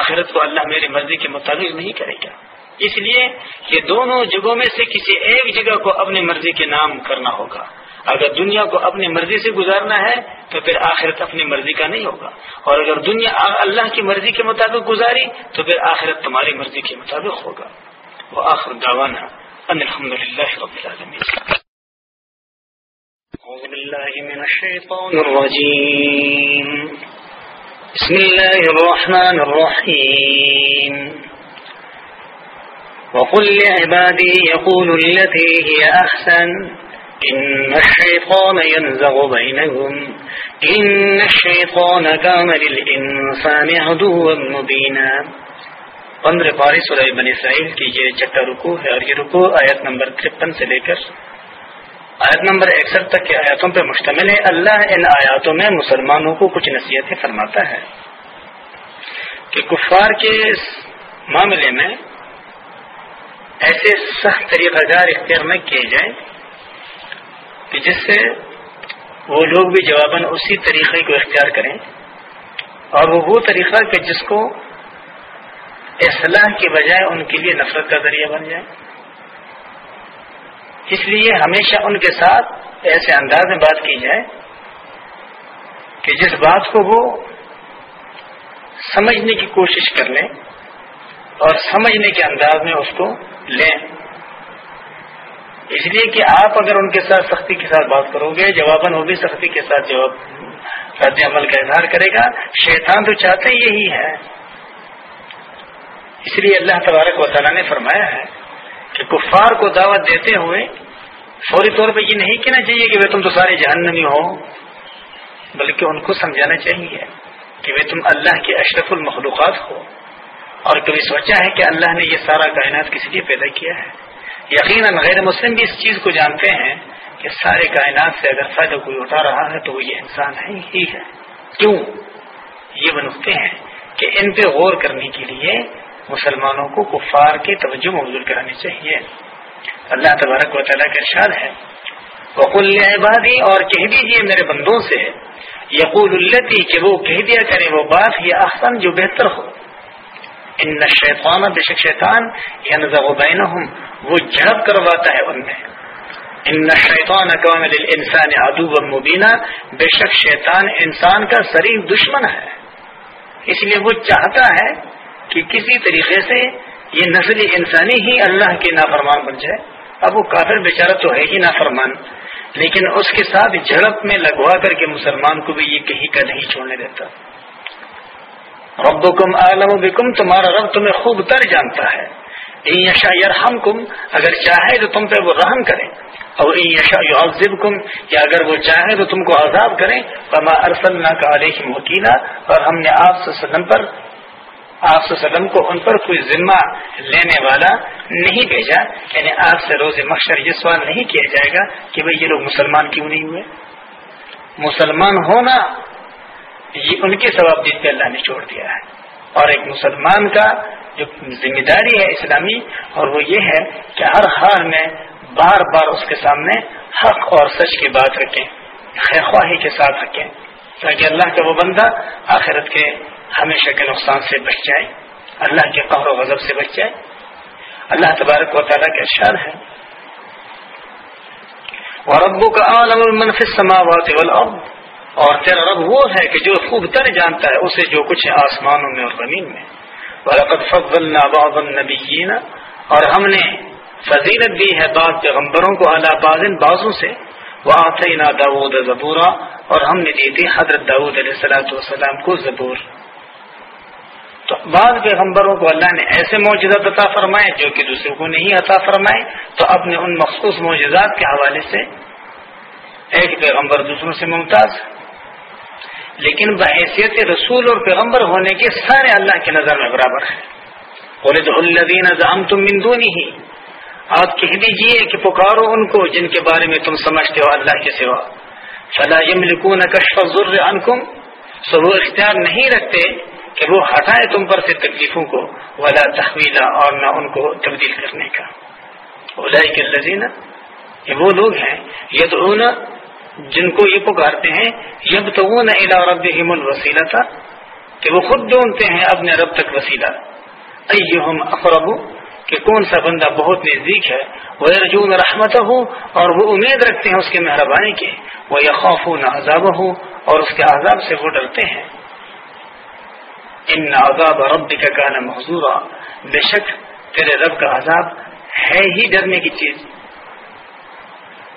آخرت کو اللہ میری مرضی کے مطابق نہیں کرے گا۔ اس لیے یہ دونوں جگہوں میں سے کسی ایک جگہ کو اپنی مرضی کے نام کرنا ہوگا۔ اگر دنیا کو اپنی مرضی سے گزارنا ہے، تو پھر آخرت اپنی مرضی کا نہیں ہوگا۔ اور اگر دنیا اللہ کی مرضی کے مطابق گزاری، تو پھر آخرت تمہاری مرضی کے مطابق ہوگا۔ وہ آخر داوانہ الحمد للہ رب العالمین۔ أعوذ بالله من الشيطان الرجيم. بسم الله الرحمن الرحيم. وقل لعبادي يقول التي هي أحسن. إن الشيطان ينزغ بينهم. إن الشيطان كان للإنسان عدوا مبينا. پندرہ پاری سورہ بن اسرائیل کی یہ چکا رکو ہے اور یہ رکو آیت نمبر ترپن سے لے کر آیت نمبر اکسٹھ تک کے آیاتوں پہ مشتمل ہے۔ اللہ ان آیاتوں میں مسلمانوں کو کچھ نصیحتیں فرماتا ہے کہ کفار کے معاملے میں ایسے سخت طریقہ کار اختیار نہ کیے جائیں کہ جس سے وہ لوگ بھی جواباً اسی طریقے کو اختیار کریں اور وہ وہ طریقہ کہ جس کو اصلاح کے بجائے ان کے لیے نفرت کا ذریعہ بن جائے۔ اس لیے ہمیشہ ان کے ساتھ ایسے انداز میں بات کی جائے کہ جس بات کو وہ سمجھنے کی کوشش کر لیں اور سمجھنے کے انداز میں اس کو لیں۔ اس لیے کہ آپ اگر ان کے ساتھ سختی کے ساتھ بات کرو گے، جواباً وہ بھی سختی کے ساتھ جواب رد عمل کا اظہار کرے گا۔ شیطان تو چاہتے یہی ہے۔ اس لیے اللہ تبارک و تعالیٰ نے فرمایا ہے کہ کفار کو دعوت دیتے ہوئے فوری طور پہ یہ نہیں کہنا چاہیے کہ وہ تم تو سارے جہنمی ہو، بلکہ ان کو سمجھانا چاہیے کہ وہ تم اللہ کے اشرف المخلوقات ہو۔ اور کبھی سوچا ہے کہ اللہ نے یہ سارا کائنات کس لیے پیدا کیا ہے؟ یقیناً غیر مسلم بھی اس چیز کو جانتے ہیں کہ سارے کائنات سے اگر فائدہ کوئی اٹھا رہا ہے تو وہ یہ انسان ہے ہی ہے۔ کیوں؟ یہ بنتے ہیں کہ ان پہ غور کرنے کے لیے مسلمانوں کو کفار کی توجہ موجود کرانی چاہیے۔ اللہ تبارک و تعالیٰ کا ارشاد ہے۔ وقل عبادی اور کہہ دیجیے میرے بندوں سے، یقول التی کہ وہ کہہ دیا کرے وہ بات یہ احسن، جو بہتر ہو۔ ان شیطان بے شک شیطان یا نظر بینہم، وہ جھڑپ کرواتا ہے ان میں۔ ان شیطان قوم انسان ادو مبینہ بے شک شیطان انسان کا شریف دشمن ہے۔ اس لیے وہ چاہتا ہے کہ کسی طریقے سے یہ نسل انسانی ہی اللہ کے نافرمان بن جائے۔ اب وہ کافر بیچارہ تو ہے ہی نافرمان۔ لیکن اس کے ساتھ جھڑپ میں لگوا کر کے مسلمان کو بھی یہ کہیں کا نہیں چھوڑنے دیتا۔ رب عالم بکم، تمہارا رب تمہیں خوب تر جانتا ہے۔ یشا یرحم کم اگر چاہے تو تم پہ وہ رحم کرے اور یشا یعذب کم یا اگر وہ چاہے تو تم کو عذاب کریں۔ فما ارسلنا کا علیہ وکیلا، اور ہم نے آپ وسلم پر آپ وسلم کو ان پر کوئی ذمہ لینے والا نہیں بھیجا یعنی آپ سے روز مقصر یہ سوال نہیں کیا جائے گا کہ بھائی یہ لوگ مسلمان کیوں نہیں ہوئے؟ مسلمان ہونا یہ ان کے ثواب دن پہ اللہ نے چھوڑ دیا ہے۔ اور ایک مسلمان کا جو ذمہ داری ہے اسلامی، اور وہ یہ ہے کہ ہر حال میں بار بار اس کے سامنے حق اور سچ کی بات رکھیں، خیر خواہی کے ساتھ رکھیں، تاکہ اللہ کا وہ بندہ آخرت کے ہمیشہ کے نقصان سے بچ جائے، اللہ کے قہر و غضب سے بچ جائے۔ اللہ تبارک و تعالیٰ کا اشار ہے۔ اور ابو کا عالم المنف سماوات والارض اور تیرا رب وہ ہے کہ جو خوب تر جانتا ہے، اسے جو کچھ ہے آسمانوں میں اور زمین میں۔ ورقد فضلنا بعض النبیین اور ہم نے فضیلت دی ہے بعض پیغمبروں کو اللہ بازن بازوں سے۔ وہ آتے داود زبورا۔ اور ہم نے دی تھی حضرت داود علیہ السلاۃ والسلام کو زبور۔ بعض پیغمبروں کو اللہ نے ایسے معجزات عطا فرمائے جو کہ دوسروں کو نہیں عطا فرمائے، تو اپنے ان مخصوص معجزات کے حوالے سے ایک پیغمبر دوسروں سے ممتاز۔ لیکن بحیثیت رسول اور پیغمبر ہونے کے سارے اللہ کی نظر میں برابر ہے بولے تو اللہ تم مندونی ہی آپ کہہ دیجیے کہ پکارو ان کو جن کے بارے میں تم سمجھتے ہو اللہ کے سوا۔ فلاح لکھوں کشف عنکم۔ سو وہ اختیار نہیں رکھتے کہ وہ ہٹائے تم پر سے تکلیفوں کو، ولا تحویلا اور نہ ان کو تبدیل کرنے کا۔ کے لذینہ یہ وہ لوگ ہیں، یدعون، جن کو یہ پکارتے ہیں یب تو وہ نہ الا رب الوسیلہ تھا کہ وہ خود ڈھونڈتے ہیں اپنے رب تک وسیلہ۔ ایہم اقرب، کہ کون سا بندہ بہت نزدیک ہے وہ ارجون رحمت ہو اور وہ امید رکھتے ہیں اس کے مہربانی کے۔ وہ یہ خوف نہ عذاب ہو اور اس کے عذاب سے وہ ڈرتے ہیں۔ ان عذاب رب کا گانا محضور بے شک تیرے رب کا عذاب ہے ہی ڈرنے کی چیز۔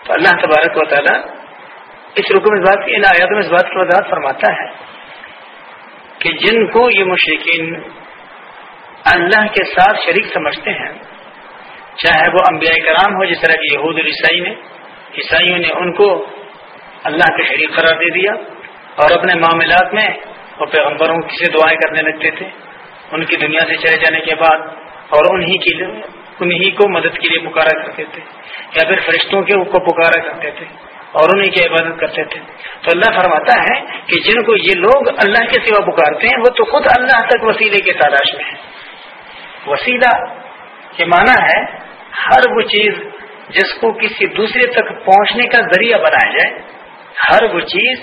تو اللہ تبارک و تعالی اس رکو میں بات کی ان آیاتوں میں اس بات کی وضاحت فرماتا ہے کہ جن کو یہ مشرقین اللہ کے ساتھ شریک سمجھتے ہیں، چاہے وہ انبیاء کرام ہو جس طرح کہ یہود عیسائی نے، عیسائیوں نے ان کو اللہ کے شریک قرار دے دیا اور اپنے معاملات میں وہ پیغمبروں سے دعائیں کرنے لگتے تھے۔ ان کی دنیا سے چلے جانے کے بعد اور انہی کی انہی کو مدد کے لیے پکارا کرتے تھے یا پھر فرشتوں کے کو پکارا کرتے تھے اور انہیں کی عبادت کرتے تھے۔ تو اللہ فرماتا ہے کہ جن کو یہ لوگ اللہ کے سوا پکارتے ہیں، وہ تو خود اللہ تک وسیلے کے تلاش میں ہے وسیلہ یہ مانا ہے ہر وہ چیز جس کو کسی دوسرے تک پہنچنے کا ذریعہ بنایا جائے۔ ہر وہ چیز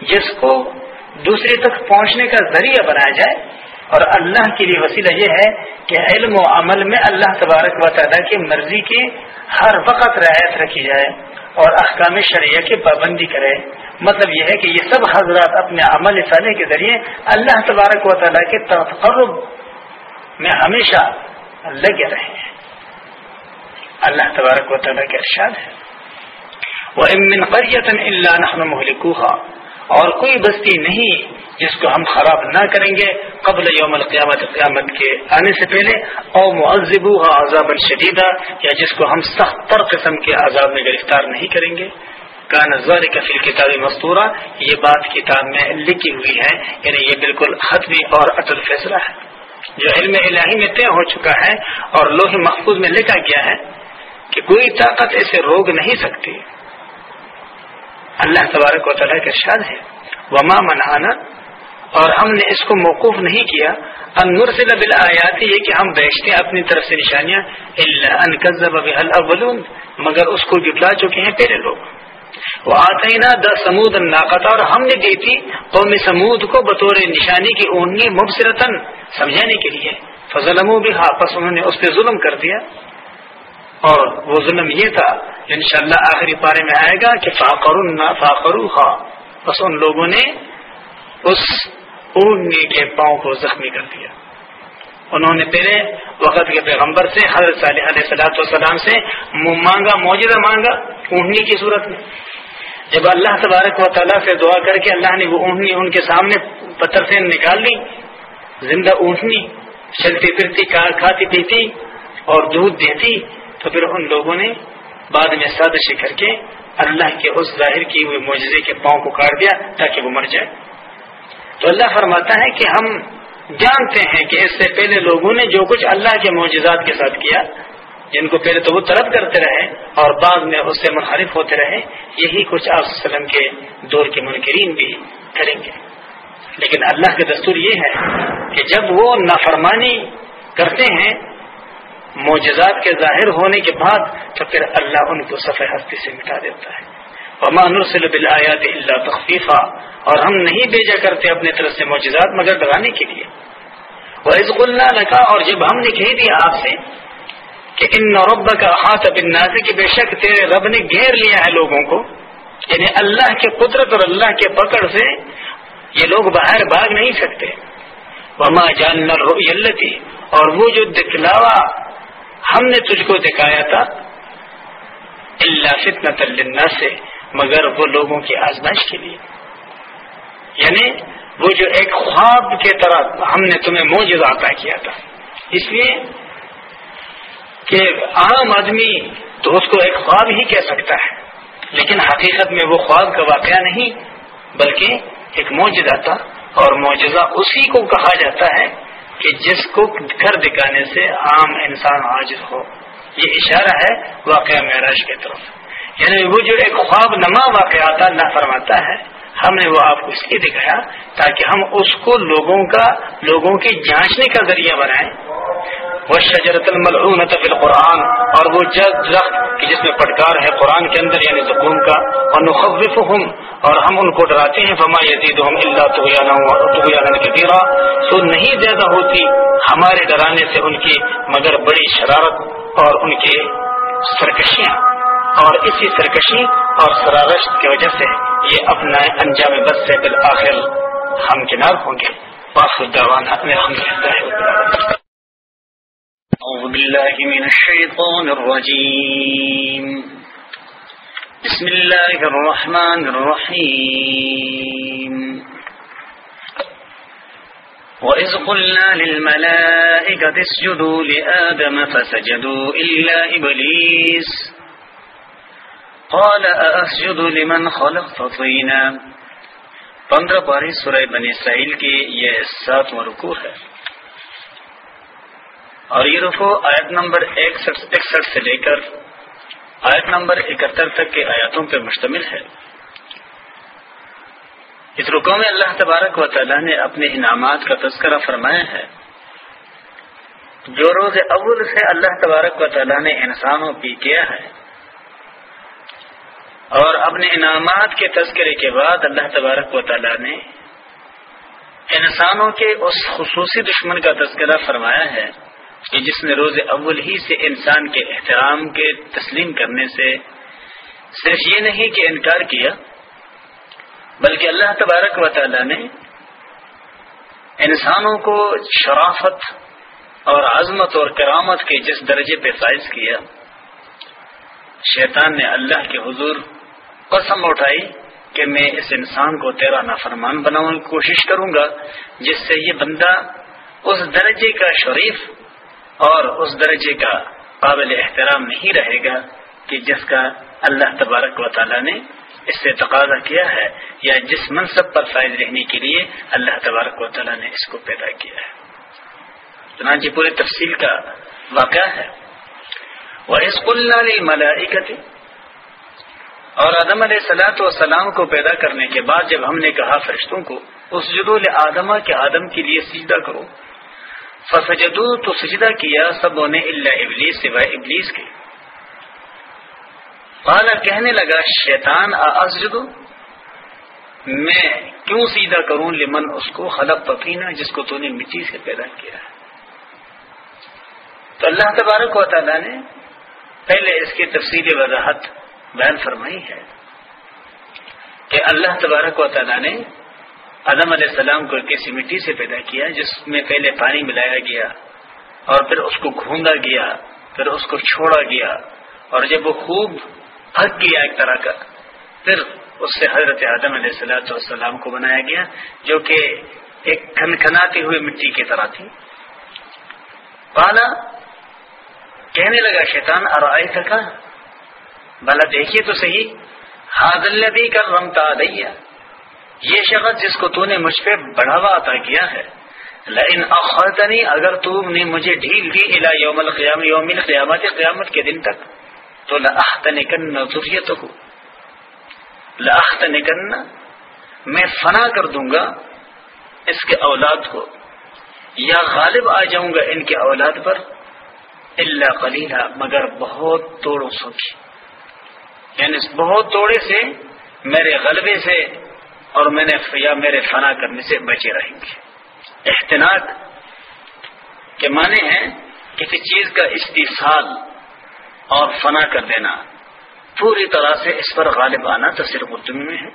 جس کو دوسرے تک پہنچنے کا ذریعہ بنایا جائے اور اللہ کے لیے وسیلہ یہ ہے کہ علم و عمل میں اللہ تبارک و تعالیٰ کی مرضی کی ہر وقت رعایت رکھی جائے اور احکام شریعہ کی پابندی کرے۔ مطلب یہ ہے کہ یہ سب حضرات اپنے عمل صالح کے ذریعے اللہ تبارک و تعالیٰ کے تقرب میں ہمیشہ لگے رہے ہیں اللہ تبارک و تعالیٰ کے ارشاد ہے۔ وہ امن قریتن اللہ محلکوہا اور کوئی بستی نہیں جس کو ہم خراب نہ کریں گے قبل یوم القیامت، قیامت کے آنے سے پہلے، او معذب عذاب الشدیدہ یا جس کو ہم سخت تر قسم کے عذاب میں گرفتار نہیں کریں گے۔ کا نظر کفیل کتاب مستورہ یہ بات کتاب میں لکھی ہوئی ہے یعنی یہ بالکل حتمی اور اٹل فیصلہ ہے۔ جو علم الہی میں طے ہو چکا ہے اور لوہے محفوظ میں لکھا گیا ہے کہ کوئی طاقت اسے روک نہیں سکتی۔ اللہ تبارک و تعالیٰ کا شاد ہے۔ وما منانا اور ہم نے اس کو موقوف نہیں کیا۔ انور سے لبل یہ کہ ہم بیچتے ہیں اپنی طرف سے نشانیاں۔ اللہ مگر اس کو جٹلا چکے ہیں پہلے لوگ۔ وہ آتے نا دا سمود ناقت اور ہم نے دی تھی قوم سمود کو بطور نشانی کی اونگی مبصرتن سمجھانے کے لیے۔ فضل بھی آپس انہوں نے اس پہ ظلم کر دیا۔ اور وہ ظلم یہ تھا ان شاء اللہ آخری پارے میں آئے گا کہ فاقر فاقرو خا بس ان لوگوں نے اس اونگی کے پاؤں کو زخمی کر دیا۔ انہوں نے پہلے وقت کے پیغمبر سے، حضرت صالح علیہ صلاحت والسلام سے مانگا موجودہ مانگا اونٹنی کی صورت میں۔ جب اللہ تبارک و تعالیٰ سے دعا کر کے اللہ نے وہ اونٹنی ان کے سامنے پتھر سے نکال لی، زندہ اونٹنی، چلتی پھرتی کھاتی پیتی اور دودھ دیتی تو پھر ان لوگوں نے بعد میں سازشیں کر کے اللہ کے اس ظاہر کی ہوئے معجزے کے پاؤں کو کاٹ دیا تاکہ وہ مر جائے۔ تو اللہ فرماتا ہے کہ ہم جانتے ہیں کہ اس سے پہلے لوگوں نے جو کچھ اللہ کے معجزات کے ساتھ کیا، جن کو پہلے تو وہ طلب کرتے رہے اور بعد میں اس سے منحرف ہوتے رہے، یہی کچھ آپ وسلم کے دور کے منکرین بھی کریں گے۔ لیکن اللہ کا دستور یہ ہے کہ جب وہ نافرمانی کرتے ہیں معجزات کے ظاہر ہونے کے بعد تو پھر اللہ ان کو صفحہ ہستی سے مٹا دیتا ہے۔ نرسل بالآیات اللہ تخفیفہ اور ہم نہیں بھیجا کرتے اپنے طرف سے معجزات مگر ڈرانے کے لیے۔ وہ عزق اللہ لکھا اور جب ہم نے کہہ دیا آپ سے کہ ان رب کا ہاتھ بن کہ بے شک تیرے رب نے گھیر لیا ہے لوگوں کو یعنی اللہ کے قدرت اور اللہ کے پکڑ سے یہ لوگ باہر بھاگ نہیں سکتے۔ وما جاننا رویلتی اور وہ جو دکھلاوا ہم نے تجھ کو دکھایا تھا اللہ فتنا سے مگر وہ لوگوں کی آزمائش کے لیے۔ یعنی وہ جو ایک خواب کے طرح ہم نے تمہیں موجود عطا کیا تھا۔ اس لیے کہ عام آدمی تو اس کو ایک خواب ہی کہہ سکتا ہے، لیکن حقیقت میں وہ خواب کا واقعہ نہیں، بلکہ ایک معجزہ تھا، اور معجزہ اسی کو کہا جاتا ہے کہ جس کو گھر دکھانے سے عام انسان حاضر ہو، یہ اشارہ ہے واقعہ معراج کی طرف۔ یعنی وہ جو ایک خواب نما واقع آتا نہ فرماتا ہے ہم نے وہ آپ کو اس لیے دکھایا تاکہ ہم اس کو لوگوں کا لوگوں کی جانچنے کا ذریعہ بنائیں۔ وہ شجرت الملعون فی قرآن اور وہ درخت کہ جس میں پٹکار ہے قرآن کے اندر یعنی زبون کا۔ اور نخوف اور ہم ان کو ڈراتے ہیں۔ فما یزید اللہ تو سو نہیں زیادہ ہوتی ہمارے ڈرانے سے ان کی مگر بڑی شرارت اور ان کی سرکشیاں اور اسی سرکشی اور سرارش کی وجہ سے یہ اپنا انجام بس سے بالآخر ہم کنار ہوں گے۔ أعوذ بالله من الشيطان الرجيم بسم الله الرحمن الرحيم وإذ قلنا للملائكة اسجدوا لآدم فسجدوا إلا إبليس قال أأسجد لمن خلقت طينا پندرہ پاری سورہ بنی سہیل کی یہ ساتواں رکو ہے۔ اور یہ رکو آیت نمبر اکسٹھ سے لے کر آیت نمبر اکہتر تک کے آیاتوں پر مشتمل ہے۔ اس رکو میں اللہ تبارک و تعالیٰ نے اپنے انعامات کا تذکرہ فرمایا ہے۔ جو روز اول سے اللہ تبارک و تعالیٰ نے انسانوں پی کیا ہے۔ اور اپنے انعامات کے تذکرے کے بعد اللہ تبارک و تعالیٰ نے انسانوں کے اس خصوصی دشمن کا تذکرہ فرمایا ہے کہ جس نے روز اول ہی سے انسان کے احترام کے تسلیم کرنے سے صرف یہ نہیں کہ انکار کیا بلکہ اللہ تبارک و تعالیٰ نے انسانوں کو شرافت اور عظمت اور کرامت کے جس درجے پہ فائز کیا، شیطان نے اللہ کے حضور قسم اٹھائی کہ میں اس انسان کو تیرا نافرمان بنانے کی کوشش کروں گا، جس سے یہ بندہ اس درجے کا شریف اور اس درجے کا قابل احترام نہیں رہے گا کہ جس کا اللہ تبارک و تعالیٰ نے اس سے تقاضا کیا ہے یا جس منصب پر فائز رہنے کے لیے اللہ تبارک و تعالیٰ نے اس کو پیدا کیا ہے؟ چنانچہ پوری تفصیل کا واقعہ ہے۔ وہ اس ملائکت اور آدم علیہ سلاۃ والسلام کو پیدا کرنے کے بعد جب ہم نے کہا فرشتوں کو اس جدول آدما کے آدم کے لیے سجدہ کرو۔ فسجدو تو سجدہ کیا، سب نے اللہ ابلیس سوائے ابلیس کے۔ پالا کہنے لگا، شیطان اسجدو میں کیوں سیدھا کروں؟ لمن اس کو خلق پفینا جس کو تو نے مٹی سے پیدا کیا ہے۔ تو اللہ تبارک و تعالیٰ نے پہلے اس کی تفصیلی وضاحت بیان فرمائی ہے کہ اللہ تبارک و تعالیٰ نے عدم علیہ السلام کو کسی مٹی سے پیدا کیا، جس میں پہلے پانی ملایا گیا اور پھر اس کو گھوندا گیا، پھر اس کو چھوڑا گیا، اور جب وہ خوب پھک گیا ایک طرح کا۔ پھر اس سے حضرت آدم علیہ السلاۃ والسلام کو بنایا گیا، جو کہ ایک کھنکھناتی ہوئی مٹی کی طرح تھی۔ پالا کہنے لگا شیطان اور آئے تھا بھلا دیکھیے تو صحیح۔ حاضل بھی کر رمتا دیا یہ شخص جس کو تو نے مجھ پہ بڑھاوا عطا کیا ہے۔ لئن اخرتنی اگر تم نے مجھے ڈھیل دی الا یوم القیام یوم القیامت قیامت کے دن تک۔ تو لاخت نکن ضروریت ہو لاخت نکن میں فنا کر دوں گا اس کے اولاد کو. یا غالب آ جاؤں گا ان کے اولاد پر اللہ قلیلہ، مگر بہت توڑوں سوچی یعنی بہت توڑے سے میرے غلبے سے اور میں نے یا میرے فنا کرنے سے بچے رہیں گے. احتناط کے معنی ہیں کسی چیز کا استحصال اور فنا کر دینا۔ پوری طرح سے اس پر غالب آنا تو صرف میں ہے۔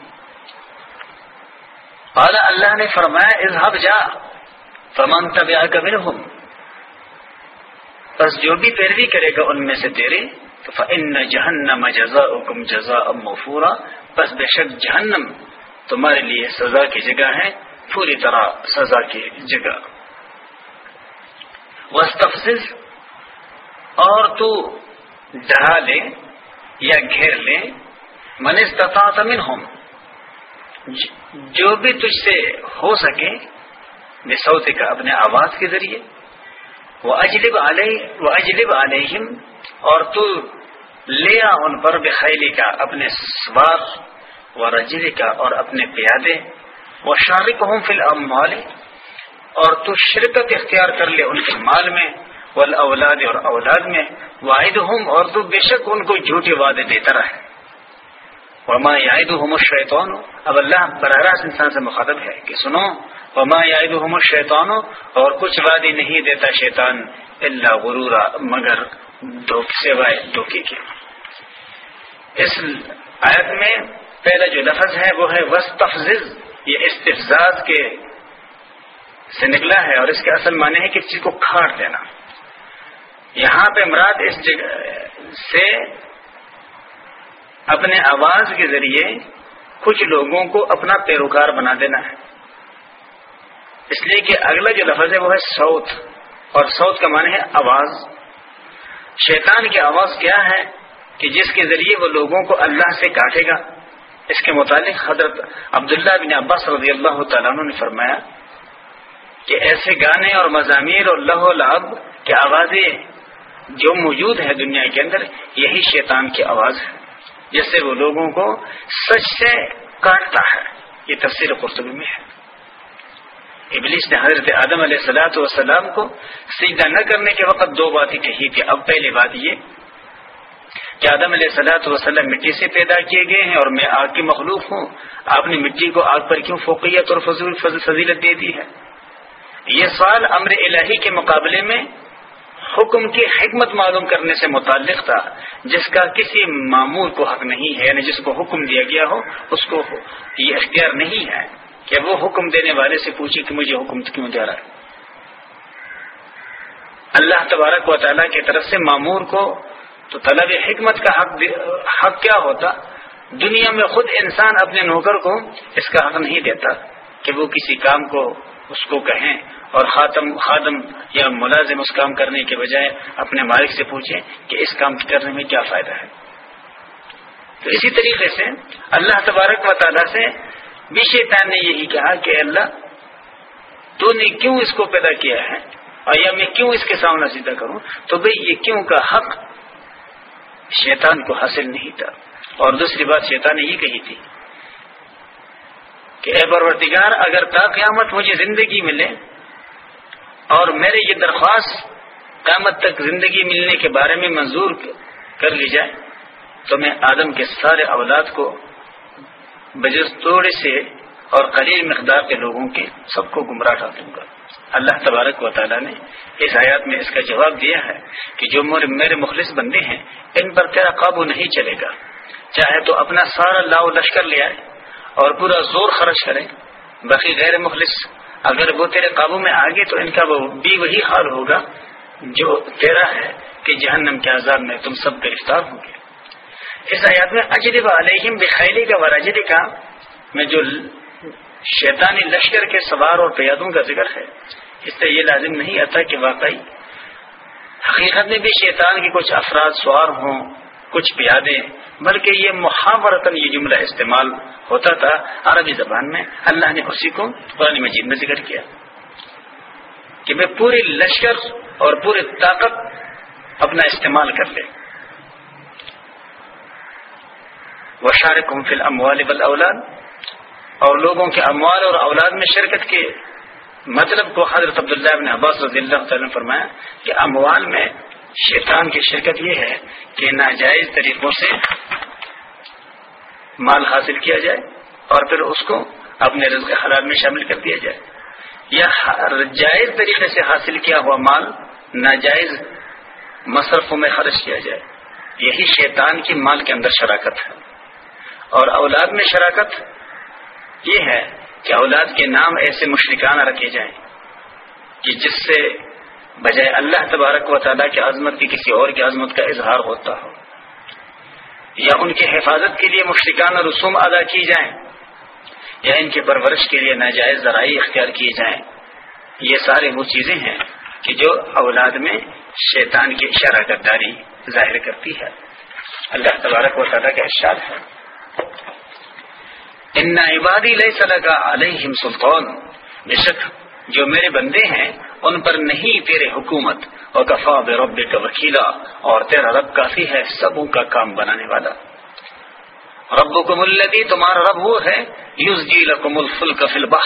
اعلی اللہ نے فرمایا اظہب جا، فمن طب کبھی ہوں بس جو بھی پیروی کرے گا ان میں سے تیرے۔ ان جہنم جزا حکم جزا مفورا بس بے شک جہنم تمہارے لیے سزا کی جگہ ہے، پوری طرح سزا کی جگہ۔ وسطز اور تو ڈرا لے یا گھیر لے من استطاعت منہم۔ جو بھی تجھ سے ہو سکے بے کا اپنے آواز کے ذریعے۔ وہ اجلب علیہ وہ اجلب علیہم اور تو لیا ان پر بخیلی کا اپنے سوار و رجلی کا اور اپنے پیادے۔ وہ شارک ہوں فی الاموال اور تو شرکت اختیار کر لے ان کے مال میں۔ اولاد اور اولاد میں واحد ہوں اور تو بے شک ان کو جھوٹے وعدے دیتا رہے وما یاد ہم شیطان اب اللہ براہ راست انسان سے مخاطب ہے کہ سنو۔ وما یاد ہم شیطان اور کچھ وادی نہیں دیتا شیطان اللہ غرورا، مگر سوائے دھوکے کے۔ اس آیت میں پہلا جو لفظ ہے وہ ہے وسطز یہ استفزاز کے سے نکلا ہے اور اس کے اصل معنی ہے کہ چیز کو کھاٹ دینا۔ یہاں پہ مراد اس جگہ سے اپنے آواز کے ذریعے کچھ لوگوں کو اپنا پیروکار بنا دینا ہے۔ اس لیے کہ اگلا جو لفظ ہے وہ ہے سوت اور سوت کا معنی ہے آواز۔ شیطان کی آواز کیا ہے کہ جس کے ذریعے وہ لوگوں کو اللہ سے کاٹے گا؟ اس کے متعلق حضرت عبداللہ بن عباس رضی اللہ تعالیٰ نے فرمایا کہ ایسے گانے اور مضامیر اور لہو لاب کی آوازیں جو موجود ہے دنیا کے اندر، یہی شیطان کی آواز ہے، جس سے وہ لوگوں کو سچ سے کاٹتا ہے۔ یہ تفسیر قرطبی میں ہے۔ ابلیس نے حضرت آدم علیہ سلاۃ والسلام کو سجدہ نہ کرنے کے وقت دو باتیں کہی تھی۔ اب پہلی بات یہ کہ آدم علیہ سلاۃ وسلم مٹی سے پیدا کیے گئے ہیں اور میں آگ کی مخلوق ہوں۔ آپ نے مٹی کو آگ پر کیوں فوقیت اور فضیلت دے دی ہے؟ یہ سوال امر الہی کے مقابلے میں حکم کی حکمت معلوم کرنے سے متعلق تھا، جس کا کسی معمول کو حق نہیں ہے یعنی جس کو حکم دیا گیا ہو، اس کو یہ اختیار نہیں ہے کہ وہ حکم دینے والے سے پوچھے کہ مجھے حکم کیوں دے رہا ہے۔ اللہ تبارک و تعالیٰ کی طرف سے معمور کو تو طلب حکمت کا حق حق کیا ہوتا؟ دنیا میں خود انسان اپنے نوکر کو اس کا حق نہیں دیتا کہ وہ کسی کام کو اس کو کہیں۔ اور خاتم خادم یا ملازم اس کام کرنے کے بجائے اپنے مالک سے پوچھیں کہ اس کام کرنے میں کیا فائدہ ہے۔ تو اسی طریقے سے اللہ تبارک و تعالیٰ سے بھی شیطان نے یہی کہا کہ اللہ، تو نے کیوں اس کو پیدا کیا ہے؟ اور یا میں کیوں اس کے سامنا سیدھا کروں؟ تو بھئی یہ کیوں کا حق شیطان کو حاصل نہیں تھا۔ اور دوسری بات شیطان نے یہ کہی تھی کہ اے پرورتگار اگر تا قیامت مجھے زندگی ملے اور میرے یہ درخواست قیامت تک زندگی ملنے کے بارے میں منظور کر لی جائے، تو میں آدم کے سارے اولاد کو بجز توڑے سے اور قلیل مقدار کے لوگوں کے سب کو گمراہ ڈال دوں گا۔ اللہ تبارک و تعالیٰ نے اس حیات میں اس کا جواب دیا ہے کہ جو میرے مخلص بندے ہیں، ان پر تیرا قابو نہیں چلے گا۔ چاہے تو اپنا سارا لاؤ لشکر لے آئے اور پورا زور خرچ کرے باقی غیر مخلص اگر وہ تیرے قابو میں آگے تو ان کا وہ بھی وہی حال ہوگا جو تیرا ہے کہ جہنم کے عذاب میں تم سب گرفتار ہوں گے اس آیات میں اجرب علیہم بخیلی کا وراجری کا میں جو شیطانی لشکر کے سوار اور پیادوں کا ذکر ہے، اس سے یہ لازم نہیں آتا کہ واقعی حقیقت میں بھی شیطان کے کچھ افراد سوار ہوں، کچھ پیادے بلکہ یہ محاورتن یہ جملہ استعمال ہوتا تھا عربی زبان میں۔ اللہ نے اسی کو قرآن مجید میں ذکر کیا کہ میں پوری لشکر اور پوری طاقت اپنا استعمال کر لے۔ وہ شارک فل اموال بل اولاد اور لوگوں کے اموال اور اولاد میں شرکت کے مطلب کو حضرت عبداللہ ابن عباس رضی اللہ تعالیٰ نے فرمایا کہ اموال میں شیطان کی شرکت یہ ہے کہ ناجائز طریقوں سے مال حاصل کیا جائے اور پھر اس کو اپنے رزق حلال میں شامل کر دیا جائے۔ یا جائز طریقے سے حاصل کیا ہوا مال ناجائز مصرفوں میں خرچ کیا جائے۔ یہی شیطان کی مال کے اندر شراکت ہے۔ اور اولاد میں شراکت یہ ہے کہ اولاد کے نام ایسے مشرکانہ رکھے جائیں کہ جس سے بجائے اللہ تبارک و تعالیٰ کی عظمت کی کسی اور کی عظمت کا اظہار ہوتا ہو۔ یا ان کی حفاظت کے لیے مشرکانہ رسوم ادا کی جائیں، یا ان کے پرورش کے لیے ناجائز ذرائع اختیار کیے جائیں۔ یہ سارے وہ چیزیں ہیں کہ جو اولاد میں شیطان کی اشارہ کرداری ظاہر کرتی ہے۔ اللہ تبارک و تعالیٰ کا ارشاد ہے۔ ان عبادی لئی کا علیہم سلطان، بے شک جو میرے بندے ہیں، ان پر نہیں تیرے حکومت اور کفا بے رب کا وکیلا، اور تیرا رب کافی ہے سبوں کا کام بنانے والا۔ رب کو ملتی تمہارا رب وہ ہے یوز جی لکم الفل کا فلبہ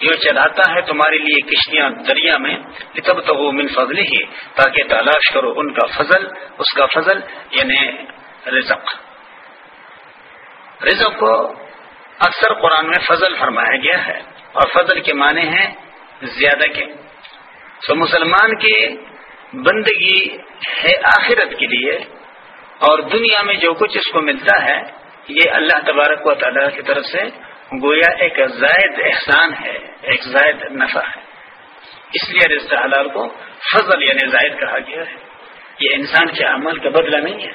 جو چلاتا ہے تمہارے لیے کشتیاں دریا میں تب تو وہ من فضل ہی تاکہ تلاش کرو ان کا فضل، اس کا فضل یعنی رزق۔ رزق کو اکثر قرآن میں فضل فرمایا گیا ہے، اور فضل کے معنی ہیں زیادہ کے تو مسلمان کی بندگی ہے آخرت کے لیے اور دنیا میں جو کچھ اس کو ملتا ہے، یہ اللہ تبارک و تعالیٰ کی طرف سے گویا ایک زائد احسان ہے، ایک زائد نفع ہے۔ اس لیے رزق حلال کو فضل یعنی زائد کہا گیا ہے۔ یہ انسان کے عمل کا بدلہ نہیں ہے۔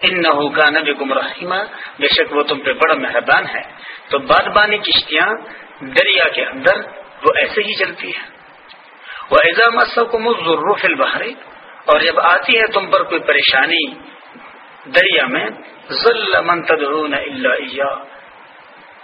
ان نہ کا نبی گمراہیمہ بے شک وہ تم پہ بڑا مہربان ہے۔ تو بادبانی کشتیاں دریا کے اندر وہ ایسے ہی چلتی ہے۔ وہ ایزام کو ضرور البحری اور جب آتی ہے تم پر کوئی پریشانی دریا میں ذل من تدعون الا ایاه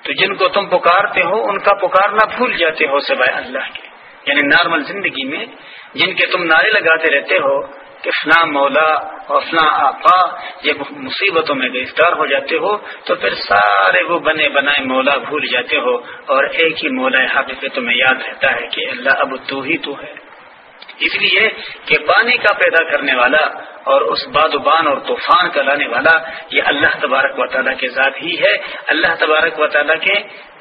تو جن کو تم پکارتے ہو، ان کا پکارنا بھول جاتے ہو سوائے اللہ کے۔ یعنی نارمل زندگی میں، جن کے تم نعرے لگاتے رہتے ہو کہ فنا مولا اور فنا آقا جب مصیبتوں میں گرفتار ہو جاتے ہو، تو پھر سارے وہ بنے بنائے مولا بھول جاتے ہو اور ایک ہی مولا حافظ تمہیں یاد رہتا ہے کہ اللہ اب تو ہی تو ہے۔ اس لیے کہ پانی کا پیدا کرنے والا اور اس باد بان اور طوفان کا لانے والا یہ اللہ تبارک و تعالیٰ کے ذات ہی ہے۔ اللہ تبارک و تعالیٰ کے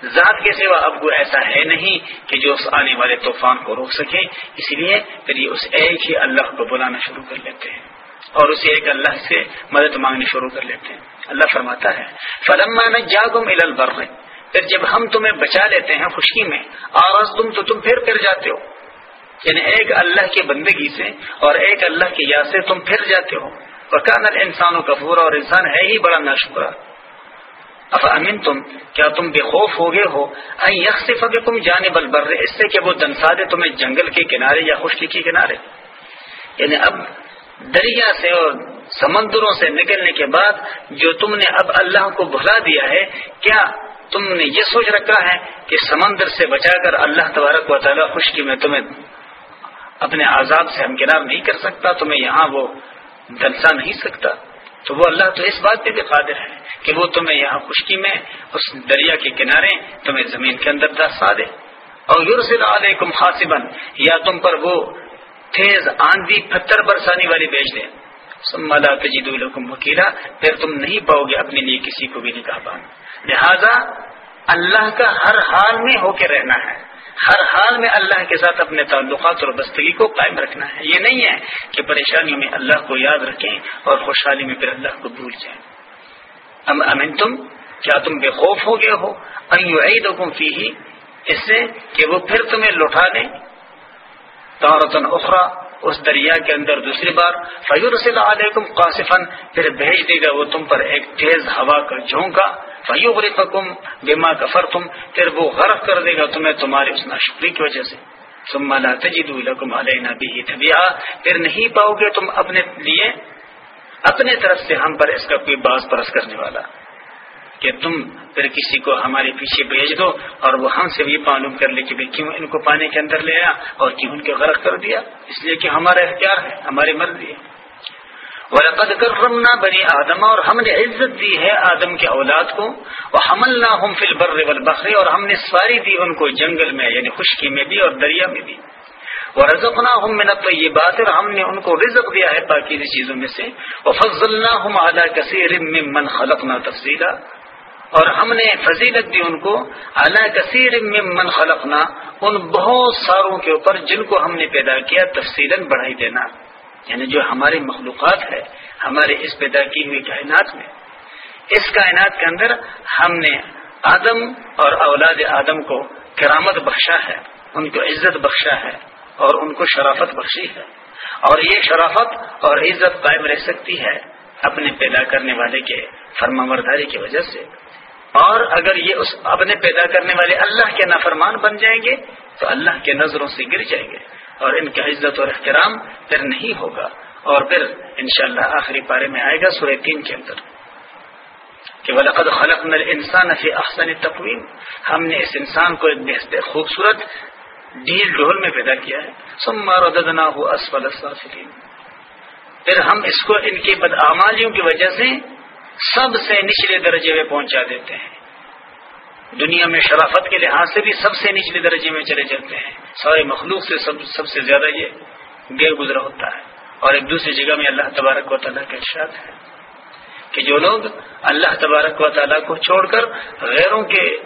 ذات کے سوا اب وہ ایسا ہے نہیں کہ جو اس آنے والے طوفان کو روک سکے۔ اس لیے پھر یہ اس ایک ہی اللہ کو بلانا شروع کر لیتے ہیں اور اسے ایک اللہ سے مدد مانگنی شروع کر لیتے ہیں۔ اللہ فرماتا ہے، فلما میں جاگم البر۔ پھر جب ہم تمہیں بچا لیتے ہیں خوشی میں آواز تم تو تم پھر کر جاتے ہو۔ یعنی ایک اللہ کی بندگی سے اور ایک اللہ کی یاد سے تم پھر جاتے ہو۔ اور انسانوں کا پورا اور انسان ہے ہی بڑا نا اب امین تم کیا تم بے خوف ہو گئے ہو؟ یکسف تم جانے بل بر اس سے کہ وہ دنسا دے تمہیں جنگل کے کنارے یا خشکی کے کنارے۔ یعنی اب دریا سے اور سمندروں سے نکلنے کے بعد جو تم نے اب اللہ کو بھلا دیا ہے، کیا تم نے یہ سوچ رکھا ہے کہ سمندر سے بچا کر اللہ تبارک و تعالیٰ خشکی میں تمہیں اپنے عذاب سے ہمکنار نہیں کر سکتا، تو میں یہاں وہ دلسا نہیں سکتا۔ تو وہ اللہ تو اس بات پہ بھی قادر ہے کہ وہ تمہیں یہاں خشکی میں، اس دریا کے کنارے تمہیں زمین کے اندر دسا دے اور یورسل علیکم خاصبن یا تم پر وہ تیز آندھی پتھر برسانی والی بیچ دے۔ سمالا تجید الحکم وکیلا، پھر تم نہیں پاؤ گے اپنے لیے کسی کو بھی نکاح پان لہذا اللہ کا ہر حال میں ہو کے رہنا ہے۔ ہر حال میں اللہ کے ساتھ اپنے تعلقات اور بستگی کو قائم رکھنا ہے۔ یہ نہیں ہے کہ پریشانیوں میں اللہ کو یاد رکھیں اور خوشحالی میں پھر اللہ کو بھول جائیں۔ ام امن تم کیا تم بے خوف ہو گئے ہو؟ حکم فی ہی اس سے کہ وہ پھر تمہیں لوٹا دیں تارتن اخرا اس دریا کے اندر دوسری بار فیور صلی علیکم قاصفن پھر بھیج دے گا وہ تم پر ایک تیز ہوا کا جھونکا۔ فیوغ رقم بیما کفر تم پھر وہ غرق کر دے گا تمہیں تمہاری اس ناشکری کی وجہ سے۔ ثم لا تجدوا لكم علينا به تبعا پھر نہیں پاؤ گے تم اپنے لیے، اپنے طرف سے ہم پر اس کا کوئی باز پرس کرنے والا۔ کہ تم پھر کسی کو ہمارے پیچھے بھیج دو اور وہ ہم سے بھی معلوم کر لے کہ کیوں ان کو پانی کے اندر لے آیا اور کیوں ان کے غرق کر دیا۔ اس لیے کہ ہمارا اختیار ہے، ہماری مرضی ہے۔ ورقد کرمنا بنی آدم اور ہم نے عزت دی ہے آدم کے اولاد کو وہ حمل نہ ہم فل بر والبحر اور ہم نے سواری دی ان کو جنگل میں یعنی خشکی میں بھی اور دریا میں بھی۔ وہ رزقنا ہم منت یہ بات اور ہم نے ان کو رزق دیا ہے باقی چیزوں میں سے۔ وہ فضل ہم اعلیٰ کثیر من خلق نہ تفصیلہ اور ہم نے فضیلت دی ان کو اعلیٰ کثیر من خلقنا، ان بہت ساروں کے اوپر جن کو ہم نے پیدا کیا تفصیل بڑھائی دینا۔ یعنی جو ہماری مخلوقات ہے ہمارے اس پیدا کی ہوئی کائنات میں۔ اس کائنات کے اندر ہم نے آدم اور اولاد آدم کو کرامت بخشا ہے، ان کو عزت بخشا ہے اور ان کو شرافت بخشی ہے۔ اور یہ شرافت اور عزت قائم رہ سکتی ہے اپنے پیدا کرنے والے کے فرما برداری کی وجہ سے۔ اور اگر یہ اس اپنے پیدا کرنے والے اللہ کے نافرمان بن جائیں گے، تو اللہ کے نظروں سے گر جائیں گے۔ اور ان کی عزت اور احترام پھر نہیں ہوگا۔ اور پھر انشاءاللہ آخری پارے میں آئے گا سورہ تین کے اندر۔ کہ ولقد خلق نل انسان فی احسن تقویم ہم نے اس انسان کو ایک بہت خوبصورت ڈھیل ڈھول میں پیدا کیا ہے۔ سما رددنا ہو اسفل السافلین پھر ہم اس کو ان کی بدعمالیوں کی وجہ سے سب سے نچلے درجے میں پہنچا دیتے ہیں۔ دنیا میں شرافت کے لحاظ سے بھی سب سے نچلے درجے میں چلے جاتے ہیں۔ سارے مخلوق سے سب سب سے زیادہ یہ بے گزرا ہوتا ہے۔ اور ایک دوسری جگہ میں اللہ تبارک و تعالیٰ کا ارشاد ہے کہ جو لوگ اللہ تبارک و تعالیٰ کو چھوڑ کر غیروں کے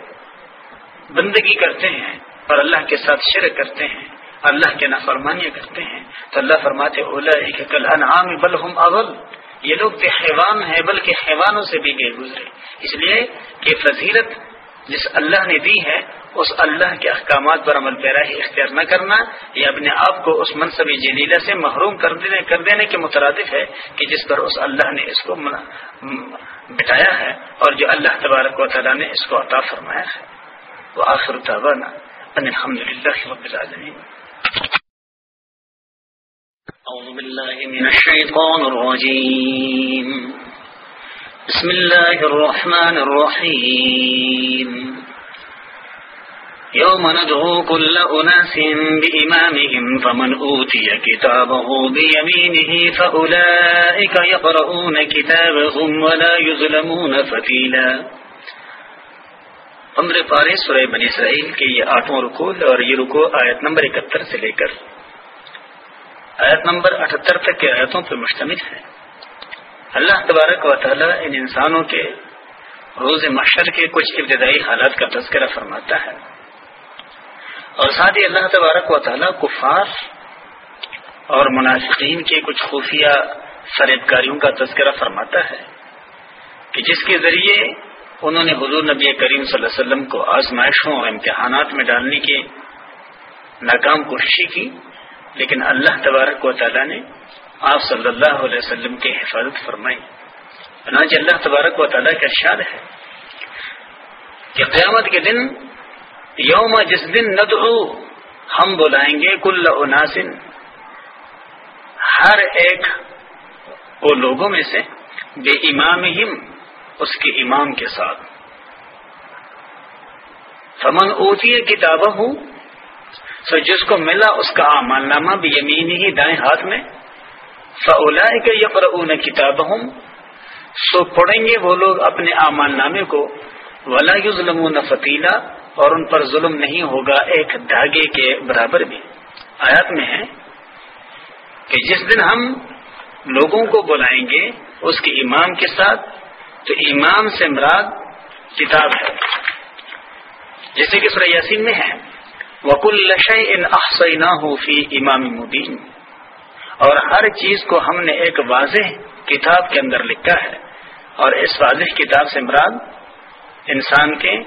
بندگی کرتے ہیں اور اللہ کے ساتھ شرک کرتے ہیں، اللہ کے نافرمانیاں کرتے ہیں، تو اللہ فرماتے اولا کل انعام بل ہم اول یہ لوگ تو حیوان ہیں، بلکہ حیوانوں سے بھی گئے گزرے۔ اس لیے کہ فضیلت جس اللہ نے دی ہے، اس اللہ کے احکامات پر عمل پیرا ہی اختیار نہ کرنا، یہ اپنے آپ کو اس منصبی جلیلہ سے محروم کر دینے کر دینے کے مترادف ہے کہ جس پر اس اللہ نے اس کو بٹایا ہے اور جو اللہ تبارک و تعالیٰ نے اس کو عطا فرمایا ہے۔ وہ آخر ان الحمد للہ رب العالمین۔ أعوذ بالله من الشيطان الرجيم بسم الله الرحمن الرحيم. يوم ندعو كل أناس بإمامهم فمن أوتي كتابه بيمينه فأولئك يقرؤون كتابهم ولا يظلمون فتيلا. عمر پارے سورہ بنی اسرائیل کے یہ آٹھوں رکو اور یہ رکو آیت نمبر اکہتر سے لے کر آیت نمبر اٹھتر تک کے آیتوں پر مشتمل ہے۔ اللہ تبارک و تعالی ان انسانوں کے روز مشر کے کچھ ابتدائی حالات کا تذکرہ فرماتا ہے۔ اور ساتھ ہی اللہ تبارک و تعالی کفار اور منافقین کے کچھ خفیہ فریب کاریوں کا تذکرہ فرماتا ہے کہ جس کے ذریعے انہوں نے حضور نبی کریم صلی اللہ علیہ وسلم کو آزمائشوں اور امتحانات میں ڈالنے کی ناکام کوششیں کی، لیکن اللہ تبارک و تعالیٰ نے آپ صلی اللہ علیہ وسلم کی حفاظت فرمائی چنانچہ اللہ تبارک و تعالیٰ کا ارشاد ہے کہ قیامت کے دن، یوم جس دن ندعو، ہم بلائیں گے کل اناسن۔ ہر ایک وہ لوگوں میں سے بے امام ہم اس کے امام کے ساتھ۔ فمن اوتی کتاب ہوں سو جس کو ملا، اس کا اعمال نامہ بھی یمین ہی دائیں ہاتھ میں۔ فولا کے یقر کتاب ہوں سو پڑھیں گے وہ لوگ اپنے اعمال نامے کو۔ ولا ظلم فتیلا اور ان پر ظلم نہیں ہوگا ایک دھاگے کے برابر بھی۔ آیات میں ہے کہ جس دن ہم لوگوں کو بلائیں گے اس کے امام کے ساتھ، تو امام سے مراد کتاب ہے۔ جیسے کہ سورہ یاسین میں ہے۔ وکل لشے ان احسینہ فی امام مبین اور ہر چیز کو ہم نے ایک واضح کتاب کے اندر لکھا ہے اور اس واضح کتاب سے مراد انسان کے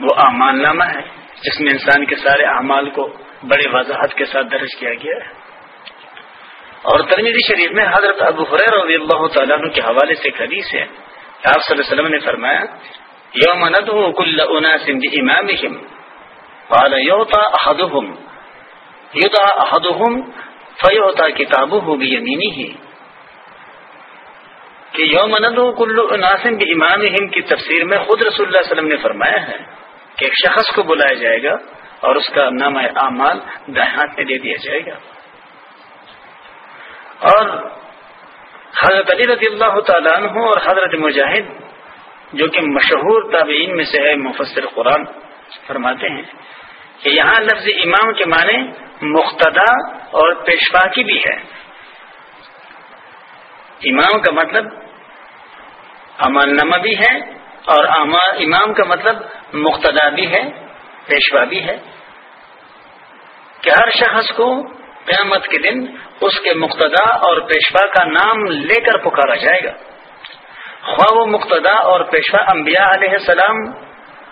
وہ اعمال نامہ ہے، جس میں انسان کے سارے اعمال کو بڑے وضاحت کے ساتھ درج کیا گیا ہے۔ اور ترمیدی شریف میں حضرت ابو حریر رضی اللہ تعالیٰ کے حوالے سے ایک حدیث ہے۔ آپ صلی اللہ علیہ وسلم نے فرمایا، یوم ندعو کل اناس بامامہم، قال یوتا احدهم یوتا احدہم احدهم فیوتا کتابه بیمینه کہ یوم ندعو کل اناس بامامہم کی تفسیر میں خود رسول اللہ اللہ علیہ وسلم نے فرمایا ہے کہ ایک شخص کو بلایا جائے گا اور اس کا نام اعمال دائیں ہاتھ میں دے دیا جائے گا۔ اور حضرت علی رضی اللہ تعالیٰ عنہ اور حضرت مجاہد جو کہ مشہور تابعین میں سے ہے، مفسر قرآن فرماتے ہیں کہ یہاں لفظ امام کے معنی مقتدا اور پیشوا کی بھی ہے۔ امام کا مطلب امان نامہ بھی ہے اور امام کا مطلب مقتدا بھی ہے، پیشوا بھی ہے۔ کہ ہر شخص کو قیامت کے دن اس کے مقتدا اور پیشوا کا نام لے کر پکارا جائے گا۔ خواہ و مقتدا اور پیشوا انبیاء علیہ السلام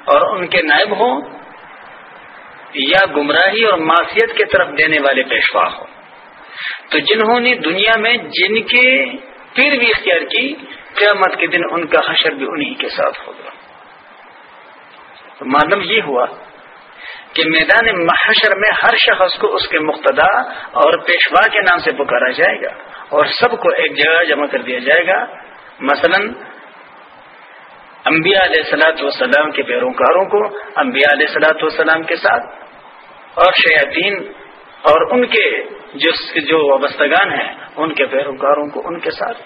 اور ان کے نائب ہوں یا گمراہی اور معاشیت کی طرف دینے والے پیشوا ہوں۔ تو جنہوں نے دنیا میں جن کے پیر بھی اختیار کی، قیامت کے دن ان کا حشر بھی انہی کے ساتھ ہوگا۔ تو معلوم یہ ہوا کہ میدان محشر میں ہر شخص کو اس کے مقتدا اور پیشوا کے نام سے پکارا جائے گا اور سب کو ایک جگہ جمع کر دیا جائے گا۔ مثلا، انبیاء علیہ سلاۃ والسلام کے پیروکاروں کو، انبیاء علیہ سلاۃ والسلام کے ساتھ اور شیاطین اور ان کے جو وابستگان ہیں، ان کے پیروکاروں کو ان کے ساتھ۔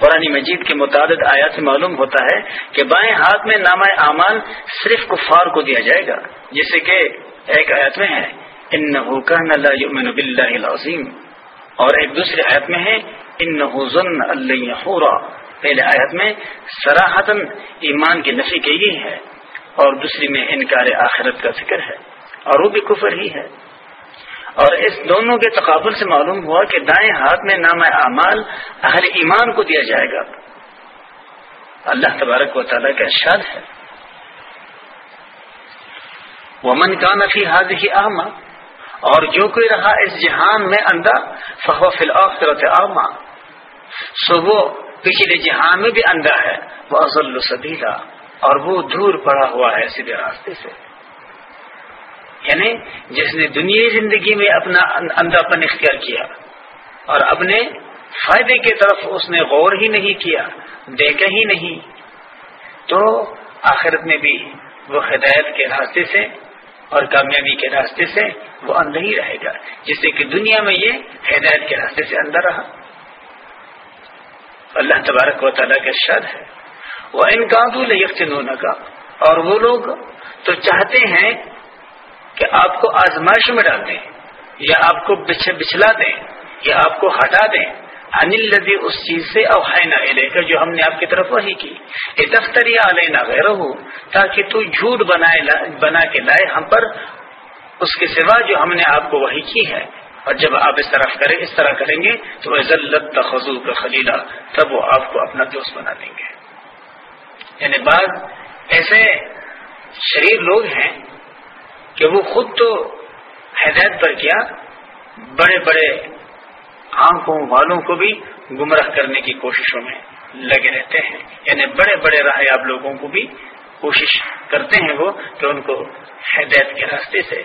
قرآن مجید کے متعدد آیات سے معلوم ہوتا ہے کہ بائیں ہاتھ میں نامہ اعمال صرف کفار کو دیا جائے گا، جیسے کہ ایک آیت میں ہے ان العظیم۔ اور ایک دوسری آیت میں ہے ان اللہ پہلے آیت میں سراہتن ایمان کی نفی کی گئی ہے، اور دوسری میں انکار آخرت کا ذکر ہے۔ اور وہ بھی کفر ہی ہے۔ اور اس دونوں کے تقابل سے معلوم ہوا کہ دائیں ہاتھ میں نام اعمال اہل ایمان کو دیا جائے گا۔ اللہ تبارک و تعالیٰ کا ارشاد ہے۔ وہ من کا نفی حاض ہی آما اور جو کوئی رہا اس جہان میں اندھا فہو فی الآخرت آما سو وہ پچھلے جہان میں بھی اندھا ہے۔ وہ ازل سبیلا اور وہ دور پڑا ہوا ہے سیدھے راستے سے۔ یعنی جس نے دنیا زندگی میں اپنا اندھا پن اختیار کیا اور اپنے فائدے کی طرف اس نے غور ہی نہیں کیا، دیکھا ہی نہیں، تو آخرت میں بھی وہ ہدایت کے راستے سے اور کامیابی کے راستے سے وہ اندھا ہی رہے گا، جس سے کہ دنیا میں یہ ہدایت کے راستے سے اندر رہا۔ اللہ تبارک و تعالیٰ کا شاد ہے وہ ان کا کا اور وہ لوگ تو چاہتے ہیں کہ آپ کو آزمائش میں ڈال دیں، یا آپ کو بچلا دیں، یا آپ کو ہٹا دیں۔ انل لدی اس چیز سے اوہائنا لے کر جو ہم نے آپ کی طرف وہی کی۔ یہ دفتری علینا غیر ہو تاکہ تو جھوٹ بنائے بنا کے لائے ہم پر اس کے سوا جو ہم نے آپ کو وہی کی ہے۔ اور جب آپ اس طرف کریں، اس طرح کریں گے، تو وہ ذلت تخذو کا خلیلہ تب وہ آپ کو اپنا دوست بنا دیں گے۔ یعنی بعض ایسے شریر لوگ ہیں کہ وہ خود تو ہدایت پر کیا بڑے بڑے آنکھوں والوں کو بھی گمراہ کرنے کی کوششوں میں لگے رہتے ہیں۔ یعنی بڑے بڑے راہ آپ لوگوں کو بھی کوشش کرتے ہیں وہ کہ ان کو ہدایت کے راستے سے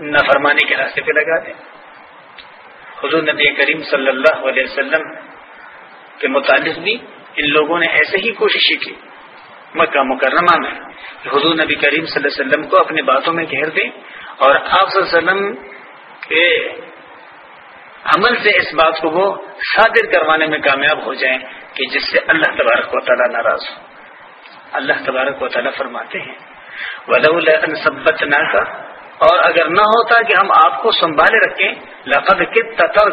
نفرمانی کے راستے پہ لگا دیں۔ حضور نبی کریم صلی اللہ علیہ وسلم کے متعلق بھی ان لوگوں نے ایسے ہی کوشش کی۔ مکہ مکرمہ میں۔ حضور نبی کریم صلی اللہ علیہ وسلم کو اپنی باتوں میں گھیر دیں اور آپ صلی اللہ علیہ وسلم کے عمل سے اس بات کو وہ صادر کروانے میں کامیاب ہو جائیں کہ جس سے اللہ تبارک و تعالیٰ ناراض ہو اللہ تبارک و تعالیٰ فرماتے ہیں ولہ سبت نہ کا اور اگر نہ ہوتا کہ ہم آپ کو سنبھالے رکھیں، لقد کت تر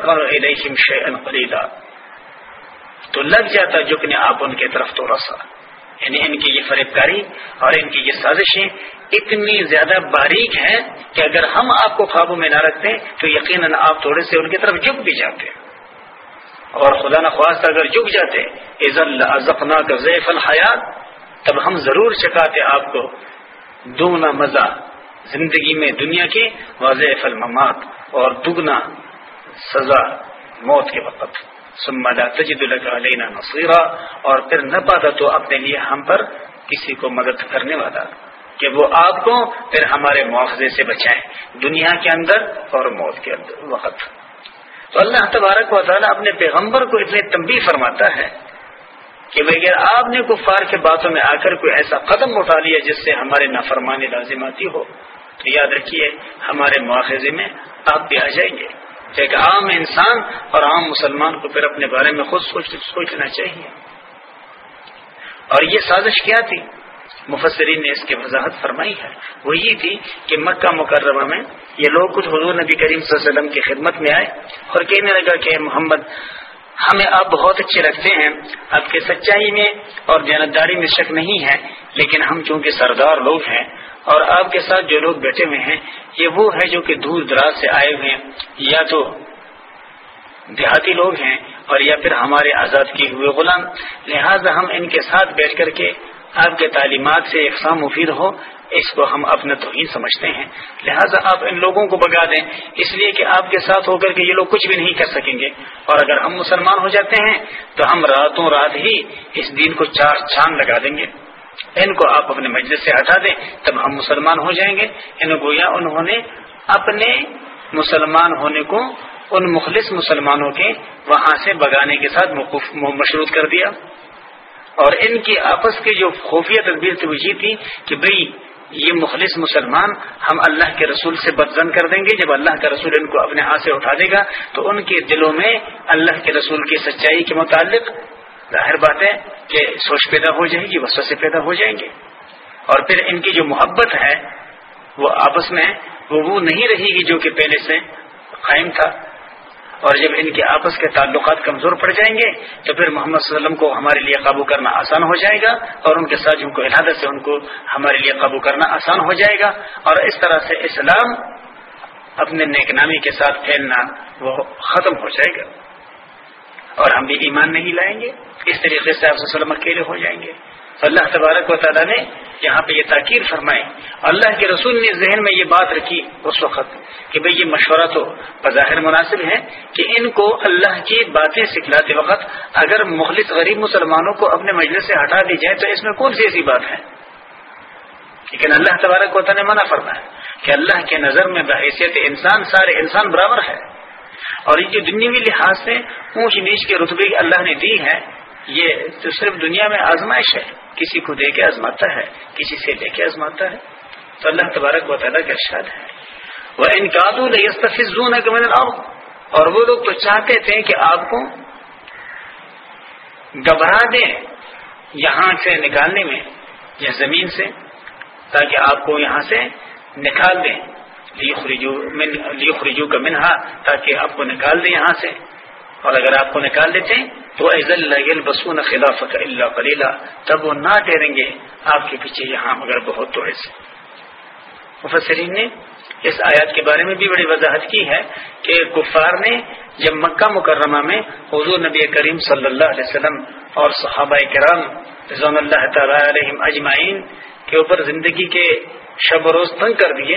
تو لگ جاتا جکنے آپ ان کی طرف تو رسا۔ یعنی ان کی یہ فریب کاری اور ان کی یہ سازشیں اتنی زیادہ باریک ہیں کہ اگر ہم آپ کو قابو میں نہ رکھتے تو یقیناً آپ تھوڑے سے ان کی طرف جھک بھی جاتے۔ اور خدا نخواست اگر جھک جاتے عزل کا ضیف الحیات، تب ہم ضرور چکاتے آپ کو دونوں مزہ، زندگی میں دنیا کے واضح الممات اور دگنا سزا موت کے وقت۔ لا تجد لك علينا نصيرا، اور پھر نہ پاتا تو اپنے لیے ہم پر کسی کو مدد کرنے والا۔ کہ وہ آپ کو پھر ہمارے مواخذے سے بچائیں دنیا کے اندر اور موت کے اندر۔ وقت۔ تو اللہ تبارک و تعالیٰ اپنے پیغمبر کو اتنے تنبیہ فرماتا ہے کہ بغیر آپ نے کفار کے باتوں میں آ کر کوئی ایسا قدم اٹھا لیا جس سے ہمارے نافرمانی لازماتی ہو۔ تو یاد رکھیے، ہمارے مواخذے میں آپ بھی آ جائیں گے۔ ایک عام انسان اور عام مسلمان کو پھر اپنے بارے میں خود سوچ سوچنا چاہیے۔ اور یہ سازش کیا تھی؟ مفسرین نے اس کی وضاحت فرمائی ہے۔ وہ یہ تھی کہ مکہ مکرمہ میں یہ لوگ کچھ حضور نبی کریم صلی اللہ علیہ وسلم کی خدمت میں آئے اور کہنے لگا کہ محمد، ہمیں آپ بہت اچھے رکھتے ہیں۔ آپ کے سچائی میں اور جانتداری میں شک نہیں ہے، لیکن ہم چونکہ سردار لوگ ہیں اور آپ کے ساتھ جو لوگ بیٹھے ہوئے ہیں، یہ وہ ہے جو کہ دور دراز سے آئے ہوئے ہیں۔ یا تو دیہاتی لوگ ہیں اور یا پھر ہمارے آزاد کیے ہوئے غلام۔ لہذا ہم ان کے ساتھ بیٹھ کر کے آپ کے تعلیمات سے اقسام مفید ہو، اس کو ہم اپنا توہین سمجھتے ہیں۔ لہذا آپ ان لوگوں کو بگا دیں۔ اس لیے کہ آپ کے ساتھ ہو کر کے یہ لوگ کچھ بھی نہیں کر سکیں گے۔ اور اگر ہم مسلمان ہو جاتے ہیں، تو ہم راتوں رات ہی اس دین کو چار چاند لگا دیں گے۔ ان کو آپ اپنے مجلس سے ہٹا دیں، تب ہم مسلمان ہو جائیں گے۔ ان گویا انہوں نے اپنے مسلمان ہونے کو ان مخلص مسلمانوں کے وہاں سے بگانے کے ساتھ مشروط کر دیا۔ اور ان کی آپس کی جو خفیہ تدبیر توجہ تھی کہ بھئی یہ مخلص مسلمان ہم اللہ کے رسول سے بدزن کر دیں گے۔ جب اللہ کا رسول ان کو اپنے ہاتھ سے اٹھا دے گا، تو ان کے دلوں میں اللہ کے رسول کی سچائی کے متعلق ظاہر بات ہے کہ سوچ پیدا ہو جائے گی وسو سے پیدا ہو جائیں گے۔ اور پھر ان کی جو محبت ہے، وہ آپس میں وہ وہ نہیں رہے گی جو کہ پہلے سے قائم تھا۔ اور جب ان کے آپس کے تعلقات کمزور پڑ جائیں گے، تو پھر محمد صلی اللہ علیہ وسلم کو ہمارے لیے قابو کرنا آسان ہو جائے گا اور ان کے ساتھ جن کو ارادت سے ان کو ہمارے لیے قابو کرنا آسان ہو جائے گا۔ اور اس طرح سے اسلام اپنے نیک نامی کے ساتھ پھیلنا وہ ختم ہو جائے گا۔ اور ہم بھی ایمان نہیں لائیں گے۔ اس طریقے سے آپ وسلم اکیلے ہو جائیں گے۔ اللہ تبارک و تعالیٰ نے یہاں پہ یہ تاکیر فرمائی۔ اللہ کے رسول نے ذہن میں یہ بات رکھی اس وقت کہ بھئی یہ مشورہ تو بظاہر مناسب ہے کہ ان کو اللہ کی باتیں سکھلاتے وقت اگر مخلص غریب مسلمانوں کو اپنے مجلس سے ہٹا دی جائے تو اس میں کون سی ایسی بات ہے؟ لیکن اللہ تبارک و تعالیٰ نے منع فرمایا کہ اللہ کے نظر میں بحیثیت انسان، سارے انسان برابر ہے۔ اور یہ جو دنیاوی لحاظ سے اونچ نیچ کے رتبے اللہ نے دی ہے یہ تو صرف دنیا میں آزمائش ہے۔ کسی کو دے کے آزماتا ہے، کسی سے لے کے آزماتا ہے۔ تو اللہ تبارک و تعالیٰ کا ارشاد ہے۔ وہ ان کا اور وہ لوگ تو چاہتے تھے کہ آپ کو گھبرا دیں یہاں سے نکالنے میں یا زمین سے، تاکہ آپ کو یہاں سے نکال دیں۔ لی خریجو کا منہا تاکہ آپ کو نکال دیں یہاں سے۔ اور اگر آپ کو نکال دیتے تو ایزل بسون خلافت اللہ کلیلہ تب وہ نہ ٹھہریں گے آپ کے پیچھے یہاں، مگر بہت تھوڑے سے۔ مفسرین نے اس آیات کے بارے میں بھی بڑی وضاحت کی ہے کہ کفار نے جب مکہ مکرمہ میں حضور نبی کریم صلی اللہ علیہ وسلم اور صحابہ کرام رضوان اللہ تعالی علیہم اجمعین کے اوپر زندگی کے شب و روز تنگ کر دیے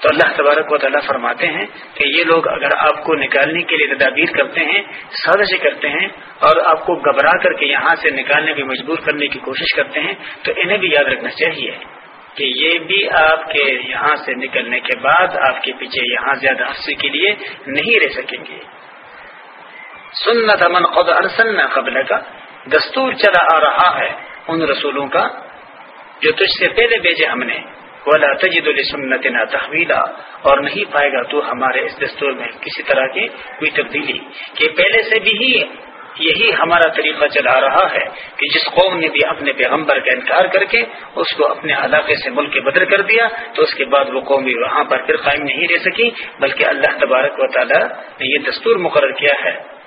تو اللہ تبارک و تعالیٰ فرماتے ہیں کہ یہ لوگ اگر آپ کو نکالنے کے لیے تدابیر کرتے ہیں سازشیں کرتے ہیں اور آپ کو گھبرا کر کے یہاں سے نکالنے کی مجبور کرنے کی کوشش کرتے ہیں، تو انہیں بھی یاد رکھنا چاہیے کہ یہ بھی آپ کے یہاں سے نکلنے کے بعد آپ کے پیچھے یہاں زیادہ عرصے کے لیے نہیں رہ سکیں گے۔ سنت امن خود ارسن قبل کا دستور چلا آ رہا ہے ان رسولوں کا جو تجھ سے پہلے بھیجے ہم نے۔ ولا تجد لسنتنا تحویلا اور نہیں پائے گا تو ہمارے اس دستور میں کسی طرح کی کوئی تبدیلی۔ کہ پہلے سے بھی ہی یہی ہمارا طریقہ چلا رہا ہے کہ جس قوم نے بھی اپنے پیغمبر کا انکار کر کے اس کو اپنے علاقے سے ملک کے بدر کر دیا، تو اس کے بعد وہ قوم بھی وہاں پر پھر قائم نہیں رہ سکی بلکہ اللہ تبارک و تعالی نے یہ دستور مقرر کیا ہے۔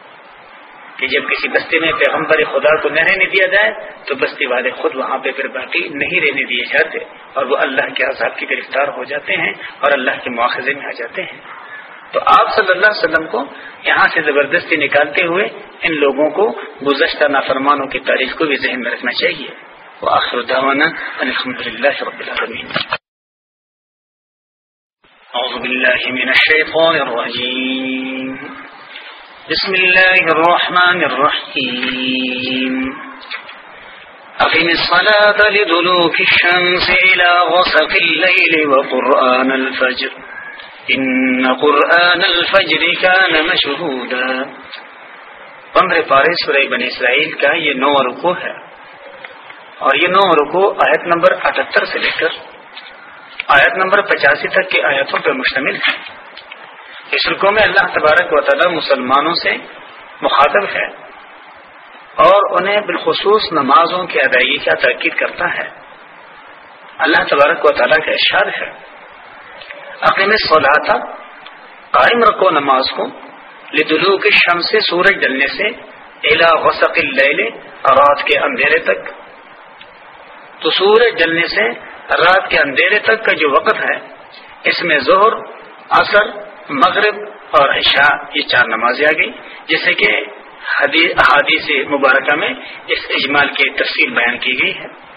کہ جب کسی بستی میں پیغمبر خدا کو نہ رہنے دیا جائے، تو بستی والے خود وہاں پہ پھر باقی نہیں رہنے دیے جاتے اور وہ اللہ کے عذاب کی گرفتار ہو جاتے ہیں اور اللہ کے مواخذے میں آ جاتے ہیں۔ تو آپ صلی اللہ علیہ وسلم کو یہاں سے زبردستی نکالتے ہوئے ان لوگوں کو گزشتہ نافرمانوں کی تاریخ کو بھی ذہن میں رکھنا چاہیے۔ وہ آخر الحمد للہ رب العالمین۔ أعوذ بالله من الشيطان الرجيم بسم الله الرحمن الرحيم. أقم الصلاة لدلوك الشمس إلى غسق الليل وقرآن الفجر. إن قرآن الفجر كان مشهودا. پندرہ پارے سورہ بن اسرائیل کا یہ نو رکو ہے. اور یہ نو رکو آیت نمبر اٹھتر سے لے کر آیت نمبر پچاسی تک کے آیتوں پر مشتمل ہے اس رکو میں اللہ تبارک و تعالی مسلمانوں سے مخاطب ہے اور انہیں بالخصوص نمازوں کی ادائیگی کا تاکید کرتا ہے۔ اللہ تبارک و تعالیٰ کا ارشاد ہے۔ عقیم صلاح تھا قائم رکو نماز کو۔ لدلو کے شم سے سورج ڈلنے سے۔ الا غسق اللیل، رات کے اندھیرے تک۔ تو سورج ڈلنے سے رات کے اندھیرے تک کا جو وقت ہے، اس میں زہر اثر مغرب اور عشاء یہ چار نمازیں آ گئی جیسے کہ احادیث مبارکہ میں اس اجمال کی تفصیل بیان کی گئی ہے۔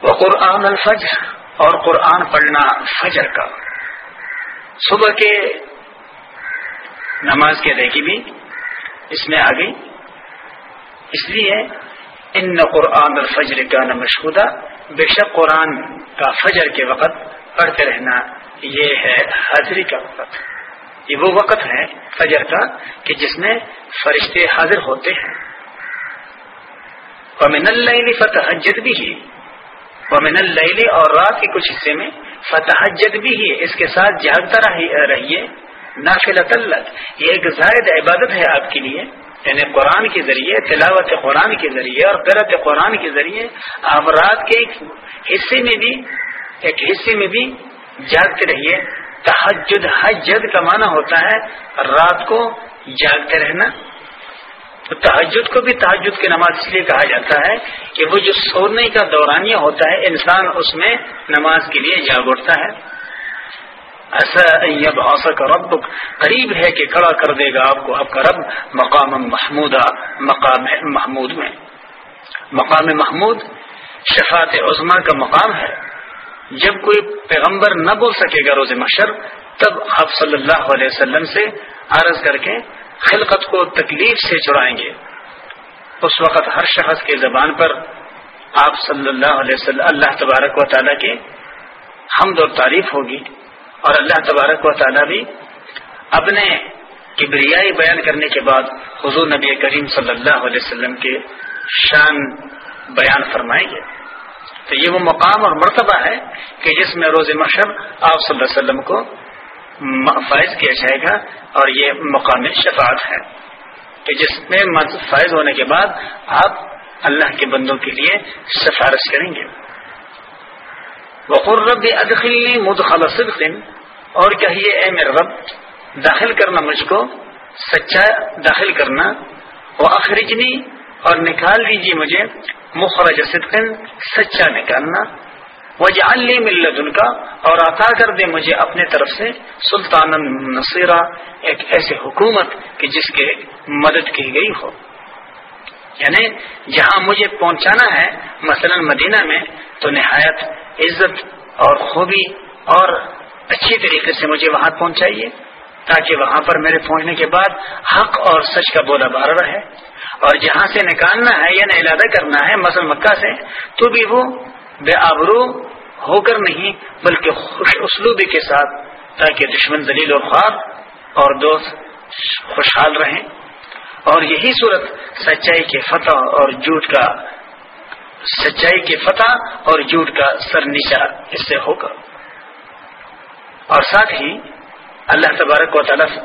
قرآن الفجر اور قرآن پڑھنا فجر کا۔ صبح کے نماز کی ادائیگی بھی اس میں آ گئی۔ اس لیے ان قرآن الفجر کا نہ مشہودہ بے شک قرآن کا فجر کے وقت پڑھتے رہنا یہ ہے حاضری کا وقت۔ یہ وہ وقت ہے فجر کا کہ جس میں فرشتے حاضر ہوتے ہیں۔ ومن اللہ فتح جد بھی ہی ومن اللہ اور رات کے کچھ حصے میں فتحجد بھی ہی اس کے ساتھ جاگتا رہیے۔ نافل اللہ یہ ایک زائد عبادت ہے آپ کے لیے۔ یعنی قرآن کے ذریعے، تلاوت قرآن کے ذریعے اور قرت قرآن کے ذریعے آپ رات کے ایک حصے میں بھی ایک حصے میں بھی جاگتے رہیے۔ تحجد حجد کا معنی ہوتا ہے رات کو جاگتے رہنا۔ تو تحجد کو بھی تحجد کی نماز اس لیے کہا جاتا ہے کہ وہ جو سونے کا دورانیہ ہوتا ہے، انسان اس میں نماز کے لیے جاگ اٹھتا ہے۔ ایسا اوسک رب قریب ہے کہ کھڑا کر دے گا آپ کو آپ کا رب مقام محمودہ، مقام محمود میں۔ مقام محمود شفات عظما کا مقام ہے۔ جب کوئی پیغمبر نہ بول سکے گا روز مشر تب آپ صلی اللہ علیہ وسلم سے عرض کر کے خلقت کو تکلیف سے چھڑائیں گے۔ اس وقت ہر شخص کے زبان پر آپ صلی اللہ علیہ وسلم، اللہ تبارک و تعالیٰ کے حمد اور تعریف ہوگی اور اللہ تبارک و تعالیٰ بھی اپنے کبریائی بیان کرنے کے بعد حضور نبی کریم صلی اللہ علیہ وسلم کے شان بیان فرمائیں گے۔ تو یہ وہ مقام اور مرتبہ ہے کہ جس میں روز مشر آپ صلی اللہ علیہ وسلم کو فائز کیا جائے گا اور یہ مقام شفاعت ہے کہ جس میں فائز ہونے کے بعد آپ اللہ کے بندوں کے لیے سفارش کریں گے۔ وقر رب ادخلی مدخل صدق اور کہیے، اے میرے رب، داخل کرنا مجھ کو، سچا داخل کرنا۔ وہ اخرجنی اور نکال لیجیے مجھے مخرج صدق سچا نکالنا۔ وجہ ملت ان کا اور عطا کر دے مجھے اپنے طرف سے سلطان نصیرہ ایک ایسے حکومت کہ جس کے مدد کی گئی ہو۔ یعنی جہاں مجھے پہنچانا ہے، مثلا مدینہ میں، تو نہایت عزت اور خوبی اور اچھی طریقے سے مجھے وہاں پہنچائیے، تاکہ وہاں پر میرے پہنچنے کے بعد حق اور سچ کا بولا بار رہے اور جہاں سے نکالنا ہے یا نہ کرنا ہے مثلا مکہ سے، تو بھی وہ بے آبرو ہو کر نہیں، بلکہ خوش اسلوبی کے ساتھ، تاکہ دشمن دلیل و خواب اور دوست خوشحال رہیں۔ اور یہی صورت سچائی کے فتح اور جھوٹ کا، سچائی کے فتح اور جھوٹ کا سر نیچا اس سے ہوگا۔ اور ساتھ ہی اللہ تبارک و تعالیٰ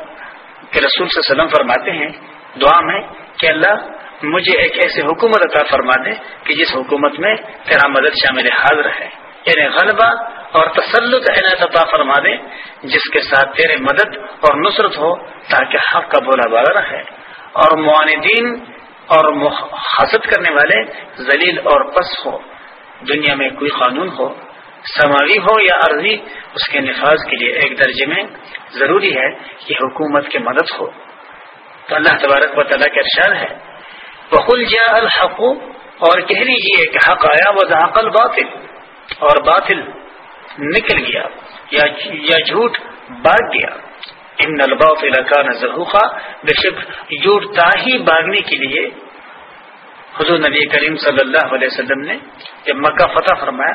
کے رسول صلی اللہ علیہ وسلم فرماتے ہیں، دعا میں کہ اللہ مجھے ایک ایسے حکومت عطا فرما دے کہ جس حکومت میں تیرا مدد شامل حاضر ہے۔ یعنی غلبہ اور تسلط عنایت عطا فرما دے، جس کے ساتھ تیرے مدد اور نصرت ہو تاکہ حق کا بولا بالا رہے۔ اور معاندین اور حسد کرنے والے ذلیل اور پس ہو، دنیا میں کوئی قانون ہو، سماوی ہو یا عرضی، اس کے نفاذ کے لیے ایک درجے میں ضروری ہے کہ حکومت کی مدد ہو۔ تو اللہ تبارک و تعالیٰ کا ارشاد ہے بخل جا الحق، اور کہہ لیجیے کہ حق آیا وہ زحقل اور باطل نکل گیا، یا جھوٹ باغ گیا۔ ان الباطل کا نظر بے شک جھوٹ تاہی باغنے کے لیے حضور نبی کریم صلی اللہ علیہ وسلم نے جب مکہ فتح فرمایا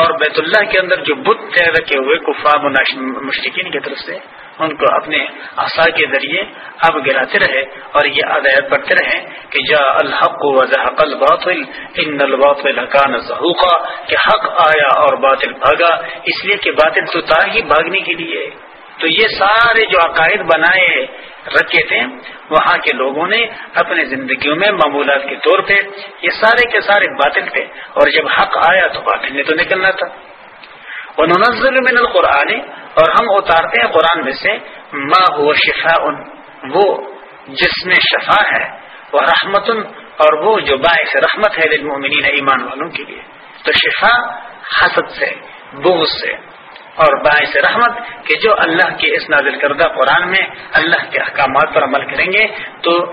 اور بیت اللہ کے اندر جو بت رکھے ہوئے کفار مشرقین کی طرف سے ان کو اپنے آسا کے ذریعے اب گراتے رہے اور یہ آدایت پڑھتے رہے کہ جا الحق و الباطل، ان الباطل کان ظہوقا کہ حق آیا اور باطل بھاگا، اس لیے کہ باطل تو تا ہی بھاگنے کے لیے۔ تو یہ سارے جو عقائد بنائے، رکھے تھے، وہاں کے لوگوں نے اپنی زندگیوں میں معمولات کے طور پہ یہ سارے کے سارے باطل تھے۔ اور جب حق آیا تو باطل نے تو نکلنا تھا۔ وہ من القرآن اور ہم اتارتے ہیں قرآن میں سے ما ہو شفا وہ جس میں شفا ہے، وہ رحمت اور وہ جو باعث رحمت ہے للمؤمنین ایمان والوں کے لیے۔ تو شفا حسد سے، بغض سے اور باعث رحمت کہ جو اللہ کے اس نازل کردہ قرآن میں اللہ کے احکامات پر عمل کریں گے، تو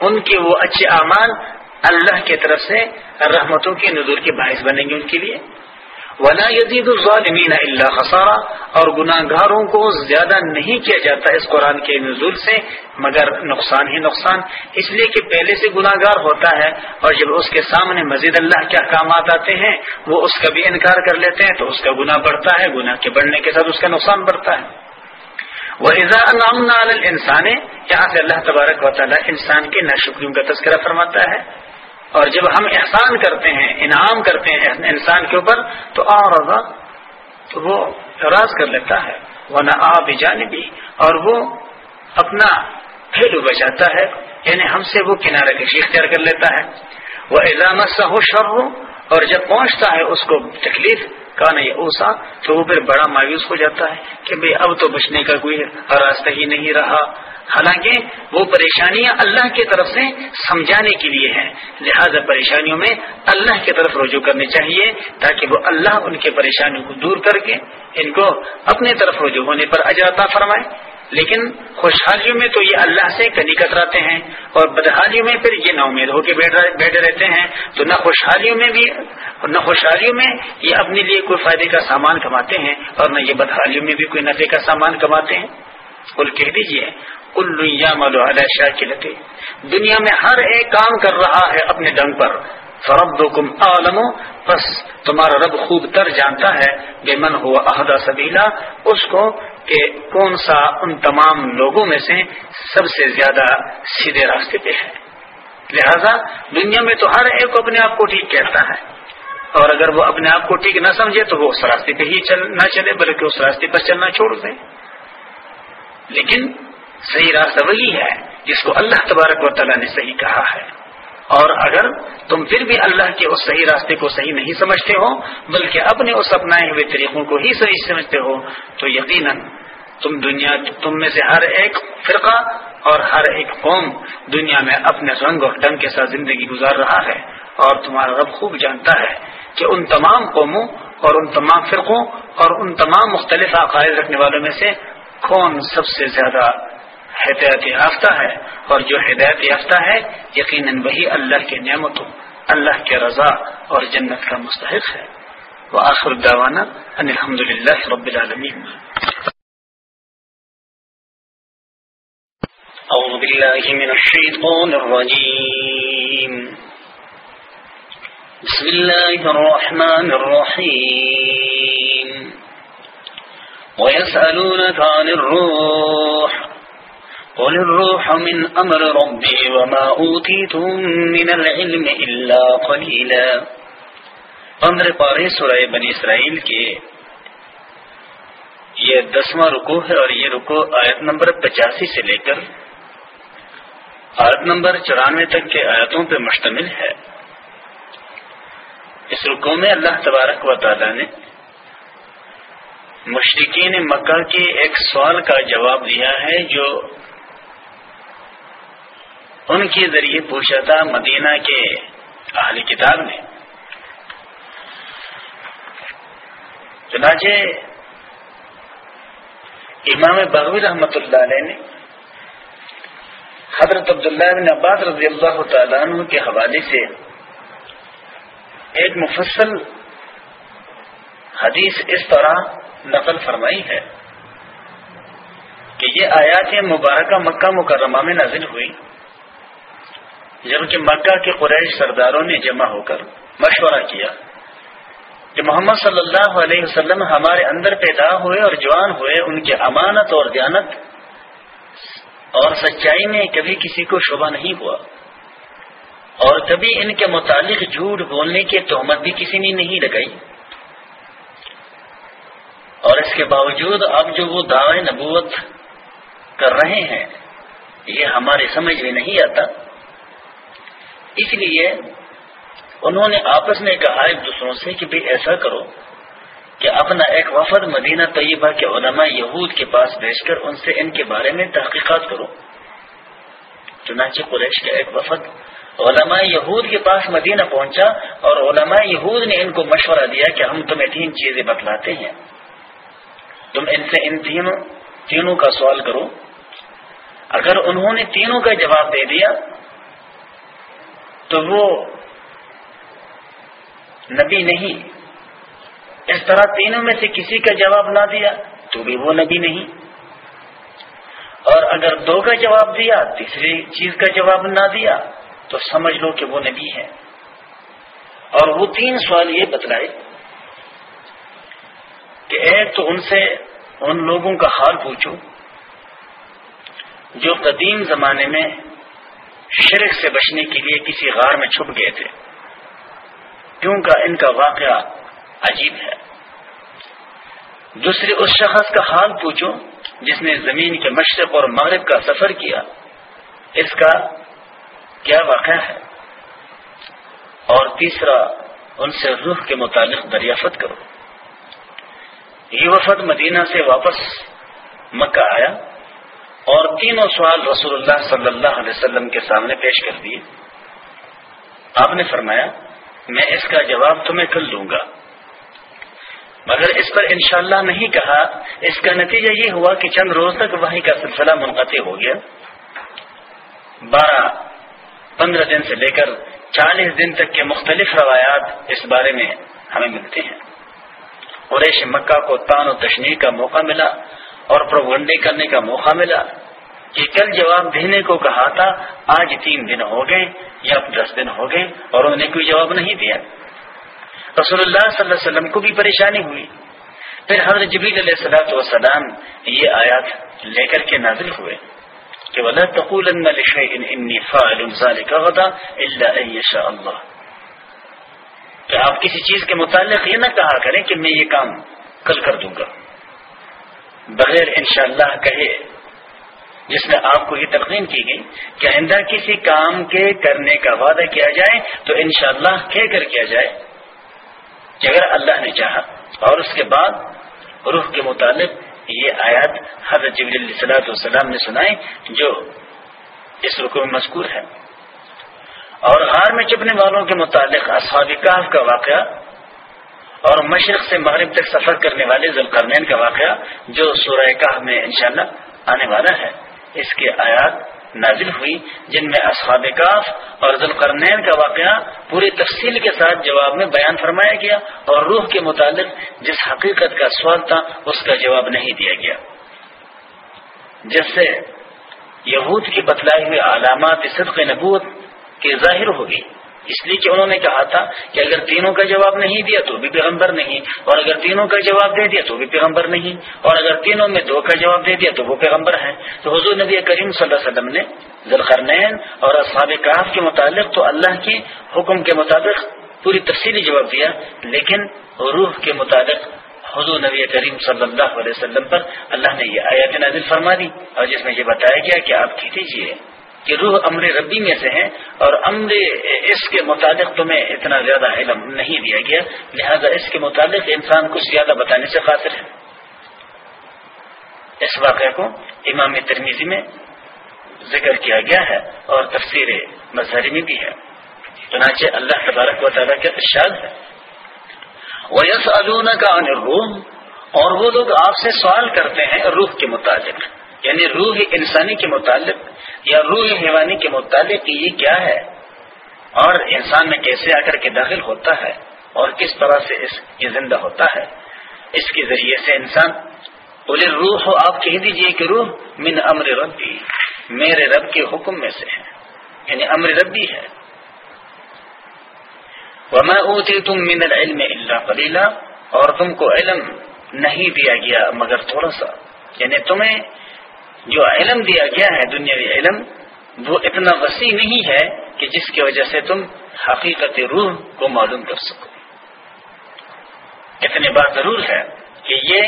ان کے وہ اچھے اعمال اللہ کی طرف سے رحمتوں کے نظور کے باعث بنیں گے ان کے لیے۔ ولا یزید الظالمین اللہ خسارہ اور گناہ گاروں کو زیادہ نہیں کیا جاتا اس قرآن کے نزول سے، مگر نقصان ہی نقصان۔ اس لیے کہ پہلے سے گناہ گار ہوتا ہے، اور جب اس کے سامنے مزید اللہ کے احکامات آتے ہیں، وہ اس کا بھی انکار کر لیتے ہیں، تو اس کا گناہ بڑھتا ہے، گناہ کے بڑھنے کے ساتھ اس کا نقصان بڑھتا ہے۔ وہ اضاء انسان یہاں سے اللہ تبارک و تعالیٰ انسان کی ناشکریوں کا تذکرہ فرماتا ہے۔ اور جب ہم احسان کرتے ہیں، انعام کرتے ہیں انسان کے اوپر، تو اور تو وہ اعراض کر لیتا ہے۔ وہ نہ آب جانبی، اور وہ اپنا پھیلو بچاتا ہے۔ یعنی ہم سے وہ کنارے کشی اختیار کر لیتا ہے۔ وہ ایزامت سا ہو شر ہو اور جب پہنچتا ہے اس کو تکلیف کا نہیں اوسا تو وہ پھر بڑا مایوس ہو جاتا ہے کہ بھئی اب تو بچنے کا کوئی راستہ ہی نہیں رہا۔ حالانکہ وہ پریشانیاں اللہ کی طرف سے سمجھانے کے لیے ہیں۔ لہذا پریشانیوں میں اللہ کی طرف رجوع کرنی چاہیے تاکہ وہ اللہ ان کے پریشانیوں کو دور کر کے ان کو اپنے طرف رجوع ہونے پر اجرتا فرمائے۔ لیکن خوشحالیوں میں تو یہ اللہ سے کنی کتراتے ہیں اور بدحالیوں میں پھر یہ نا امید ہو کے بیٹھے رہتے ہیں۔ تو نہ خوشحالیوں میں بھی نہ خوشحالیوں میں یہ اپنے لیے کوئی فائدے کا سامان کماتے ہیں اور نہ یہ بدحالیوں میں بھی کوئی نفے کا سامان کماتے ہیں۔ کل کہہ دیجیے شاکلتے دنیا میں ہر ایک کام کر رہا ہے اپنے ڈنگ پر۔ فرب عالم بس تمہارا رب خوب تر جانتا ہے بے من ہوا عہدہ سبیلا۔ اس کو کہ کون سا ان تمام لوگوں میں سے سب سے زیادہ سیدھے راستے پہ ہے۔ لہذا دنیا میں تو ہر ایک اپنے آپ کو ٹھیک کہتا ہے۔ اور اگر وہ اپنے آپ کو ٹھیک نہ سمجھے تو وہ اس راستے پہ ہی چل نہ چلے، بلکہ اس راستے پر چلنا چھوڑ دیں لیکن صحیح راستہ وہی ہے جس کو اللہ تبارک و تعالیٰ نے صحیح کہا ہے۔ اور اگر تم پھر بھی اللہ کے اس صحیح راستے کو صحیح نہیں سمجھتے ہو، بلکہ اپنے اس اپنائے ہوئے طریقوں کو ہی صحیح سمجھتے ہو، تو یقیناً تم دنیا، تم میں سے ہر ایک فرقہ اور ہر ایک قوم دنیا میں اپنے رنگ اور ڈنگ کے ساتھ زندگی گزار رہا ہے۔ اور تمہارا رب خوب جانتا ہے کہ ان تمام قوموں اور ان تمام فرقوں اور ان تمام مختلف عقائد رکھنے والوں میں سے کون سب سے زیادہ ہدایت یافتہ ہے اور جو ہدایت یافتہ ہے، یقیناً وہی اللہ کے نعمتوں، اللہ کے رضا اور جنت کا مستحق ہے۔ وہ آخر الداوانہ الحمد للہ رب العالمین۔ أعوذ بالله من الشيطان الرجيم بسم الله الرحمن الرحيم ويسألونك عن الروح۔ قل الروح من امر ربي وما اوتيتم من العلم الا قليلا۔ پندرہ پارے سورہ بنی اسرائیل کے یہ دسواں رکو ہے اور یہ رکو آیت نمبر پچاسی سے لے کر آیت نمبر چورانوے تک کے آیتوں پہ مشتمل ہے۔ اس رکو میں اللہ تبارک و تعالی نے مشرقین مکہ کے ایک سوال کا جواب دیا ہے جو ان کے ذریعے پوچھا تھا مدینہ کے اہلی کتاب نے۔ چنانچہ امام بغوی رحمت اللہ علیہ نے حضرت عبداللہ بن عباس رضی اللہ تعالیٰ عنہ کے حوالے سے ایک مفصل حدیث اس طرح نقل فرمائی ہے کہ یہ آیات مبارکہ مکہ مکرمہ میں نازل ہوئی۔ جبکہ مکہ کے قریش سرداروں نے جمع ہو کر مشورہ کیا کہ محمد صلی اللہ علیہ وسلم ہمارے اندر پیدا ہوئے اور جوان ہوئے، ان کے امانت اور دیانت اور سچائی میں کبھی کسی کو شبہ نہیں ہوا۔ اور کبھی ان کے متعلق جھوٹ بولنے کی تہمت بھی کسی نے نہیں لگائی۔ اور اس کے باوجود اب جو وہ دعوے نبوت کر رہے ہیں، یہ ہمارے سمجھ میں نہیں آتا۔ اس لیے انہوں نے آپس میں کہا ایک دوسروں سے کہ بھی ایسا کرو کہ اپنا ایک وفد مدینہ طیبہ کے علماء یہود کے پاس بھیج کر ان سے ان کے بارے میں تحقیقات کرو۔ چنانچہ قریش کا ایک وفد علماء یہود کے پاس مدینہ پہنچا اور علماء یہود نے ان کو مشورہ دیا کہ ہم تمہیں تین چیزیں بتلاتے ہیں۔ تم ان سے ان تینوں تینوں کا سوال کرو۔ اگر انہوں نے تینوں کا جواب دے دیا تو وہ نبی نہیں۔ اس طرح تینوں میں سے کسی کا جواب نہ دیا تو بھی وہ نبی نہیں۔ اور اگر دو کا جواب دیا، تیسری چیز کا جواب نہ دیا، تو سمجھ لو کہ وہ نبی ہے۔ اور وہ تین سوال یہ بتلائے کہ ایک تو ان سے، ان لوگوں کا حال پوچھو جو قدیم زمانے میں شرک سے بچنے کے لیے کسی غار میں چھپ گئے تھے۔ کیونکہ ان کا واقعہ عجیب ہے۔ دوسرے اس شخص کا حال پوچھو جس نے زمین کے مشرق اور مغرب کا سفر کیا۔ اس کا کیا واقعہ ہے؟ اور تیسرا، ان سے روح کے متعلق دریافت کرو۔ یہ وفد مدینہ سے واپس مکہ آیا۔ اور تینوں سوال رسول اللہ صلی اللہ علیہ وسلم کے سامنے پیش کر دیے۔ آپ نے فرمایا، میں اس کا جواب تمہیں کل دوں گا۔ مگر اس پر انشاءاللہ نہیں کہا۔ اس کا نتیجہ یہ ہوا کہ چند روز تک وہی کا سلسلہ منقطع ہو گیا۔ بارہ، پندرہ دن سے لے کر چالیس دن تک کے مختلف روایات اس بارے میں ہمیں ملتے ہیں۔ قریش مکہ کو تان و تشنی کا موقع ملا۔ اور پروگنڈے کرنے کا موقع ملا کہ کل جواب دینے کو کہا تھا، آج تین دن ہو گئے یا دس دن ہو گئے اور انہوں نے کوئی جواب نہیں دیا۔ رسول اللہ صلی اللہ علیہ وسلم کو بھی پریشانی ہوئی۔ پھر حضرت جبیل علیہ السلاۃ والسلام یہ آیات لے کر کے نازل ہوئے کہ آپ کسی چیز کے متعلق یہ نہ کہا کریں کہ میں یہ کام کل کر دوں گا؟ بغیر انشاءاللہ کہے، جس میں آپ کو یہ تقسیم کی گئی کہ آئندہ کسی کام کے کرنے کا وعدہ کیا جائے تو انشاءاللہ کہہ کر کیا جائے کہ اگر اللہ نے چاہا۔ اور اس کے بعد روح کے متعلق یہ آیات حضرت علیہ صلاحت والسلام نے سنائے، جو اس رکو میں مذکور ہے۔ اور غار میں چپنے والوں کے متعلق اصحاب کاف کا واقعہ اور مشرق سے مغرب تک سفر کرنے والے ذوالقرنین کا واقعہ جو سورہ کاف میں انشاءاللہ آنے والا ہے، اس کے آیات نازل ہوئی، جن میں اصحاب کاف اور ذوالقرنین کا واقعہ پوری تفصیل کے ساتھ جواب میں بیان فرمایا گیا اور روح کے متعلق جس حقیقت کا سوال تھا، اس کا جواب نہیں دیا گیا۔ جس سے یہود کی بتلائی ہوئی علامات صدق نبوت کے ظاہر ہوگی اس لیے کہ انہوں نے کہا تھا کہ اگر تینوں کا جواب نہیں دیا تو بھی پیغمبر نہیں، اور اگر تینوں کا جواب دے دیا تو بھی پیغمبر نہیں، اور اگر تینوں میں دو کا جواب دے دیا تو وہ پیغمبر ہیں۔ تو حضور نبی کریم صلی اللہ علیہ وسلم نے ذلخرنین اور اصحاب کاف کے متعلق تو اللہ کے حکم کے مطابق پوری تفصیلی جواب دیا، لیکن روح کے مطابق حضور نبی کریم صلی اللہ علیہ وسلم پر اللہ نے یہ آیات نازل فرما دی۔ اور جس میں یہ بتایا گیا کہ آپ کی دیجیے کہ روح امر ربی میں سے ہے اور امر اس کے متعلق تمہیں اتنا زیادہ علم نہیں دیا گیا، لہذا اس کے متعلق انسان کچھ زیادہ بتانے سے خاطر ہے۔ اس واقعہ کو امام ترمیزی میں ذکر کیا گیا ہے اور تفسیر مظہری میں بھی ہے۔ چنانچہ اللہ تبارک و تعالیٰ کے ارشاد ہے۔ وہ یس کا روح اور وہ لوگ آپ سے سوال کرتے ہیں روح کے متعلق یعنی روح انسانی کے متعلق۔ یا روح حیوانی کے متعلق یہ کیا ہے؟ اور انسان میں کیسے آ کر کے داخل ہوتا ہے؟ اور کس طرح سے اس یہ زندہ ہوتا ہے؟ اس کے ذریعے سے انسان بولے روح ہو آپ کہہ دیجیے کہ روح من امر ربی، میرے رب کے حکم میں سے ہے یعنی امر ربی ہے۔ وما اوتی تم من العلم اللہ قلیلہ اور تم کو علم نہیں دیا گیا مگر تھوڑا سا یعنی تمہیں جو علم دیا گیا ہے، دنیاوی علم، وہ اتنا وسیع نہیں ہے کہ جس کی وجہ سے تم حقیقت روح کو معلوم کر سکو۔ اتنی بات ضرور ہے کہ یہ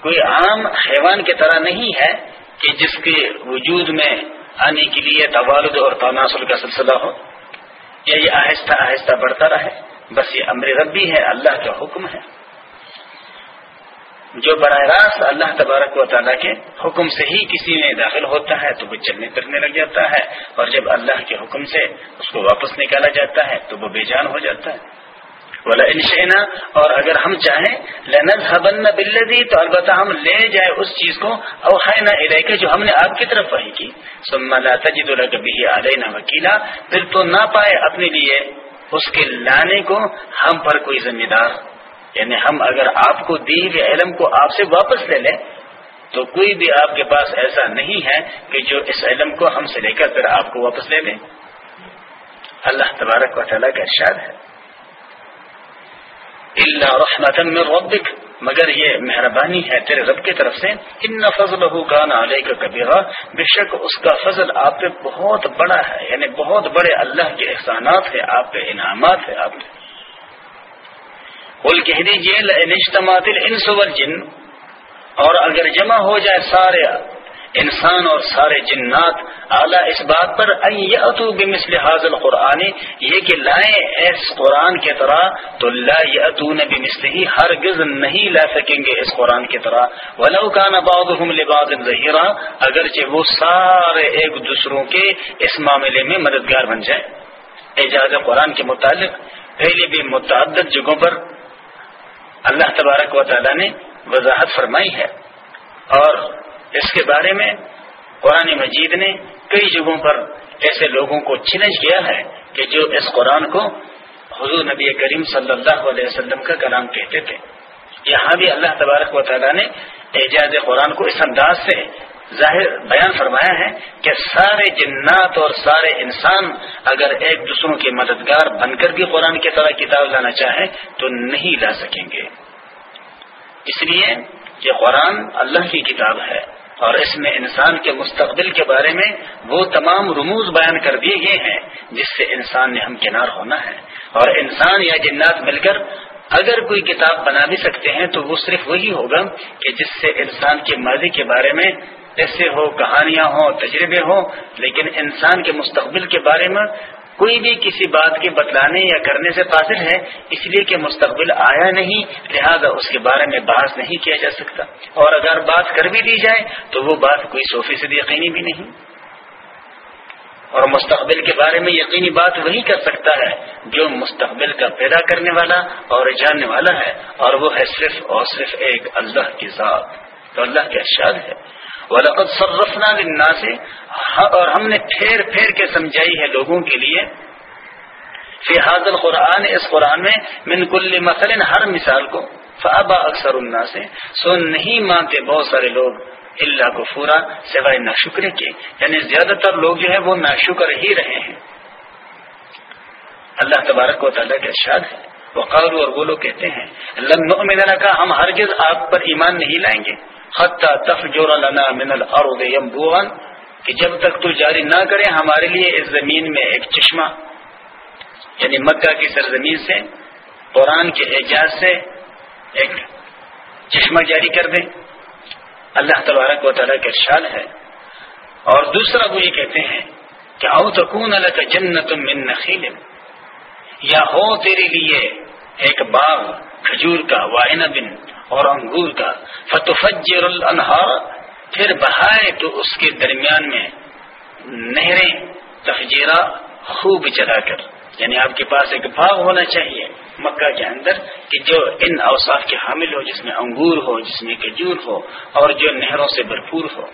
کوئی عام حیوان کی طرح نہیں ہے کہ جس کے وجود میں آنے کے لیے توالد اور تناسل کا سلسلہ ہو۔ یا یہ آہستہ آہستہ بڑھتا رہے۔ بس یہ امر ربی ہے، اللہ کا حکم ہے۔ جو براہ راست اللہ تبارک و تعالیٰ کے حکم سے ہی کسی میں داخل ہوتا ہے تو وہ چلنے پھرنے لگ جاتا ہے اور جب اللہ کے حکم سے اس کو واپس نکالا جاتا ہے تو وہ بے جان ہو جاتا ہے۔ بولا انشینا اور اگر ہم چاہیں لنز حبن بلدی تو البتہ ہم لے جائے اس چیز کو اوہائنا ارے جو ہم نے آپ کی طرف وہی کی۔ سما تجد الربی علیہ وکیلا پھر تو نہ پائے اپنے لیے، اس کے لانے کو ہم پر کوئی ذمہ دار یعنی ہم اگر آپ کو دی ہوئے علم کو آپ سے واپس لے لیں، تو کوئی بھی آپ کے پاس ایسا نہیں ہے کہ جو اس علم کو ہم سے لے کر پھر آپ کو واپس لے لیں۔ اللہ تبارک و تعالیٰ کا ارشاد ہے۔ اللہ رحمت من ربک، مگر یہ مہربانی ہے تیرے رب کی طرف سے۔ ان فضل گانا علیہ کا کبیرہ بے شک اس کا فضل آپ پہ بہت بڑا ہے یعنی بہت بڑے اللہ کے احسانات ہیں، آپ پہ انعامات ہیں، آپ پہ۔ بول کہہ دیجیے نجتماعت الانس والجن۔ اور اگر جمع ہو جائے سارے انسان اور سارے جنات، اعلیٰ اس بات پر بمثل حاضل قرآن یہ کہ لائیں اس قرآن کی طرح تو لا یتون بمثل ہی ہرگز نہیں لا سکیں گے اس قرآن کی طرح۔ ولو کان بعضهم لبعض ظہیرہ اگرچہ وہ سارے ایک دوسروں کے اس معاملے میں مددگار بن جائیں۔ اعجاز قرآن کے متعلق، پہلے بھی متعدد جگہوں پر اللہ تبارک و تعالی نے وضاحت فرمائی ہے اور اس کے بارے میں قرآن مجید نے کئی جگہوں پر ایسے لوگوں کو چیلنج کیا ہے کہ جو اس قرآن کو حضور نبی کریم صلی اللہ علیہ وسلم کا کلام کہتے تھے۔ یہاں بھی اللہ تبارک و تعالیٰ نے اعجاز قرآن کو اس انداز سے ظاہر بیان فرمایا ہے کہ سارے جنات اور سارے انسان اگر ایک دوسروں کے مددگار بن کر بھی قرآن کی طرح کتاب لانا چاہیں تو نہیں لا سکیں گے۔ اس لیے یہ قرآن اللہ کی کتاب ہے اور اس میں انسان کے مستقبل کے بارے میں وہ تمام رموز بیان کر دیے گئے ہیں جس سے انسان نے ہم کنار ہونا ہے۔ اور انسان یا جنات مل کر اگر کوئی کتاب بنا بھی سکتے ہیں تو وہ صرف وہی ہوگا کہ جس سے انسان کے ماضی کے بارے میں ایسے ہو، کہانیاں ہوں، تجربے ہوں، لیکن انسان کے مستقبل کے بارے میں کوئی بھی کسی بات کے بتلانے یا کرنے سے قاصر ہے، اس لیے کہ مستقبل آیا نہیں، لہذا اس کے بارے میں بحث نہیں کیا جا سکتا۔ اور اگر بات کر بھی دی جائے، تو وہ بات کوئی سو فیصد یقینی بھی نہیں۔ اور مستقبل کے بارے میں یقینی بات وہی کر سکتا ہے جو مستقبل کا پیدا کرنے والا اور جاننے والا ہے، اور وہ ہے صرف اور صرف ایک اللہ کی ذات۔ تو اللہ کے ارشاد ہے۔ ولقد صرفنا للناس اور ہم نے پھیر پھیر کے سمجھائی ہے لوگوں کے لیے۔ فی حاضر قرآن اس قرآن میں، من کل مثلا ہر مثال کو۔ فابا اکثر الناس، سو نہیں مانتے بہت سارے لوگ اللہ کو پورا سوائے نہ کے۔ یعنی زیادہ تر لوگ جو ہے وہ نہ ہی رہے ہیں۔ اللہ تبارک و تعالیٰ کے ارشاد ہے۔ وہ قالو اور وہ لوگ کہتے ہیں، لن کا ہم ہرگز آپ پر ایمان نہیں لائیں گے۔ حتی تفجر لنا من الارض ينبوعا، کہ جب تک تو جاری نہ کرے ہمارے لیے اس زمین میں ایک چشمہ یعنی مکہ کی سرزمین سے، قرآن کے اعجاز سے ایک چشمہ جاری کر دیں۔ اللہ تبارک و تعالیٰ کے ارشاد ہے۔ اور دوسرا وہ یہ کہتے ہیں کہ او تکون الگ جنت من نخیل یا ہو تیرے لیے ایک باغ، کھجور کا، وائن بن اور انگور کا۔ فتفجر الانہار پھر بہائے تو اس کے درمیان میں نہریں، تفجیرہ خوب چلا کر۔ یعنی آپ کے پاس ایک باغ ہونا چاہیے مکہ کے اندر کہ جو ان اوصاف کے حامل ہو، جس میں انگور ہو، جس میں کھجور ہو اور جو نہروں سے بھرپور ہو۔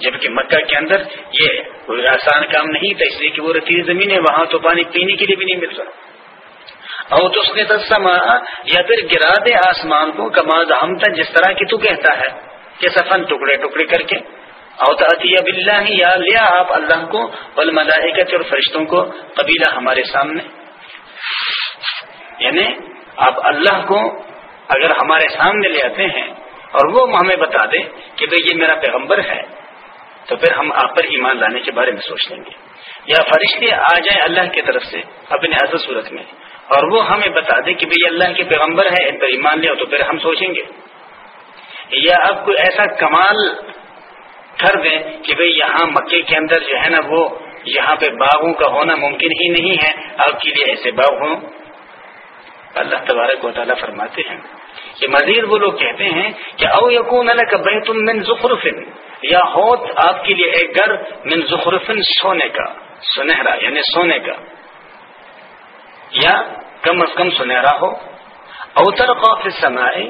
جبکہ مکہ کے اندر یہ کوئی آسان کام نہیں تھا، اس لیے کہ وہ رتی زمین ہے وہاں تو پانی پینے کے لیے بھی نہیں مل رہا۔ او تو اس نے تسما یا پھر گرا دے آسمان کو کماد ہم تک جس طرح کی تو کہتا ہے کہ سفن ٹکڑے ٹکڑے کر کے۔ او اب اللہ یا لیا آپ اللہ کو والملائکت اور فرشتوں کو، قبیلہ ہمارے سامنے۔ یعنی آپ اللہ کو اگر ہمارے سامنے لے آتے ہیں اور وہ ہمیں بتا دے کہ بھئی یہ میرا پیغمبر ہے، تو پھر ہم آپ پر ایمان لانے کے بارے میں سوچ لیں گے۔ یا فرشتے آ جائیں اللہ کی طرف سے اپنے حضرت صورت میں۔ اور وہ ہمیں بتا دے کہ بھئی اللہ کے پیغمبر ہے، ان پر ایمان لے تو پھر ہم سوچیں گے۔ یا اب کوئی ایسا کمال کر دیں کہ بھئی یہاں مکے کے اندر جو ہے نا وہ یہاں پہ باغوں کا ہونا ممکن ہی نہیں ہے۔ آپ کے لیے ایسے باغ ہوں۔ اللہ تبارک و تعالیٰ فرماتے ہیں۔ کہ مزید وہ لوگ کہتے ہیں کہ او یقون کا بیت من زخرفن یا ہوت آپ کے لیے ایک گھر من زخرفن سونے کا۔ سنہرا یعنی سونے کا۔ یا کم از کم سنہرا ہو۔ اوتر قوف سمائے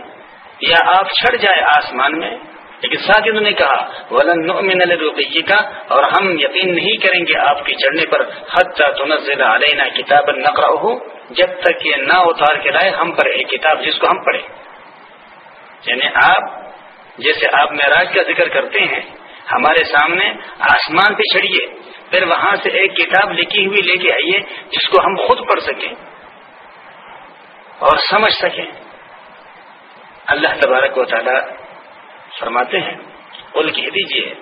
یا آپ چھڑ جائے آسمان میں۔ لیکن ساتھ انہوں نے کہا، ولن نؤمن لرقی کا اور ہم یقین نہیں کریں گے آپ کے چڑھنے پر، حتی تنزل علینا کتاب نقرأہ جب تک یہ نہ اتار کے لائے ہم پر ایک کتاب جس کو ہم پڑھیں۔ یعنی آپ، جیسے آپ معراج کا ذکر کرتے ہیں، ہمارے سامنے آسمان پہ چڑھیے۔ پھر وہاں سے ایک کتاب لکھی ہوئی لے کے آئیے، جس کو ہم خود پڑھ سکیں اور سمجھ سکیں۔ اللہ تبارک و تعالی فرماتے ہیں بول کہہ دیجیے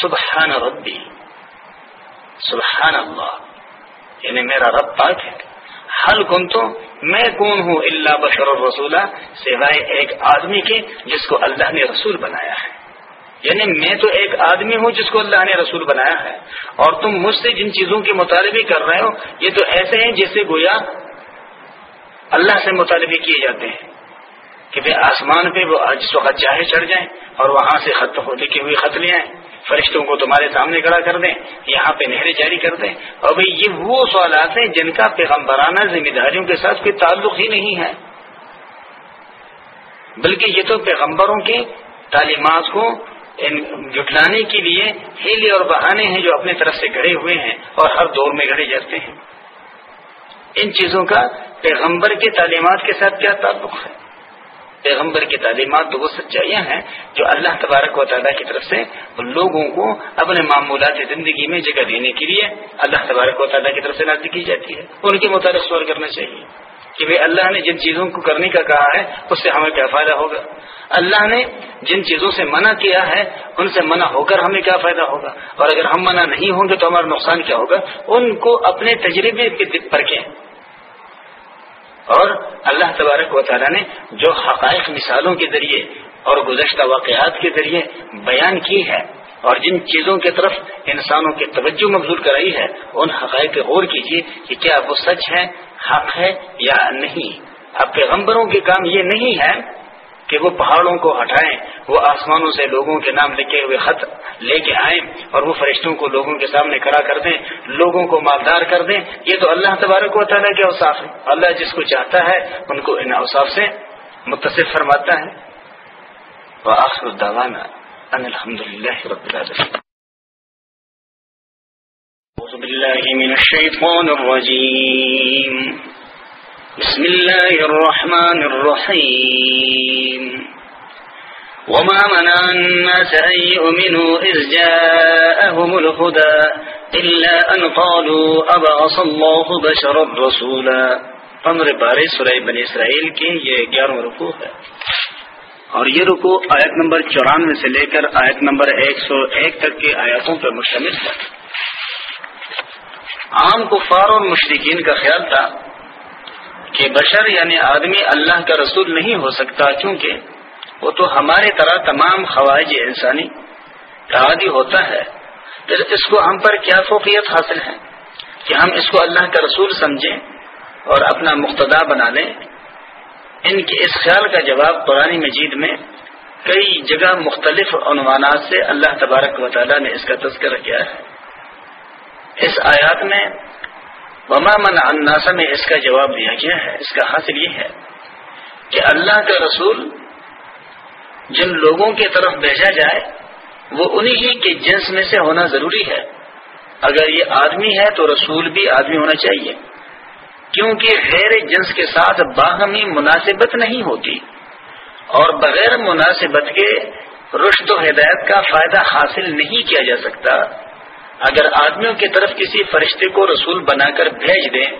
سبحان ربی، سبحان اللہ۔ یعنی میرا رب پاک ہے۔ حل کن تو میں کون ہوں اللہ بشر الرسولہ سوائے ایک آدمی کے، جس کو اللہ نے رسول بنایا ہے۔ یعنی میں تو ایک آدمی ہوں جس کو اللہ نے رسول بنایا ہے اور تم مجھ سے جن چیزوں کے مطالبے کر رہے ہو، یہ تو ایسے ہیں جیسے گویا اللہ سے مطالبے کیے جاتے ہیں کہ بھائی آسمان پہ وہ جس وقت چاہے چڑھ جائیں اور وہاں سے خط ہو لکھے ہوئے خط لے آئیں۔ فرشتوں کو تمہارے سامنے کھڑا کر دیں، یہاں پہ نہریں جاری کر دیں۔ اور بھائی یہ وہ سوالات ہیں جن کا پیغمبرانہ ذمہ داریوں کے ساتھ کوئی تعلق ہی نہیں ہے۔ بلکہ یہ تو پیغمبروں کی تعلیمات کو جٹلانے کے لیے ہیلے اور بہانے ہیں جو اپنے طرف سے گڑے ہوئے ہیں اور ہر دور میں گڑے جاتے ہیں۔ ان چیزوں کا پیغمبر کی تعلیمات کے ساتھ کیا تعلق ہے؟ پیغمبر کی تعلیمات تو وہ سچائیاں ہیں جو اللہ تبارک و تعالیٰ کی طرف سے لوگوں کو اپنے معمولات زندگی میں جگہ دینے کے لیے اللہ تبارک و تعالیٰ کی طرف سے نازک کی جاتی ہے۔ ان کے مطابق سوال کرنا چاہیے کہ بھائی اللہ نے جن چیزوں کو کرنے کا کہا ہے، اس سے ہمیں کیا فائدہ ہوگا؟ اللہ نے جن چیزوں سے منع کیا ہے، ان سے منع ہو کر ہمیں کیا فائدہ ہوگا؟ اور اگر ہم منع نہیں ہوں گے تو ہمارا نقصان کیا ہوگا؟ ان کو اپنے تجربے پر کے اور اللہ تبارک و تعالیٰ نے جو حقائق مثالوں کے ذریعے اور گزشتہ واقعات کے ذریعے بیان کی ہے اور جن چیزوں کی طرف انسانوں کی توجہ مبزول کرائی ہے، ان حقائق غور کیجیے کہ کیا وہ سچ ہے، حق ہے یا نہیں۔ اب پیغمبروں کے کام یہ نہیں ہے کہ وہ پہاڑوں کو ہٹائیں، وہ آسمانوں سے لوگوں کے نام لکھے ہوئے خط لے کے آئیں اور وہ فرشتوں کو لوگوں کے سامنے کھڑا کر دیں، لوگوں کو مالدار کر دیں۔ یہ تو اللہ تبارک و تعالیٰ کے اوساف ہے اللہ جس کو چاہتا ہے، ان کو ان اوساف سے متصف فرماتا ہے۔ الحمد للہ بسم الله الرحمن الرحيم. وما منع الناس أن يؤمنوا إذ جاءهم الهدى إلا أن قالوا أبعص الله بشر الرسولا پندرہ بارہ سورہ بن اسرائیل کی یہ گیارہ رکو ہے. اور یہ رکو آیت نمبر چورانوے سے لے کر آیت نمبر ایک سو ایک تک کی آیاتوں پر مشتمل ہے۔ عام کفار اور مشرقین کا خیال تھا کہ بشر یعنی آدمی اللہ کا رسول نہیں ہو سکتا کیونکہ وہ تو ہمارے طرح تمام خواہج انسانی کا عادی ہوتا ہے۔ پھر اس کو ہم پر کیا فوقیت حاصل ہے؟ کہ ہم اس کو اللہ کا رسول سمجھیں اور اپنا مقتدا بنا لیں۔ ان کے اس خیال کا جواب قرآن مجید میں کئی جگہ مختلف عنوانات سے اللہ تبارک و تعالیٰ نے اس کا تذکرہ کیا ہے۔ اس آیات میں وما من اناسا میں اس کا جواب دیا گیا ہے۔ اس کا حاصل یہ ہے کہ اللہ کا رسول جن لوگوں کی طرف بھیجا جائے، وہ انہی کے جنس میں سے ہونا ضروری ہے۔ اگر یہ آدمی ہے تو رسول بھی آدمی ہونا چاہیے۔ کیونکہ غیر جنس کے ساتھ باہمی مناسبت نہیں ہوتی۔ اور بغیر مناسبت کے رشت و ہدایت کا فائدہ حاصل نہیں کیا جا سکتا۔ اگر آدمیوں کی طرف کسی فرشتے کو رسول بنا کر بھیج دیں،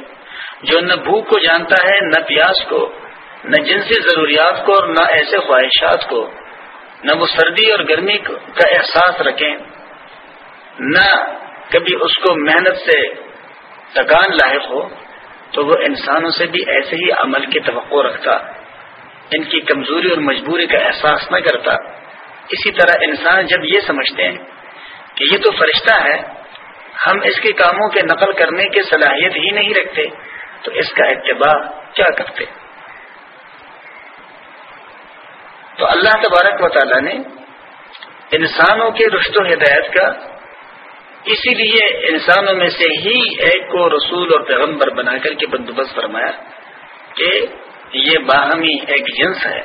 جو نہ بھوک کو جانتا ہے، نہ پیاس کو، نہ جنسی ضروریات کو اور نہ ایسے خواہشات کو، نہ وہ سردی اور گرمی کا احساس رکھیں، نہ کبھی اس کو محنت سے تکان لاحق ہو، تو وہ انسانوں سے بھی ایسے ہی عمل کی توقع رکھتا، ان کی کمزوری اور مجبوری کا احساس نہ کرتا۔ اسی طرح انسان جب یہ سمجھتے ہیں کہ یہ تو فرشتہ ہے، ہم اس کے کاموں کے نقل کرنے کی صلاحیت ہی نہیں رکھتے، تو اس کا اتباع کیا کرتے؟ تو اللہ تبارک و تعالی نے انسانوں کے رشت و ہدایت کا اسی لیے انسانوں میں سے ہی ایک کو رسول اور پیغمبر بنا کر کے بندوبست فرمایا کہ یہ باہمی ایک جنس ہے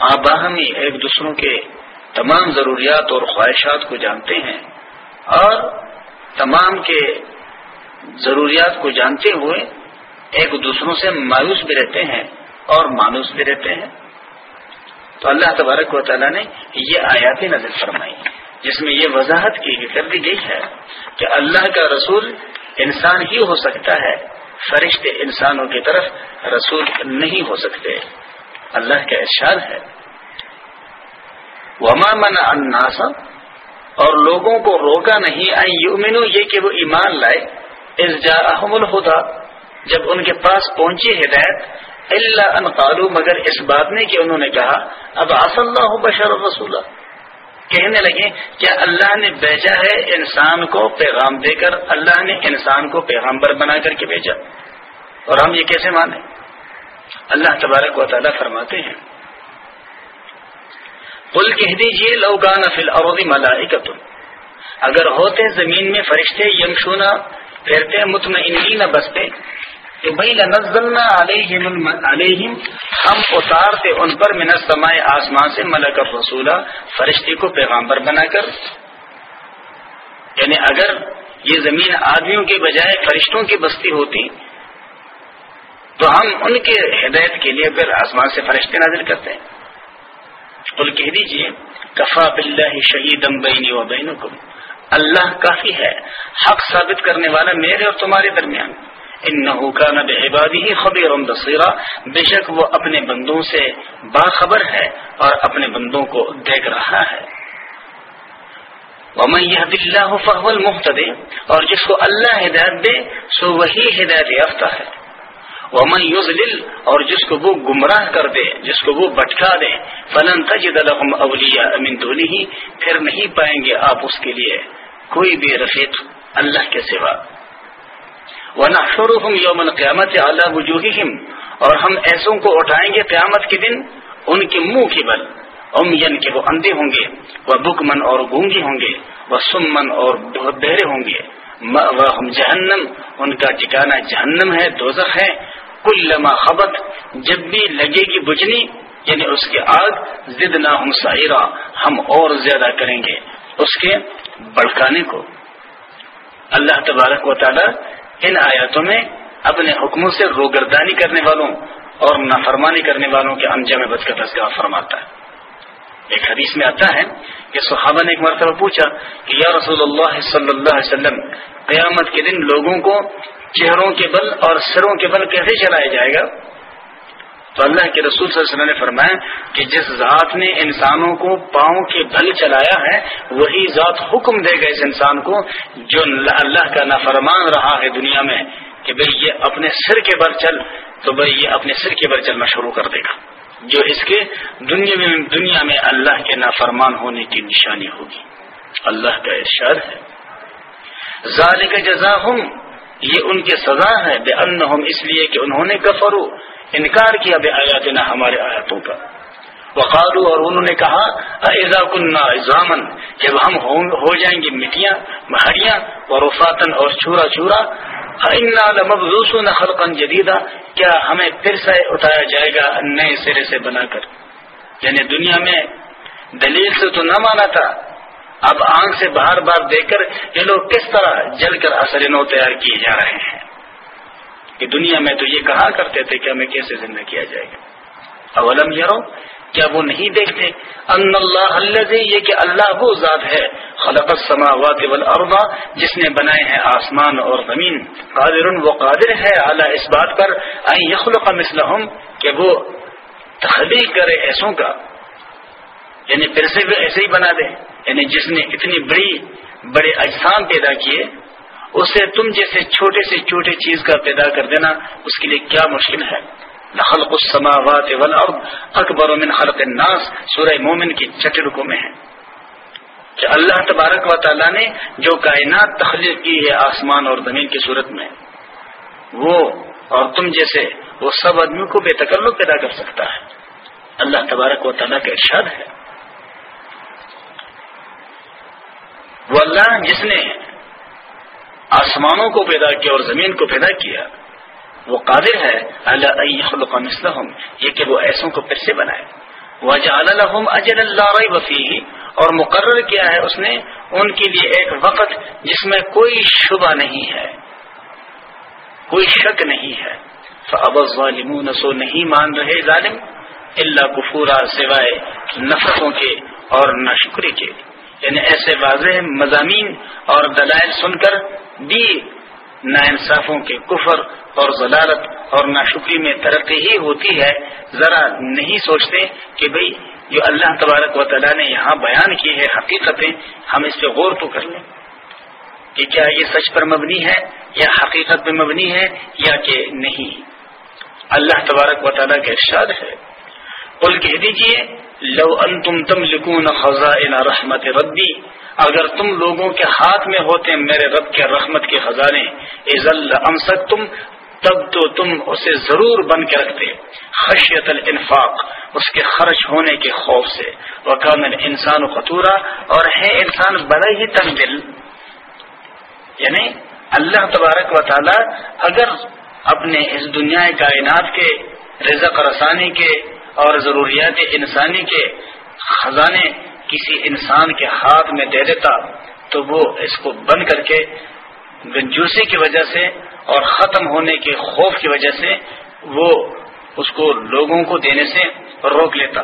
آپ باہمی ایک دوسروں کے تمام ضروریات اور خواہشات کو جانتے ہیں۔ اور تمام کے ضروریات کو جانتے ہوئے ایک دوسروں سے مایوس بھی رہتے ہیں اور مانوس بھی رہتے ہیں۔ تو اللہ تبارک و تعالیٰ نے یہ آیات نظر فرمائی، جس میں یہ وضاحت کی کر دی گئی ہے کہ اللہ کا رسول انسان ہی ہو سکتا ہے، فرشتے انسانوں کی طرف رسول نہیں ہو سکتے۔ اللہ کا ارشاد ہے۔ وما من الناس اور لوگوں کو روکا نہیں یؤمنو، یہ کہ وہ ایمان لائے۔ اس جاءہم الہدا جب ان کے پاس پہنچی ہدایت اللہ ان قالو، مگر اس بات نے کہ انہوں نے کہا، اب آص اللہ بشر رسول کہنے لگے، کیا اللہ نے بھیجا ہے انسان کو پیغام دے کر؟ اللہ نے انسان کو پیغامبر بنا کر کے بھیجا۔ اور ہم یہ کیسے مانیں؟ اللہ تبارک و تعالیٰ فرماتے ہیں۔ کل کہہ دیجیے لوگان فل اور ملائکت اگر ہوتے زمین میں فرشتے یمشونا، پھرتے مطمئنین بستے، کہ بھائی لنزلنا علیہم علیہم، ہم اتارتے ان پر من السماء آسمان سے ملک رسولہ فرشتے کو پیغامبر بنا کر۔ یعنی اگر یہ زمین آدمیوں کے بجائے فرشتوں کی بستی ہوتی، تو ہم ان کے ہدایت کے لیے پھر آسمان سے فرشتے نازل کرتے۔ ہیں قل کہہ دیجیے، کفا باللہ شہیدم بینی و بینکم۔ اللہ کافی ہے، حق ثابت کرنے والا میرے اور تمہارے درمیان۔ ان کا نب عبادی ہی خبر بصیرہ بے شک وہ اپنے بندوں سے باخبر ہے اور اپنے بندوں کو دیکھ رہا ہے۔ ومن یہ اللہ فہول مختد اور جس کو اللہ ہدایت دے، سو وہی ہدایت یافتہ ہے۔ ومن یزلل اور جس کو وہ گمراہ کر دے، جس کو وہ بٹکا دے، فلن تجد لهم اولیاء من دونه، پھر نہیں پائیں گے آپ اس کے لیے کوئی بھی رفیق اللہ کے سوا۔ ونحشرهم يوم القيامه على وجوههم، اور ہم ایسوں کو اٹھائیں گے قیامت کے دن ان کے منہ کی بل۔ ام ین یعنی کے وہ اندھے ہوں گے، وہ بکمن اور گونگی ہوں گے، وہ سمن اور بہرے ہوں گے۔ ہم جہنم، ان کا ٹھکانا جہنم ہے، دوزخ ہے۔ کل لما خبت، جب بھی لگے گی بجنی یعنی اس کے آگ زد نہ ہم سائرہ ہم اور زیادہ کریں گے اس کے بڑکانے کو۔ اللہ تبارک و تعالی ان آیاتوں میں اپنے حکموں سے روگردانی کرنے والوں اور نافرمانی کرنے والوں کے انجام بد کا تذکرہ فرماتا ہے۔ ایک حدیث میں آتا ہے کہ صحابہ نے ایک مرتبہ پوچھا کہ یا رسول اللہ صلی اللہ علیہ وسلم، قیامت کے دن لوگوں کو چہروں کے بل اور سروں کے بل کیسے چلایا جائے گا؟ تو اللہ کے رسول صلی اللہ علیہ وسلم نے فرمایا کہ جس ذات نے انسانوں کو پاؤں کے بل چلایا ہے، وہی ذات حکم دے گا اس انسان کو جو اللہ کا نافرمان رہا ہے دنیا میں کہ بھئی یہ اپنے سر کے بل چل، تو بھئی یہ اپنے سر کے بل چلنا شروع کر دے گا۔ جو اس کے دنیا میں دنیا میں اللہ کے نافرمان ہونے کی نشانی ہوگی۔ اللہ کا ارشاد ہے۔ ذالک جزا یہ ان کے سزا ہے بے ان اس لیے کہ انہوں نے کفرو انکار کیا بے آیات ہمارے آیاتوں کا وقالو اور انہوں نے کہا ایزا کنہ ایزامن جب ہم ہو جائیں گے مٹیاں مہریاں اور وفاتن اور چورا چورا۔ مبزوس خلقن جدیدہ کیا ہمیں پھر سے اتایا جائے گا نئے سرے سے بنا کر؟ یعنی دنیا میں دلیل سے تو نہ مانا تھا۔ اب آنکھ سے بار بار دیکھ کر یہ لوگ کس طرح جل کر اثر نو تیار کیے جا رہے ہیں؟ کہ دنیا میں تو یہ کہا کرتے تھے کہ ہمیں کیسے زندہ کیا جائے گا؟ اولم یارو کیا وہ نہیں دیکھتے؟ ان اللہ اللہ یہ کہ اللہ وہ ذات ہے، خلق السماوات والارض، جس نے بنائے ہیں آسمان اور زمین۔ قادر وہ قادر ہے اعلیٰ اس بات پر، ان یخلق مثلہم، کہ وہ تخلیق کرے ایسوں کا۔ یعنی پھر سے بھی ایسے ہی بنا دے۔ یعنی جس نے اتنی بڑی، بڑے اجسام پیدا کیے، اسے تم جیسے چھوٹے سے چھوٹے چیز کا پیدا کر دینا، اس کے لیے کیا مشکل ہے؟ خلق السماوات والارض اکبر من خلق الناس۔ سورہ مومن کی چٹرکوں میں ہے۔ کہ اللہ تبارک و تعالیٰ نے جو کائنات تخلیق کی ہے آسمان اور زمین کی صورت میں، وہ اور تم جیسے وہ سب آدمیوں کو بے تکلق پیدا کر سکتا ہے۔ اللہ تبارک و تعالیٰ کا ارشاد ہے۔ وہ اللہ جس نے آسمانوں کو پیدا کیا اور زمین کو پیدا کیا وہ قادر ہے، اللہ مسلم یہ کہ وہ ایسوں کو پھر سے بنائے۔ وہ اجل اللہ وفی اور مقرر کیا ہے اس نے، ان کے لیے ایک وقت جس میں کوئی شبہ نہیں ہے۔ کوئی شک نہیں ہے۔ اب ظالمون سو نہیں مان رہے ظالم اللہ کفورا، سوائے نفرتوں کے اور ناشکری کے۔ یعنی ایسے واضح مضامین اور دلائل سن کر بھی نا انصافوں کے کفر اور ضلالت اور ناشکری میں ترقی ہی ہوتی ہے، ذرا نہیں سوچتے کہ بھئی جو اللہ تبارک و تعالیٰ نے یہاں بیان کی ہے حقیقتیں، ہم اس پہ غور تو کر لیں۔ کہ کیا یہ سچ پر مبنی ہے، یا حقیقت پہ مبنی ہے، یا کہ نہیں۔ اللہ تبارک و تعالیٰ کے ارشاد ہے۔ قل کہہ دیجیے لو انتم تملکون خزائن رحمت ربی، اگر تم لوگوں کے ہاتھ میں ہوتے میرے رب کے رحمت کے خزانے ازل امسک تم تب تو تم اسے ضرور بن کے رکھتے، خشیت الانفاق، اس کے خرچ ہونے کے خوف سے۔ وکان انسان خطورہ اور ہے انسان بڑا ہی تنگ دل۔ یعنی اللہ تبارک و تعالی اگر اپنے اس دنیا کائنات کے رزق رسانی کے اور ضروریات انسانی کے خزانے کسی انسان کے ہاتھ میں دے دیتا تو وہ اس کو بند کر کے گنجوسی کی وجہ سے اور ختم ہونے کے خوف کی وجہ سے وہ اس کو لوگوں کو دینے سے روک لیتا۔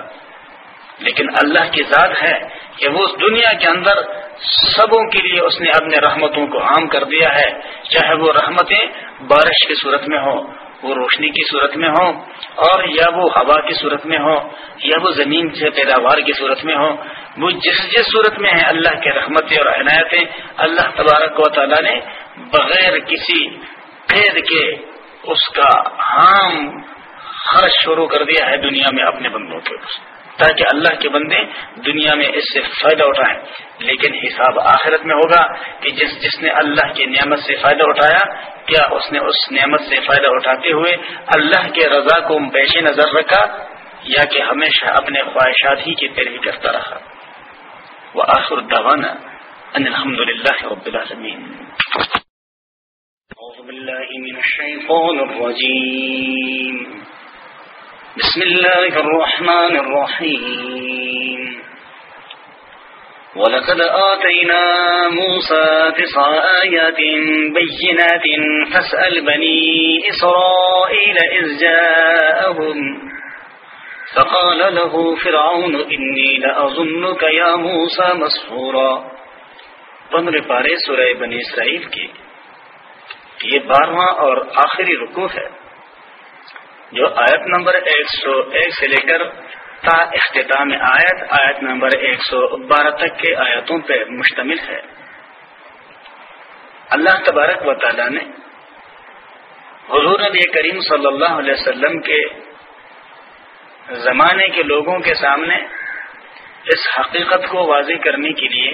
لیکن اللہ کی ذات ہے کہ وہ اس دنیا کے اندر سبوں کے لیے اس نے اپنے رحمتوں کو عام کر دیا ہے، چاہے وہ رحمتیں بارش کی صورت میں ہوں وہ روشنی کی صورت میں ہوں اور یا وہ ہوا کی صورت میں ہوں یا وہ زمین سے پیداوار کی صورت میں ہوں، وہ جس جس صورت میں ہے اللہ کے رحمتیں اور عنایتیں، اللہ تبارک و تعالیٰ نے بغیر کسی قید کے اس کا عام خرچ شروع کر دیا ہے دنیا میں اپنے بندوں کے تاکہ اللہ کے بندے دنیا میں اس سے فائدہ اٹھائیں۔ لیکن حساب آخرت میں ہوگا کہ جس جس نے اللہ کی نعمت سے فائدہ اٹھایا، کیا اس نے اس نعمت سے فائدہ اٹھاتے ہوئے اللہ کے رضا کو پیش نظر رکھا، یا کہ ہمیشہ اپنے خواہشات ہی کی پیروی کرتا رہا؟ وہ آخر دوانا الحمد للہ رب العالمین۔ بسم الله الرحمن الرحيم. ولقد آتينا موسى تسع آيات بينات فاسأل بني إسرائيل إذ جاءهم. فقال له فرعون إني لأظنك يا موسى مسحورا. پندرہ پارے سورہ بنی اسرائیل کی یہ بارہواں اور آخری رکو ہے. جو آیت نمبر ایک سو ایک سے لے کر تا اختتام آیت آیت نمبر ایک سو بارہ تک کے آیتوں پہ مشتمل ہے۔ اللہ تبارک و تعالی نے حضور نبی کریم صلی اللہ علیہ وسلم کے زمانے کے لوگوں کے سامنے اس حقیقت کو واضح کرنے کے لیے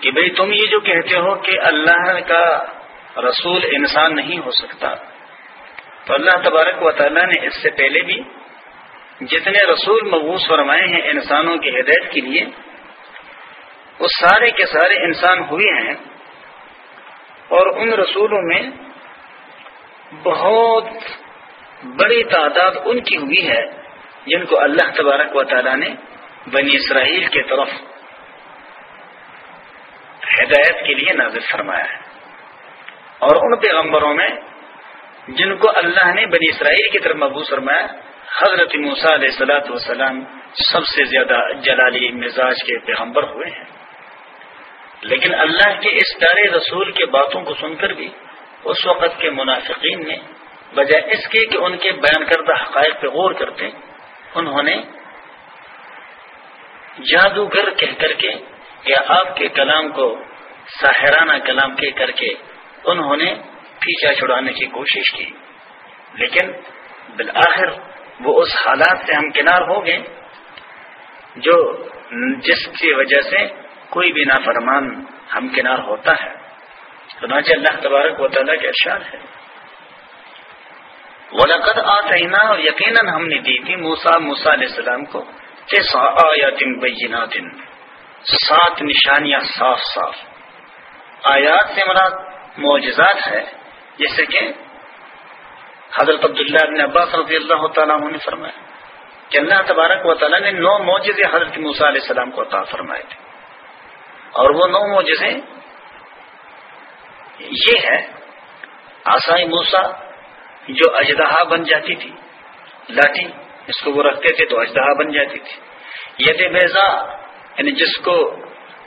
کہ بھئی تم یہ جو کہتے ہو کہ اللہ کا رسول انسان نہیں ہو سکتا۔ تو اللہ تبارک و تعالیٰ نے اس سے پہلے بھی جتنے رسول مبوس فرمائے ہیں انسانوں کی ہدایت کے لیے، وہ سارے کے سارے انسان ہوئے ہیں اور ان رسولوں میں بہت بڑی تعداد ان کی ہوئی ہے جن کو اللہ تبارک و تعالیٰ نے بنی اسرائیل کے طرف ہدایت کے لیے نازل فرمایا ہے۔ اور ان پیغمبروں میں جن کو اللہ نے بنی اسرائیل کی طرف محبوس فرمایا، حضرت موسیٰ علیہ سلاۃ وسلام سب سے زیادہ جلالی مزاج کے پیغمبر ہوئے ہیں۔ لیکن اللہ کے اس پیارے رسول کے باتوں کو سن کر بھی اس وقت کے منافقین نے، بجائے اس کے کہ ان کے بیان کردہ حقائق پہ غور کرتے، انہوں نے جادوگر کہہ کر کے یا آپ کے کلام کو ساحرانہ کلام کے کر کے انہوں نے پیچھا چھڑانے کی کوشش کی۔ لیکن بالآخر وہ اس حالات سے ہم کنار ہو گئے جو جس کی وجہ سے کوئی بھی نافرمان ہم کنار ہوتا ہے۔ چنانچہ اللہ تبارک و تعالیٰ کے اشار ہے۔ ولقد آتینا اور یقیناً ہم نے دی تھی موسا موسا علیہ السلام کو آیاتن بینات۔ سات نشانیاں صاف صاف۔ آیات سے مراد معجزات ہے۔ جیسے کہ حضرت عبداللہ ابن عباس رضی اللہ تعالیٰ نے فرمایا کہ اللہ تبارک و تعالیٰ نے نو موجزے حضرت موسیٰ علیہ السلام کو عطا فرمائے تھے۔ اور وہ نو موجزے یہ ہے، آسائی موسا جو اجدہا بن جاتی تھی، لاٹھی، اس کو وہ رکھتے تھے تو اجدہا بن جاتی تھی۔ ید بیزا یعنی جس کو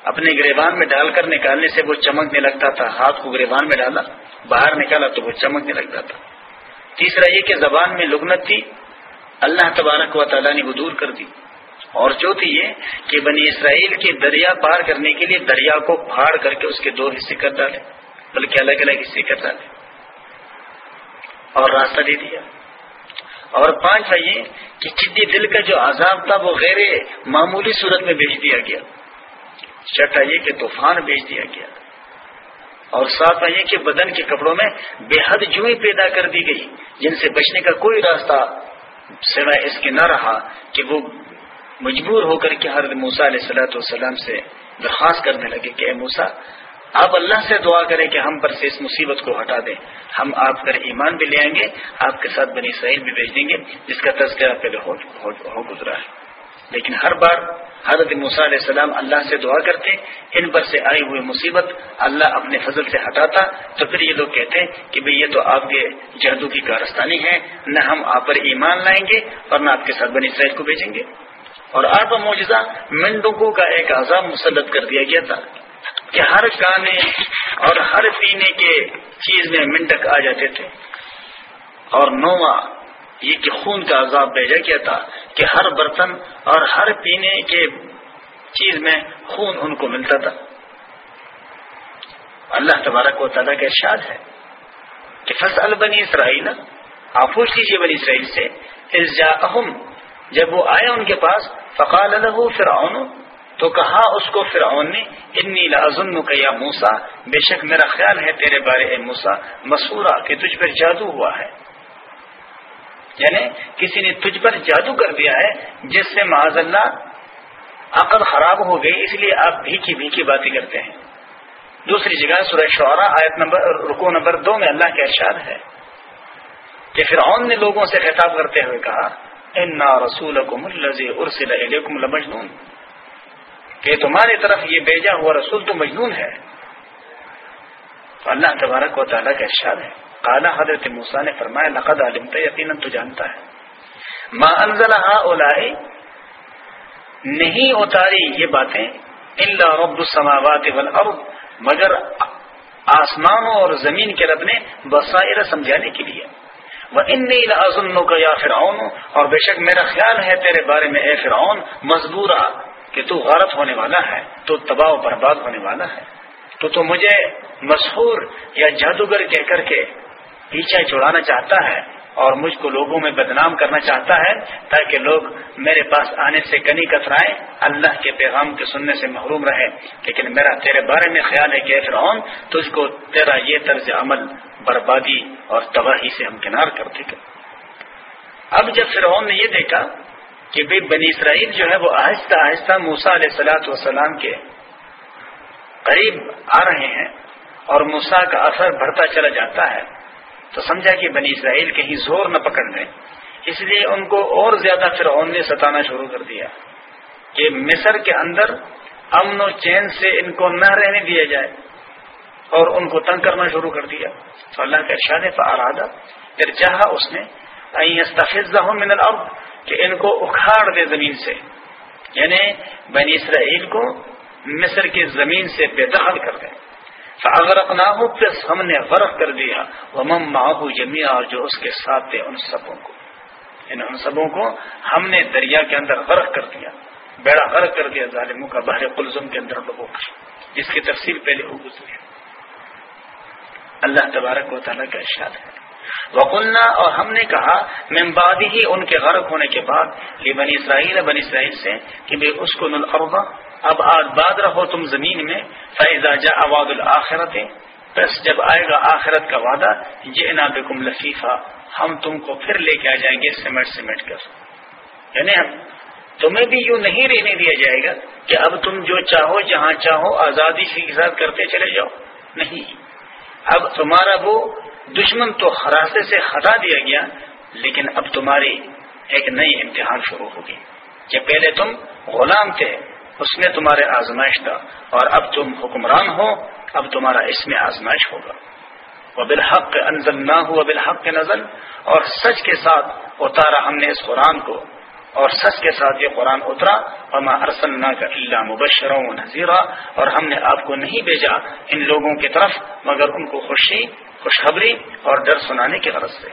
اپنے گریبان میں ڈال کر نکالنے سے وہ چمکنے لگتا تھا، ہاتھ کو گریبان میں ڈالا۔ باہر نکالا تو وہ چمکنے لگتا تھا تیسرا یہ کہ زبان میں لگنت تھی، اللہ تبارک و تعالیٰ نے وہ دور کر دی۔ اور چوتھی یہ کہ بنی اسرائیل کے دریا پار کرنے کے لیے دریا کو پھاڑ کر کے اس کے دو حصے کر ڈالے، بلکہ الگ الگ حصے کر ڈالے۔ اور راستہ دے دیا۔ اور پانچ یہ کہ چڈی دل کا جو عذاب تھا، وہ غیر معمولی صورت میں بھیج دیا گیا۔ چھٹا یہ کہ طوفان بھیج دیا گیا۔ اور ساتھ یہ کہ بدن کے کپڑوں میں بے حد جوئیں پیدا کر دی گئی جن سے بچنے کا کوئی راستہ سوائے اس کے نہ رہا کہ وہ مجبور ہو کر کے حضرت موسا علیہ صلاحت والسلام سے درخواست کرنے لگے کہ اے موسا آپ اللہ سے دعا کریں کہ ہم پر سے اس مصیبت کو ہٹا دیں۔ ہم آپ پر ایمان بھی لے آئیں گے آپ کے ساتھ بنی اسرائیل بھی بھیج دیں گے جس کا تذکرہ پہلے ہو, ہو, ہو گزرا ہے۔ لیکن ہر بار حضرت موسیٰ علیہ السلام اللہ سے دعا کرتے ان پر سے آئی ہوئی مصیبت اللہ اپنے فضل سے ہٹاتا۔ تو پھر یہ لوگ کہتے ہیں کہ بھئی یہ تو آپ کے جہدو کی کارستانی ہے نہ ہم آپ پر ایمان لائیں گے اور نہ آپ کے ساتھ بنی اسرائیل کو بھیجیں گے۔ اور آپ معجزہ منڈوکوں کا ایک عذاب مسلط کر دیا گیا تھا کہ ہر کانے اور ہر پینے کے چیز میں منڈک آ جاتے تھے۔ اور نواں یہ کہ خون کا عذاب بھیجا کیا تھا کہ ہر برتن اور ہر پینے کے چیز میں خون ان کو ملتا تھا۔ اللہ تبارک و تعالیٰ کا ارشاد ہے کہ فصل بنی اسرائیل آپ پوچھ لیجیے بنی اسرائیل سے جب وہ آئے ان کے پاس، فقال الح فرعون، تو کہا اس کو فرعون نے انی لازم کا یا موسا بے شک میرا خیال ہے تیرے بارے اے موسا مسورا کہ تجھ پر جادو ہوا ہے۔ یعنی کسی نے تجھ پر جادو کر دیا ہے جس سے معاذ اللہ عقل خراب ہو گئی، اس لیے آپ بھیکی بھیکی باتیں کرتے ہیں۔ دوسری جگہ سورہ شعرا آیت نمبر رکو نمبر دو میں اللہ کے ارشاد ہے کہ فرعون نے لوگوں سے خطاب کرتے ہوئے کہا، انا رسول لمجنون کہ تمہاری طرف یہ بیجا ہوا رسول تو مجنون ہے۔ تو اللہ تبارک و تعالیٰ کا ارشاد ہے۔ کالا حضرت موسا نے فرمایا، لقد عالمتا یقیناً تو جانتا ہے۔ ما انزلہ اولائی نہیں اتاری یہ باتیں اللہ رب السماوات والارض، مگر آسمانوں اور زمین کے رب نے بصائر سمجھانے کے لیے۔ وہ ان ازنوں کا یا فرعون، اور بے شک میرا خیال ہے تیرے بارے میں، اے فرعون، مزبورہ، کہ تو غارت ہونے والا ہے، تو تباہ و برباد ہونے والا ہے۔ تو تو مجھے مشہور یا جادوگر کہہ کر کے پیچھے چھڑانا چاہتا ہے اور مجھ کو لوگوں میں بدنام کرنا چاہتا ہے تاکہ لوگ میرے پاس آنے سے کنی کترائیں، اللہ کے پیغام کے سننے سے محروم رہے۔ لیکن میرا تیرے بارے میں خیال ہے کہ فرعون، تجھ کو تیرا یہ طرز عمل بربادی اور تباہی سے ہمکنار کر دے گا۔ اب جب فرعون نے یہ دیکھا کہ بھائی بنی اسرائیل جو ہے وہ آہستہ آہستہ موسا علیہ سلاۃ وسلام کے قریب آ رہے ہیں اور موسا کا اثر بڑھتا چلا جاتا ہے تو سمجھا کہ بنی اسرائیل کہیں زور نہ پکڑ لیں۔ اس لیے ان کو اور زیادہ فرعون نے ستانا شروع کر دیا کہ مصر کے اندر امن و چین سے ان کو نہ رہنے دیا جائے اور ان کو تنگ کرنا شروع کر دیا۔ تو اللہ کا ارشاد فارادہ پھر چاہا اس نے من الارض کہ ان کو اکھاڑ دے زمین سے۔ یعنی بنی اسرائیل کو مصر کی زمین سے بے دخل کر دیں۔ اغرق نہ ہو پھر ہم نے غرق کر دیا۔ وہ مم ماہو جمیا اور جو اس کے ساتھ تھے ان سبوں کو۔ ان ان سبوں کو ہم نے دریا کے اندر غرق کر دیا۔ بیڑا غرق کر دیا، ظالموں کا بحر قلزم کے اندر لوگوں جس کی تفصیل پہلے ہو گزری اللہ تبارک و تعالیٰ کا ارشاد ہے۔ وقلنا، اور ہم نے کہا ممبادی ہی ان کے غرق ہونے کے بعد یہ بنی اسرائیل بنی اسرائیل سے، کہ بے اس کو نلعبا اب آباد رہو تم زمین میں فیضا جا آباد الآخرت بس جب آئے گا آخرت کا وعدہ یہ نا بکم لفیفہ ہم تم کو پھر لے کے آ جائیں گے، سمٹ سمٹ کر۔ یعنی ہم، تمہیں بھی یوں نہیں رہنے دیا جائے گا کہ اب تم جو چاہو، جہاں چاہو، آزادی کے ساتھ کرتے چلے جاؤ۔ نہیں۔ اب تمہارا وہ دشمن تو خراسے سے ہٹا دیا گیا، لیکن اب تمہاری ایک نئی امتحان شروع ہوگی۔ کہ پہلے تم غلام تھے اس میں تمہارے آزمائش تھا اور اب تم حکمران ہو، اب تمہارا اس میں آزمائش ہوگا۔ وہ بالحق انزل نہ ہوا بالحق نزل، اور سچ کے ساتھ اتارا ہم نے اس قرآن کو، اور سچ کے ساتھ یہ قرآن اترا۔ وما ارسلنا کا اللہ مبشر و نذیرہ اور ہم نے آپ کو نہیں بھیجا ان لوگوں کی طرف، مگر ان کو خوشی، خوشخبری اور ڈر سنانے کی غرض سے۔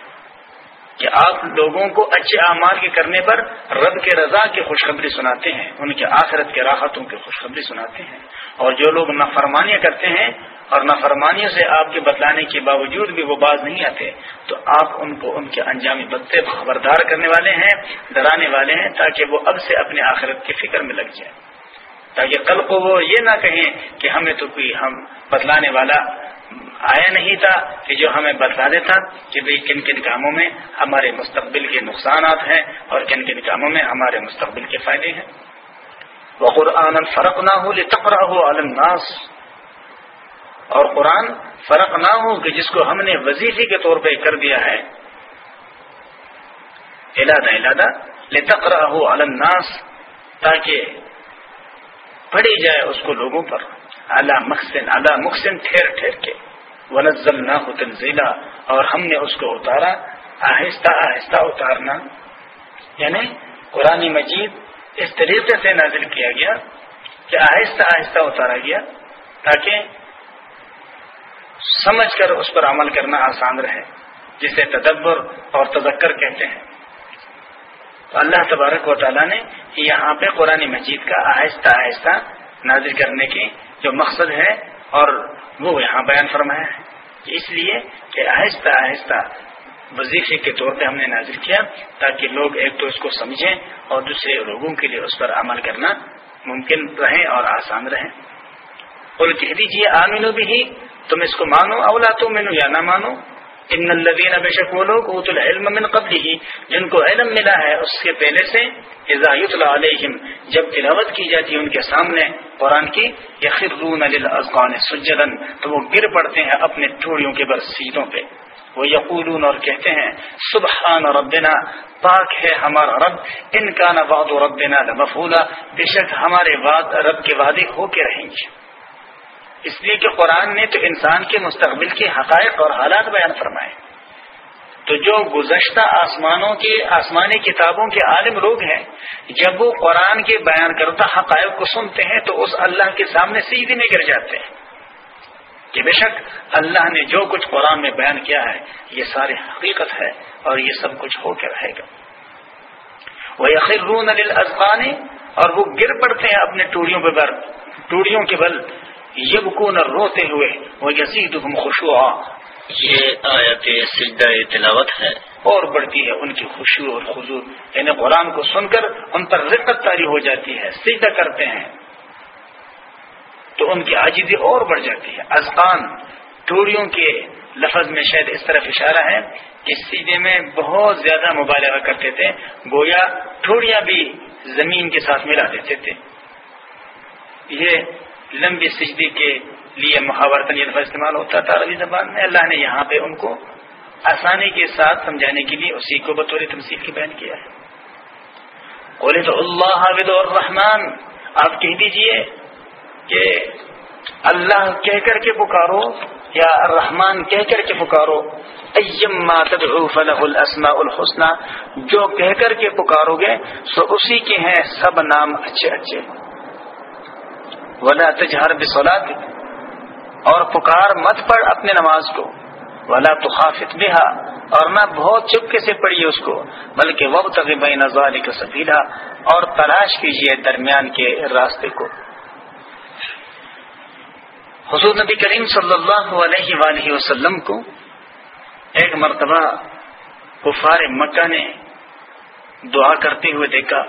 کہ آپ لوگوں کو اچھے اعمال کے کرنے پر رب کے رضا کی خوشخبری سناتے ہیں، ان کے آخرت کے راحتوں کی خوشخبری سناتے ہیں۔ اور جو لوگ نافرمانیاں کرتے ہیں اور نافرمانیوں سے آپ کے بتلانے کے باوجود بھی وہ باز نہیں آتے، تو آپ ان کو ان کے انجامی بدتے خبردار کرنے والے ہیں، ڈرانے والے ہیں، تاکہ وہ اب سے اپنے آخرت کی فکر میں لگ جائیں۔ تاکہ کل کو وہ یہ نہ کہیں کہ ہمیں تو کوئی ہم بتلانے والا آیا نہیں تھا کہ جو ہمیں بتلا دیتا کہ بھئی کن کن کاموں میں ہمارے مستقبل کے نقصانات ہیں اور کن کن کاموں میں ہمارے مستقبل کے فائدے ہیں؟ وہ قرآن فرق نہ ہو لکرا ہو الناس۔ اور قرآن فرق نہ ہو کہ جس کو ہم نے وظیفے کے طور پہ کر دیا ہے۔ علادہ علادہ لتقرا ہو الناس تاکہ پڑھی جائے اس کو لوگوں پر۔ اعلیٰ مخصن اعلیٰ مخصن ٹھہر ٹھہر کے۔ ونزل نہ ہو تنزیلا اور ہم نے اس کو اتارا، آہستہ آہستہ اتارنا۔ یعنی قرآن مجید اس طریقے سے نازل کیا گیا کہ آہستہ آہستہ اتارا گیا تاکہ سمجھ کر اس پر عمل کرنا آسان رہے، جسے تدبر اور تذکر کہتے ہیں۔ تو اللہ تبارک و تعالیٰ نے یہاں پہ قرآن مجید کا آہستہ آہستہ نازل کرنے کی جو مقصد ہے اور وہ یہاں بیان فرمایا ہے اس لیے کہ آہستہ آہستہ وظیفے کے طور پہ ہم نے نازل کیا تاکہ لوگ ایک تو اس کو سمجھیں اور دوسرے لوگوں کے لیے اس پر عمل کرنا ممکن رہے اور آسان رہے۔ اور کہہ دیجیے آمینو بھی تم اس کو مانو، اولا تو مینو یا نہ مانو ان الدین بے شک وہ لوگ ات العلم من قبل ہی جن کو علم ملا ہے، اس کے پہلے سے علیہم جب تلاوت کی جاتی ہے ان کے سامنے، قرآن کی یخرون للاذقان سجدن تو وہ گر پڑتے ہیں اپنے ٹوڑیوں کے بر سیدوں پہ۔ وہ یقولون اور کہتے ہیں، سبحان ربنا، پاک ہے ہمارا رب، ان کا نہ وعد ربنا لمفعولا، بے شک ہمارے وعد رب کے وعدے ہو کے رہیں گے۔ اس لیے کہ قرآن نے تو انسان کے مستقبل کے حقائق اور حالات بیان فرمائے۔ تو جو گزشتہ آسمانوں کے، آسمانی کتابوں کے عالم لوگ ہیں، جب وہ قرآن کے بیان کرتا حقائق کو سنتے ہیں، تو اس اللہ کے سامنے سیدھے میں گر جاتے ہیں۔ کہ بے شک اللہ نے جو کچھ قرآن میں بیان کیا ہے، یہ سارے حقیقت ہے اور یہ سب کچھ ہو کے رہے گا۔ وہ یقین ازبان اور وہ گر پڑتے ہیں اپنے ٹوڑیوں پہ بل۔ کے بل یبکون روتے ہوئے وہ خوشوا یہ آیت سجدہ تلاوت ہے۔ اور بڑھتی ہے ان کی خوشی اور خضور یعنی قرآن کو سن کر ان پر رقت تاری ہو جاتی ہے سجدہ کرتے ہیں۔ تو ان کی آجیزی اور بڑھ جاتی ہے۔ ازقان ٹوڑیوں کے لفظ میں شاید اس طرف اشارہ ہے کہ سیدھے میں بہت زیادہ مبالغہ کرتے تھے گویا ٹوڑیاں بھی زمین کے ساتھ ملا دیتے تھے۔ یہ لمبی سجدی کے لیے محاورتن یہ استعمال ہوتا تھا عربی زبان میں۔ اللہ نے یہاں پہ ان کو آسانی کے ساتھ سمجھانے کے لیے اسی کو بطور تمسیل کی بیان کیا ہے۔ بولے تو اللہ حافظ الرحمان آپ کہہ دیجیے کہ اللہ کہہ کر کے پکارو یا رحمان کہہ کر کے پکارو۔ ایما تدعو فلح الاسماء الحسنہ جو کہہ کر کے پکارو گے سو اسی کے ہیں سب نام اچھے اچھے۔ ولا تجہر بسولاد اور پکار مت پڑھ اپنے نماز کو۔ ولا تو خافت بہا اور نہ بہت چپکے سے پڑھیے اس کو، بلکہ وب تک بین نظال کا سفیدہ اور تلاش کیجیے درمیان کے راستے کو۔ حضور نبی کریم صلی اللہ علیہ وآلہ وسلم کو ایک مرتبہ کفار مکہ نے دعا کرتے ہوئے دیکھا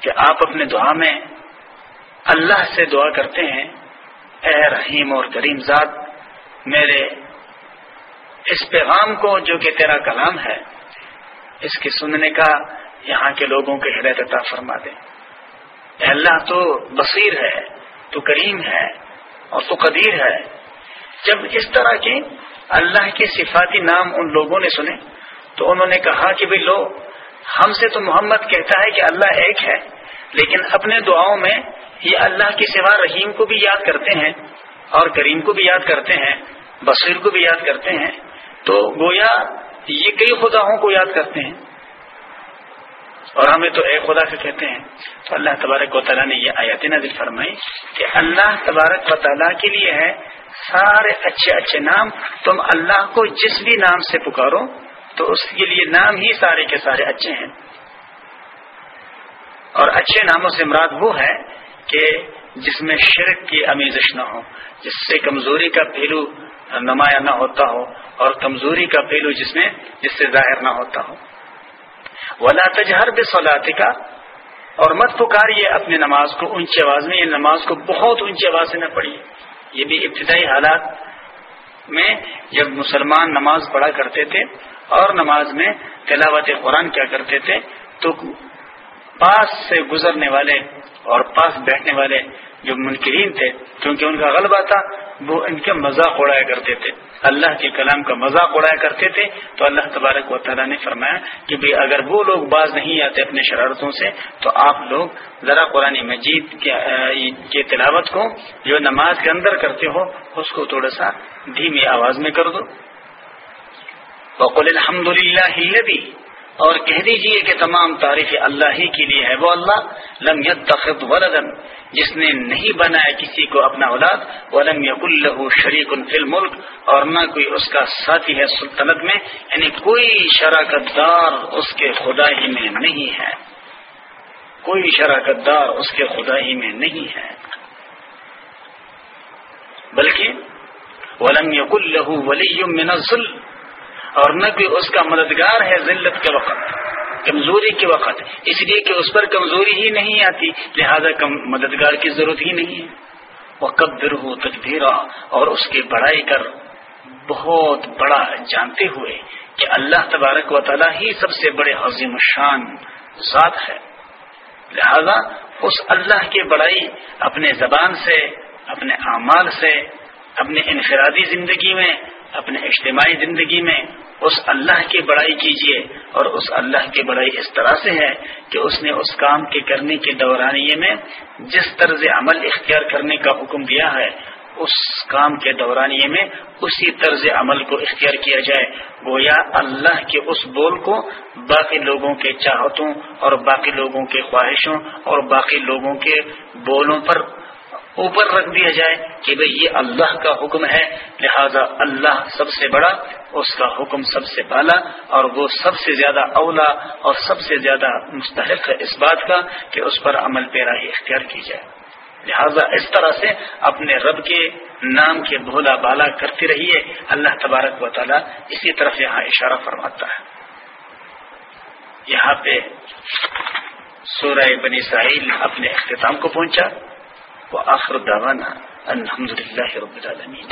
کہ آپ اپنے دعا میں اللہ سے دعا کرتے ہیں، اے رحیم اور کریم ذات، میرے اس پیغام کو جو کہ تیرا کلام ہے، اس کے سننے کا یہاں کے لوگوں کے ہدایت عطا فرما دے۔ اے اللہ تو بصیر ہے، تو کریم ہے اور تو قدیر ہے۔ جب اس طرح کے اللہ کے صفاتی نام ان لوگوں نے سنے، تو انہوں نے کہا کہ بھائی لو، ہم سے تو محمد کہتا ہے کہ اللہ ایک ہے۔ لیکن اپنے دعاؤں میں یہ اللہ کے سوا رحیم کو بھی یاد کرتے ہیں اور کریم کو بھی یاد کرتے ہیں، بصیر کو بھی یاد کرتے ہیں، تو گویا یہ کئی خداؤں کو یاد کرتے ہیں۔ اور ہمیں تو ایک خدا سے کہتے ہیں۔ تو اللہ تبارک و تعالیٰ نے یہ آیات نظر فرمائی کہ اللہ تبارک و تعالیٰ کے لیے ہے سارے اچھے اچھے نام۔ تم اللہ کو جس بھی نام سے پکارو تو اس کے لیے نام ہی سارے کے سارے اچھے ہیں۔ اور اچھے ناموں سے مراد وہ ہے کہ جس میں شرک کی امیزش نہ ہو، جس سے کمزوری کا پہلو نمایاں نہ ہوتا ہو، اور کمزوری کا پہلو جس میں، جس سے ظاہر نہ ہوتا ہو۔ ولا تجہر بے کا اور مت پکاریے اپنی نماز کو اونچی آواز میں، یہ نماز کو بہت اونچی آواز سے نہ پڑھیے۔ یہ بھی ابتدائی حالات میں جب مسلمان نماز پڑھا کرتے تھے اور نماز میں تلاوت قرآن کیا کرتے تھے، تو پاس سے گزرنے والے اور پاس بیٹھنے والے جو منکرین تھے کیونکہ ان کا غلبہ تھا، وہ ان کے مذاق اڑایا کرتے تھے۔ اللہ کے کلام کا مذاق اڑایا کرتے تھے۔ تو اللہ تبارک و تعالیٰ نے فرمایا کہ بھی اگر وہ لوگ باز نہیں آتے اپنے شرارتوں سے، تو آپ لوگ ذرا قرآن مجید کے تلاوت کو جو نماز کے اندر کرتے ہو، اس کو تھوڑا سا دھیمی آواز میں کر دو۔ بقول الحمد للہ اور کہہ دیجیے کہ تمام تعریف اللہ ہی کے لیے ہے۔ وہ اللہ، لم يتخذ ولدن جس نے نہیں بنایا کسی کو اپنا اولاد، ولم يكن له شریک فی الملک، اور نہ کوئی اس کا ساتھی ہے سلطنت میں یعنی کوئی شراکت دار اس کے خدا ہی میں نہیں ہے۔ کوئی شراکت دار اس کے خدا ہی میں نہیں ہے۔ بلکہ، ولم يكن له ولي من الظلم اور نہ کوئی اس کا مددگار ہے ذلت کے وقت، کمزوری کے وقت۔ اس لیے کہ اس پر کمزوری ہی نہیں آتی، لہذا کم مددگار کی ضرورت ہی نہیں ہے۔ وہ قبر ہو تقدیرہ اور اس کی بڑائی کر بہت بڑا جانتے ہوئے کہ اللہ تبارک و تعالیٰ ہی سب سے بڑے عظیم شان ذات ہے۔ لہذا اس اللہ کی بڑائی اپنے زبان سے، اپنے اعمال سے اپنے انفرادی زندگی میں اپنے اجتماعی زندگی میں اس اللہ کی بڑائی کیجیے اور اس اللہ کی بڑائی اس طرح سے ہے کہ اس نے اس کام کے کرنے کے دورانیے میں جس طرز عمل اختیار کرنے کا حکم دیا ہے، اس کام کے دورانیے میں اسی طرز عمل کو اختیار کیا جائے۔ گویا اللہ کے اس بول کو باقی لوگوں کے چاہتوں اور باقی لوگوں کے خواہشوں اور باقی لوگوں کے بولوں پر اوپر رکھ دیا جائے کہ بھئی یہ اللہ کا حکم ہے، لہذا اللہ سب سے بڑا، اس کا حکم سب سے بالا، اور وہ سب سے زیادہ اولا اور سب سے زیادہ مستحق ہے اس بات کا کہ اس پر عمل پیرا ہی اختیار کی جائے۔ لہذا اس طرح سے اپنے رب کے نام کے بھولا بالا کرتے رہیے۔ اللہ تبارک و تعالی اسی طرف یہاں اشارہ فرماتا ہے۔ یہاں پہ سورہ بنی ساحل اپنے اختتام کو پہنچا۔ وآخر دعوانا الحمد لله رب العالمين.